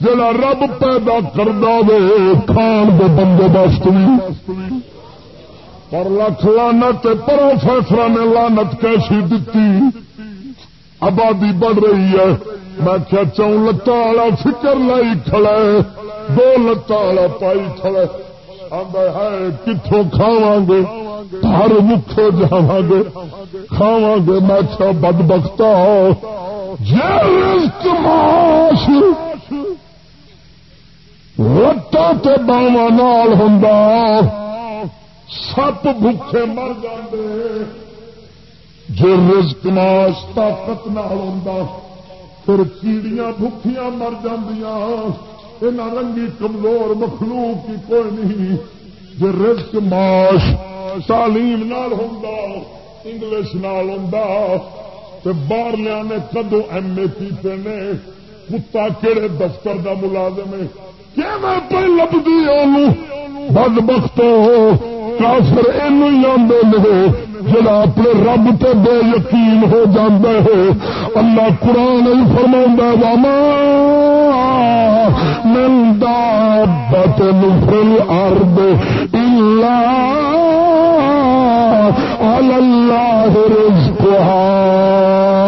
جڑا رب پیدا کردا وے، کھان دے بندوبست بھی پر لکھ لانت پروفیسر نے لانت کیسی دتی؟ آبادی بڑھ رہی ہے۔ میں کیا چون لتان والا فکر لائی کھڑا دو لتان والا پائی کھڑا کتوں کھاوا گے ہر مکھے جا گے کھاوا گے میں کیا بد بختا جی ماش! تے باوا نال ہوں سپ بھوکے مر جاندے۔ جو رزق ماس طاقت نال ہوں پھر کیڑیاں بھوکیاں مر جاندیاں۔ یہاں رنگی کمزور مخلوق کی کوئی نہیں، جو رزق، معاش، تعلیم نال ہوں انگلش نال ہوں باہر نے کدو ایم اے کیتے نے، کتا کہڑے دفتر دا ملازم ہے؟ پہ لبدی لبھی بد بخت کافر یہ جڑا اپنے رب تے بے یقین ہو جاندے ہے اللہ قرآن فرما واما من دابت نفل ارد اللہ اللہ رزقها۔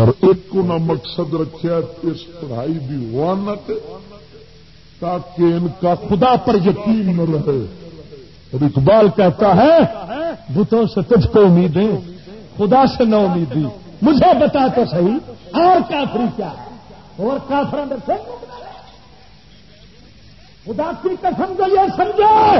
اور ایک کو مقصد رکھا اس پڑھائی بھی وانت تاکہ ان کا خدا پر یقین نہ رہے۔ اور اقبال کہتا ہے، بتوں سے تجھ کو امیدیں، خدا سے نہ امیدی مجھے بتا تو صحیح، اور کافری کیا؟ اور کافر خدا کی قسم کو یہ سمجھے،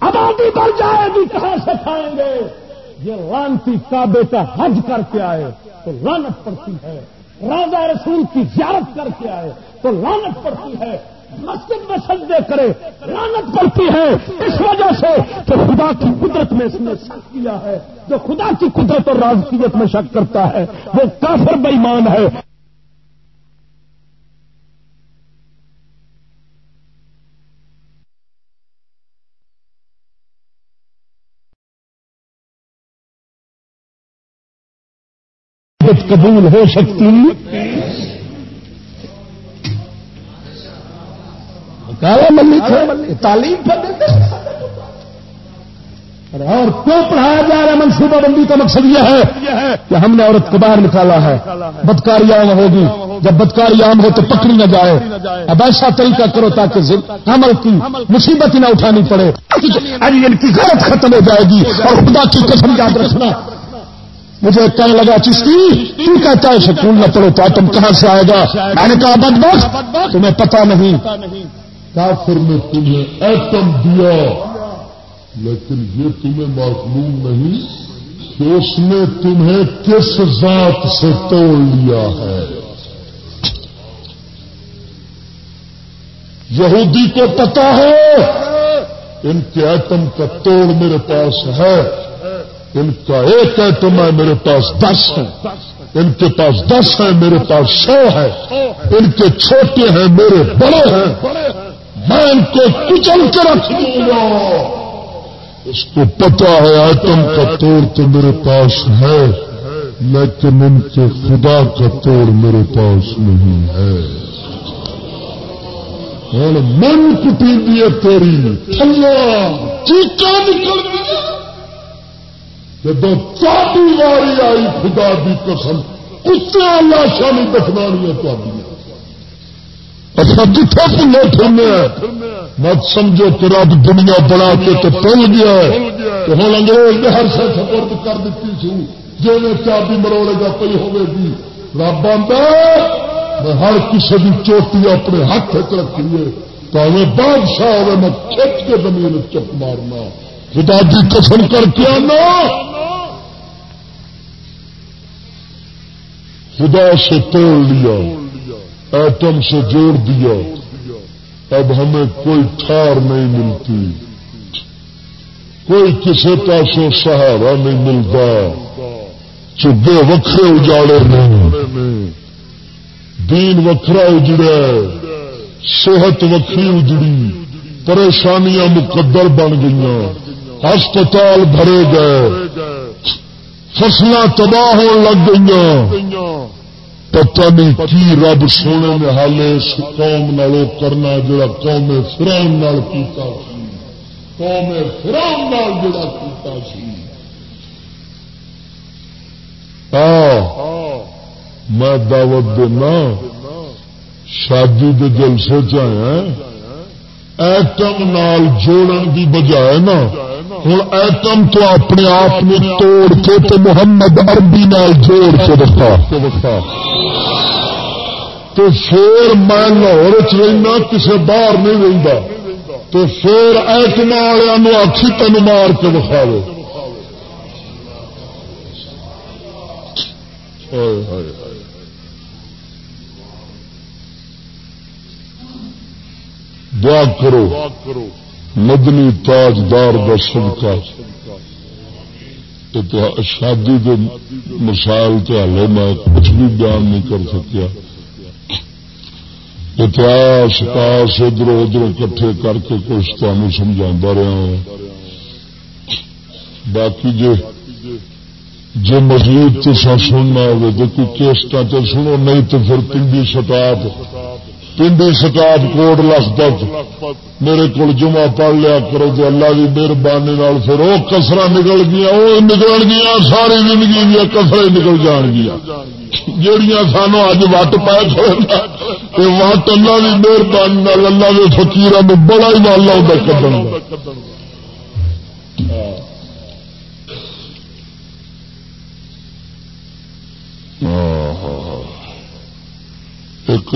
آبادی بڑھ جائے گی، کہاں سے کھائیں گے؟ یہ لانتی کعبے کا حج کر کے آئے تو لانت پڑتی ہے راجا رسول کی زیارت کر کے آئے تو لانت پڑتی ہے، مسجد میں سجدے کرے، لانت پڑتی ہے۔ اس وجہ سے کہ خدا کی قدرت میں اس نے شک کیا ہے۔ جو خدا کی قدرت اور راجکیت میں شک کرتا ہے، وہ کافر بےمان ہے۔ قبول ہو سکتی تعلیم اور کیوں پڑھایا جا رہا ہے؟ منصوبہ بندی کا مقصد یہ ہے کہ ہم نے عورت کو باہر نکالا ہے۔ بدکاری عام ہوگی۔ جب بدکاری عام ہو تو پکڑی نہ جائے۔ اب ایسا طریقہ کرو تاکہ عمل کی مصیبت ہی نہ اٹھانی پڑے۔ ان کی غلط ختم ہو جائے گی اور خدا کی قسم یاد رکھنا۔ مجھے کہنے لگا، چشتی، تو کہتا ہے سکون نہ پڑو تو تم کہاں سے آئے گا؟ میں نے کہا، بد بس تمہیں پتا نہیں۔ کافر نے تمہیں ایٹم دیا، لیکن یہ تمہیں معلوم نہیں کہ اس نے تمہیں کس ذات سے توڑ لیا ہے۔ یہودی کو پتا ہے، ان کے ایٹم کا توڑ میرے پاس ہے۔ ان کا ایک ایٹم ہے میرے پاس دس ہے ان کے پاس دس ہے میرے پاس سو ہے ان کے چھوٹے ہیں، میرے بڑے ہیں۔ میں ان کو کچل کے رکھ دوں گا۔ اس کو پتا ہے ایٹم کا توڑ تو میرے پاس ہے، لیکن ان کے خدا کا توڑ میرے پاس نہیں ہے۔ اور من کٹی دیے تیری چیچا نکل گیا جب چاٹی واری آئی، خدا دی قسم، کتے لاشا نہیں دفنانیاں تھی اچھا جتنے پلے پھرنے مت سمجھو کہ رب دنیا بنا کے تو پل گیا ہے۔ تو ہوں انگریز نے ہر شہ سپورٹ کر دیتی سی جی میں چابی مروڑے گا پی ہوے گی۔ رب آتا میں ہر کسی کی چوٹی اپنے ہاتھ رکھیے تو ہمیں بادشاہ ہوئے میں کھچ کے زمین چپ مارنا۔ خدا کی قسم کر کے آنا۔ خدا سے توڑ لیا۔ ایٹم سے جوڑ دیا۔ اب ہمیں کوئی ٹھار نہیں ملتی۔ کوئی کسی پاسوں سہارا نہیں ملتا۔ چبے وکھرے اجاڑے نہیں دین وکھرا اجڑا صحت وکری اجڑی۔ پریشانیاں مقدر بن گئی ہسپتال بھرے گئے۔ فصل تباہ ہو لگ گئی پتہ نہیں کی رب سونے میں حالے اس قوم نالو کرنا جڑا قوم فرون نال کیتا سی۔ قوم فرون نال جڑا کیتا سی۔ ہاں، میں دعوت دینا، شادی کے جلسے چاہیا ایٹم نال جوڑن کی بجائے نا ہوں ایٹم تو اپنے آپ نے توڑ کے تو محمد عربی نال جوڑ کے دکھا تو پھر میں لاہور چنا کسی باہر نہیں رہتا تو پھر ایٹم والوں آخی تین مار کے دکھا دو دعا کرو۔ مدنی تاجدار کا صدقہ۔ شادی کے مسائل تو ہلے میں کچھ بھی بیان نہیں کر سکیا۔ اتہاس کاس ادھر ادھر کٹھے کر کے کچھ تمہیں سمجھا رہا ہوں۔ باقی جی جی مزید تو سننا ہو کوئی کیسٹا تو سنو، نہیں تو پھر پنڈی سٹاپ پنڈی سٹاپ کوٹ لکھپت میرے کو جمعہ پڑھ لیا کرو تو اللہ کی مہربانی پھر وہ کسر نکل گیا وہ نکل گیا ساری زندگی دیا کسر نکل جان گیا جہیا سانو اج وٹ پائے کھڑے وٹ اللہ کی مہربانی اللہ کے فکیر میں بڑا ہی والا ہوتا کھڑا ایک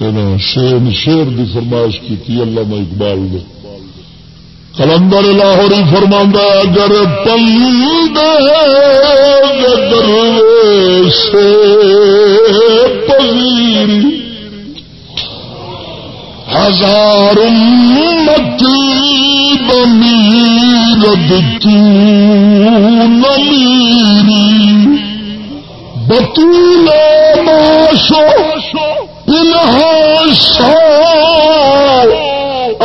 شیر شیر کی فرمائش کی اللہ اقبال نے۔ کلندر لاہوری فرما اگر پل سے پذیری ہزار متی بمیر دتی نمیری بطول ماشو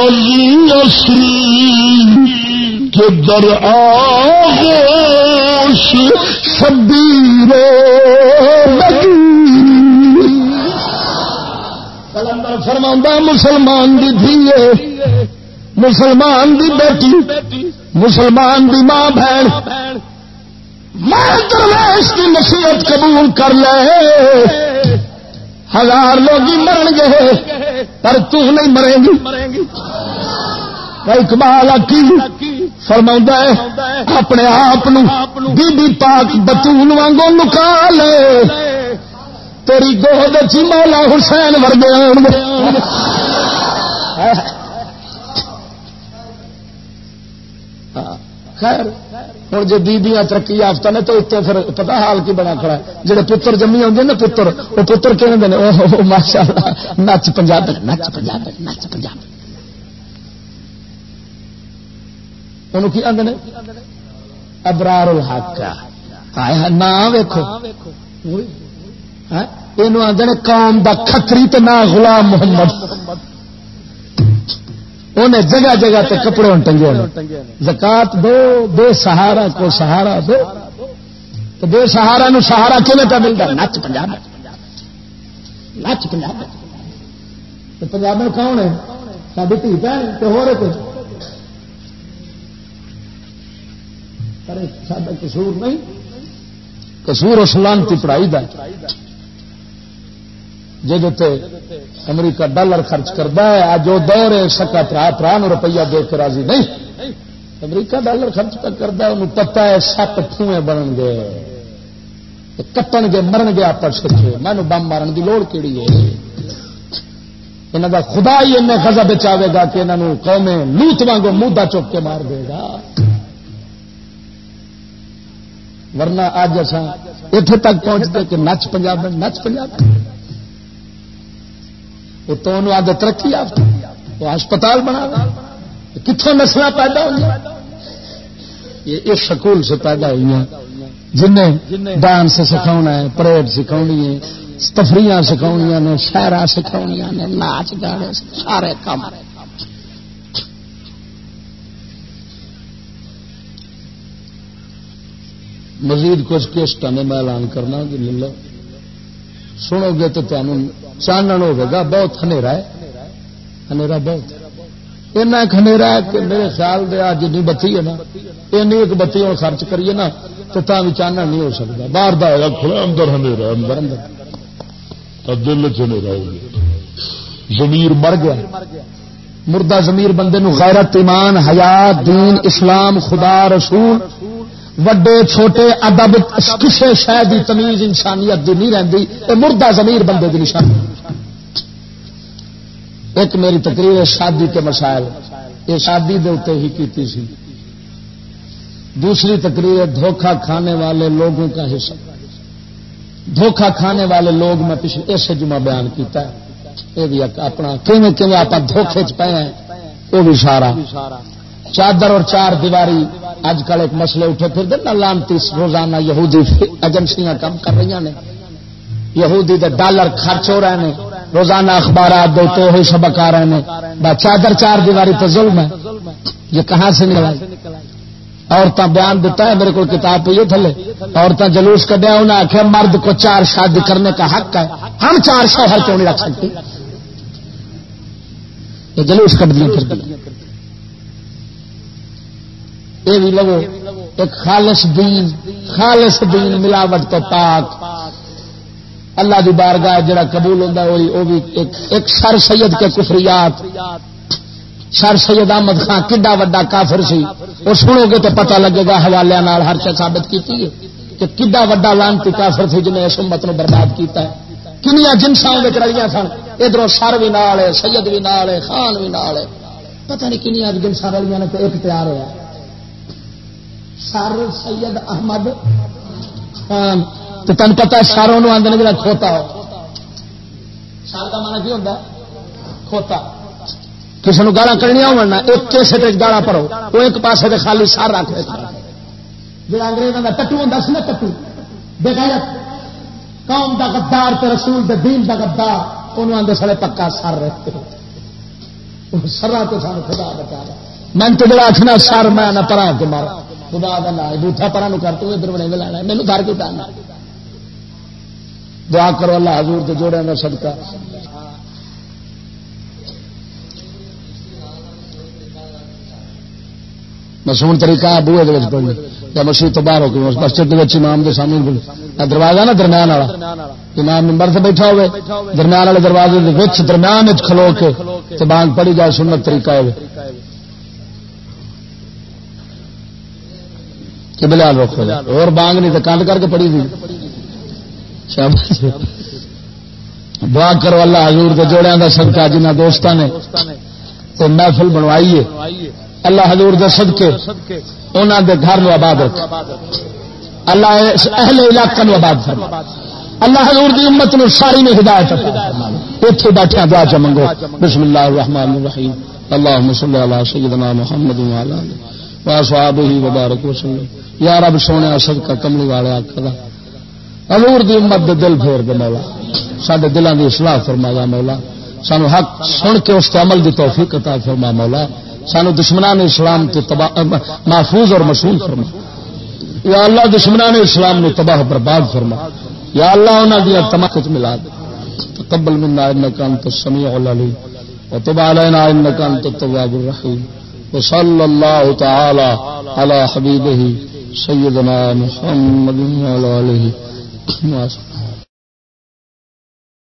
علی کے در آغوش شبیر کلندر فرما مسلمان دی دھی مسلمان دی بیٹی، مسلمان دی ماں بہن۔ میں درویش کی نصیحت قبول کر لے۔ ہزار لوگ مرن گے، پر تو نہیں مرے گی۔ اقبال کی فرما اپنے آپ بی بی پاک بتون وانگو نکا لے۔ تیری گود چی مولا حسین ورگے ہاں۔ خیر۔ ہوں جی بیبیاں ترقی یافتہ نے تو اتنے پھر پتا حال کی بنا کھڑا ہے۔ جہے پتر جمی آدھے نا پتر، وہ پتر کہ ماشاء اللہ نچ پنجاب نچ پنجاب نچ پنجاب۔ انہوں کی آدھے ابرار الحق نہ ویکو یہ آدھے قوم دا کتری تو نہ غلام محمد۔ انہیں جگہ جگہ تے کپڑے ٹنگے زکات دو بے سہارا کو سہارا دو۔ تو بے سہارا نو سہارا کھنے پہ ملتا؟ نچ پنجاب۔ نچ پنجاب۔ پنجاب میں کون ہے ساری دھی بہن تو ہو رہے سا قصور نہیں۔ قصور اسلامتی پڑھائی دا۔ جی امریکہ ڈالر خرچ کرتا ہے اج وہ دور ہے سکا پرا پرا روپیہ دے کے راضی نہیں۔ امریکہ ڈالر خرچ کرتا ہے، انہوں پتا ہے سپ ٹوئے بن گے۔ کٹن گے، مرن گے آپس مینو بم مارن کی لوڑ کہڑی ہے؟ یہاں کا خدا ہی ان خزا بچاوے گا کہ انہوں قومیں لوت وانگو مودا چوک کے مار دے گا۔ ورنہ اج اصا اتنے تک پہنچتے کہ نچ پنجاب نچ پنجاب۔ وہ تو انہوں آدھے ترقی آپ وہ ہسپتال بنا کتوں نسل پیدا ہوئی یہ اس سکول سے پیدا ہوئی ہیں۔ جنہیں ڈانس سکھا ہے، پریڈ سکھاونی ہے تفریح سکھایا نے شہر سکھایا نے ناچ گانے سارے کام۔ مزید کچھ کیسٹ نے میں اعلان کرنا کہ لو سنو گے تو تمہیں چانن ہوگا بہت ہے ہے بہت ایسا کہ میرے خیال دیا جن بتی ہے نا ایک بتی ہوں خرچ کریے نا تو بھی چانن نہیں ہو سکتا باہر دیا کھلا اندر اندر اندر دل زمیر مر گیا مردہ زمیر بندے نو غیرت ایمان حیات دین اسلام خدا رسول وڈے چھوٹے ادب کسی شہ کی تمیز انسانیت دی نہیں رہتی یہ مردہ زمیر بندے کی نشانی۔ ایک میری تقریر شادی کے مسائل۔ یہ شادی دے اتنے ہی کیتی سی۔ دوسری تقریر دھوکھا کھانے والے لوگوں کا حصہ۔ دھوکھا کھانے والے لوگ میں پچھلے اسے جمعہ بیان کیتا ہے۔ یہ بھی اپنا کیونکہ آپ دھوکھے چ پے ہیں، وہ بھی سارا۔ چادر اور چار دیواری اج کل ایک مسئلے اٹھے پھر دن لانتی روزانہ یہودی ایجنسیاں کام کر رہی ہیں یہودی دے ڈالر خرچ ہو رہے ہیں روزانہ اخبارات دو تو ہی سبق آ رہے ہیں چادر چار دیواری تو ظلم ہے۔ یہ کہاں سے نکلا عورتیں بیان دیتا ہے، میرے کو کتاب پہ یہ تھلے۔ عورتیں جلوس کڈیا انہیں آخیا مرد کو چار شادی کرنے کا حق ہے۔ ہم چار شوہر کیوں نہیں رکھ سکتے؟ یہ جلوس کٹ دیا پھر یہ بھی لگو ایک خالص دین خالص دین ملاوٹ تو پاک۔ اللہ دی بارگاہ جڑا قبول ہوتا ہوئی وہ بھی ایک سر سید کے کفریات۔ سر سید احمد خان کڈا وا کافر سی۔ وہ سنو گے تو پتہ لگے گا حوالے ہر شا ثابت کی کہ کڈا وا لانتی کافر سی جنہیں اس امت نو برباد کیتا ہے۔ کنیا جنسا رلیاں سن۔ ادھر سر بھی نال ہے، سید بھی نال ہے، خان بھی نال ہے۔ پتہ نہیں کنیا جنسا رلیاں نے تو ایک تیار ہوا سر سید احمد خان۔ تو تین پتا ساروں آدھے جا کھوتا ہو۔ سر کا مانا کی ہوتا کھوتا۔ کسی نے گالا کرنی ہونا ایک کیسے گالا پڑو وہ ایک پاس سے خالی سر رکھ جا انگریزوں کا ٹٹو ہوں سی نا ٹٹو بغیرت قوم کا گدار تے رسول دے دین کا گدار انہوں آدھے سارے پکا سر رہتے سرا تو سارے خدا بتا میں تو جڑا آخنا سر، میں نہ پرا کے مارا خدا کا نا بوٹا پرا کر تو ادھر بنے لینا مینو گھر کیوں پہننا دعا کرو اللہ حضور کے جوڑے میں صدقہ۔ مسون طریقہ بوہے بوے پڑھنے یا مسیح تو باہر ہو کے مسجد امام کے سامنے دروازہ نا درمیان والا۔ امام ممبر سے بیٹھا ہوئے۔ درمیان والے دروازے درمیان کھلو کے بانگ پڑی جائے، سنت طریقہ ہوئے۔ کہ بلال رکھو۔ اور بانگ نہیں تو کانڈ کر کے پڑی تھی۔ دعا کرو اللہ حضور کے جوڑیا کا سدکا جنہ دوستوں نے تو محفل بنوائی ہے۔ اللہ حضور دے صدقے انہوں دے گھر نو آباد رکھ اللہ اہل علاقہ نو آباد کر اللہ حضور دی امت نو ساری نے ہدایت اتنے بیٹھے دعا چ منگو۔ بسم اللہ الرحمن الرحیم۔ اللهم صل على سيدنا محمد وعلى اله واصحابه وبارك وسلم۔ یا رب سونے صدقہ کملی والے آکھدا حضور دی امت دے دل پھیر دے مولا۔ ساڈے دلاں دی اصلاح فرما یا مولا۔ سانو حق سن کے اس عمل دی توفیق عطا فرما مولا۔ سانو دشمنان اسلام تو محفوظ اور مشہور فرما۔ یا اللہ دشمنان اسلام نے تباہ برباد فرما۔ یا اللہ انہوں دیا تماکت ملا دے۔ تقبل منا انك انت السميع العليم وتب علينا انك انت التواب الرحيم وصلى الله تعالى على حبيبه سيدنا محمد وعلى اله وصحبه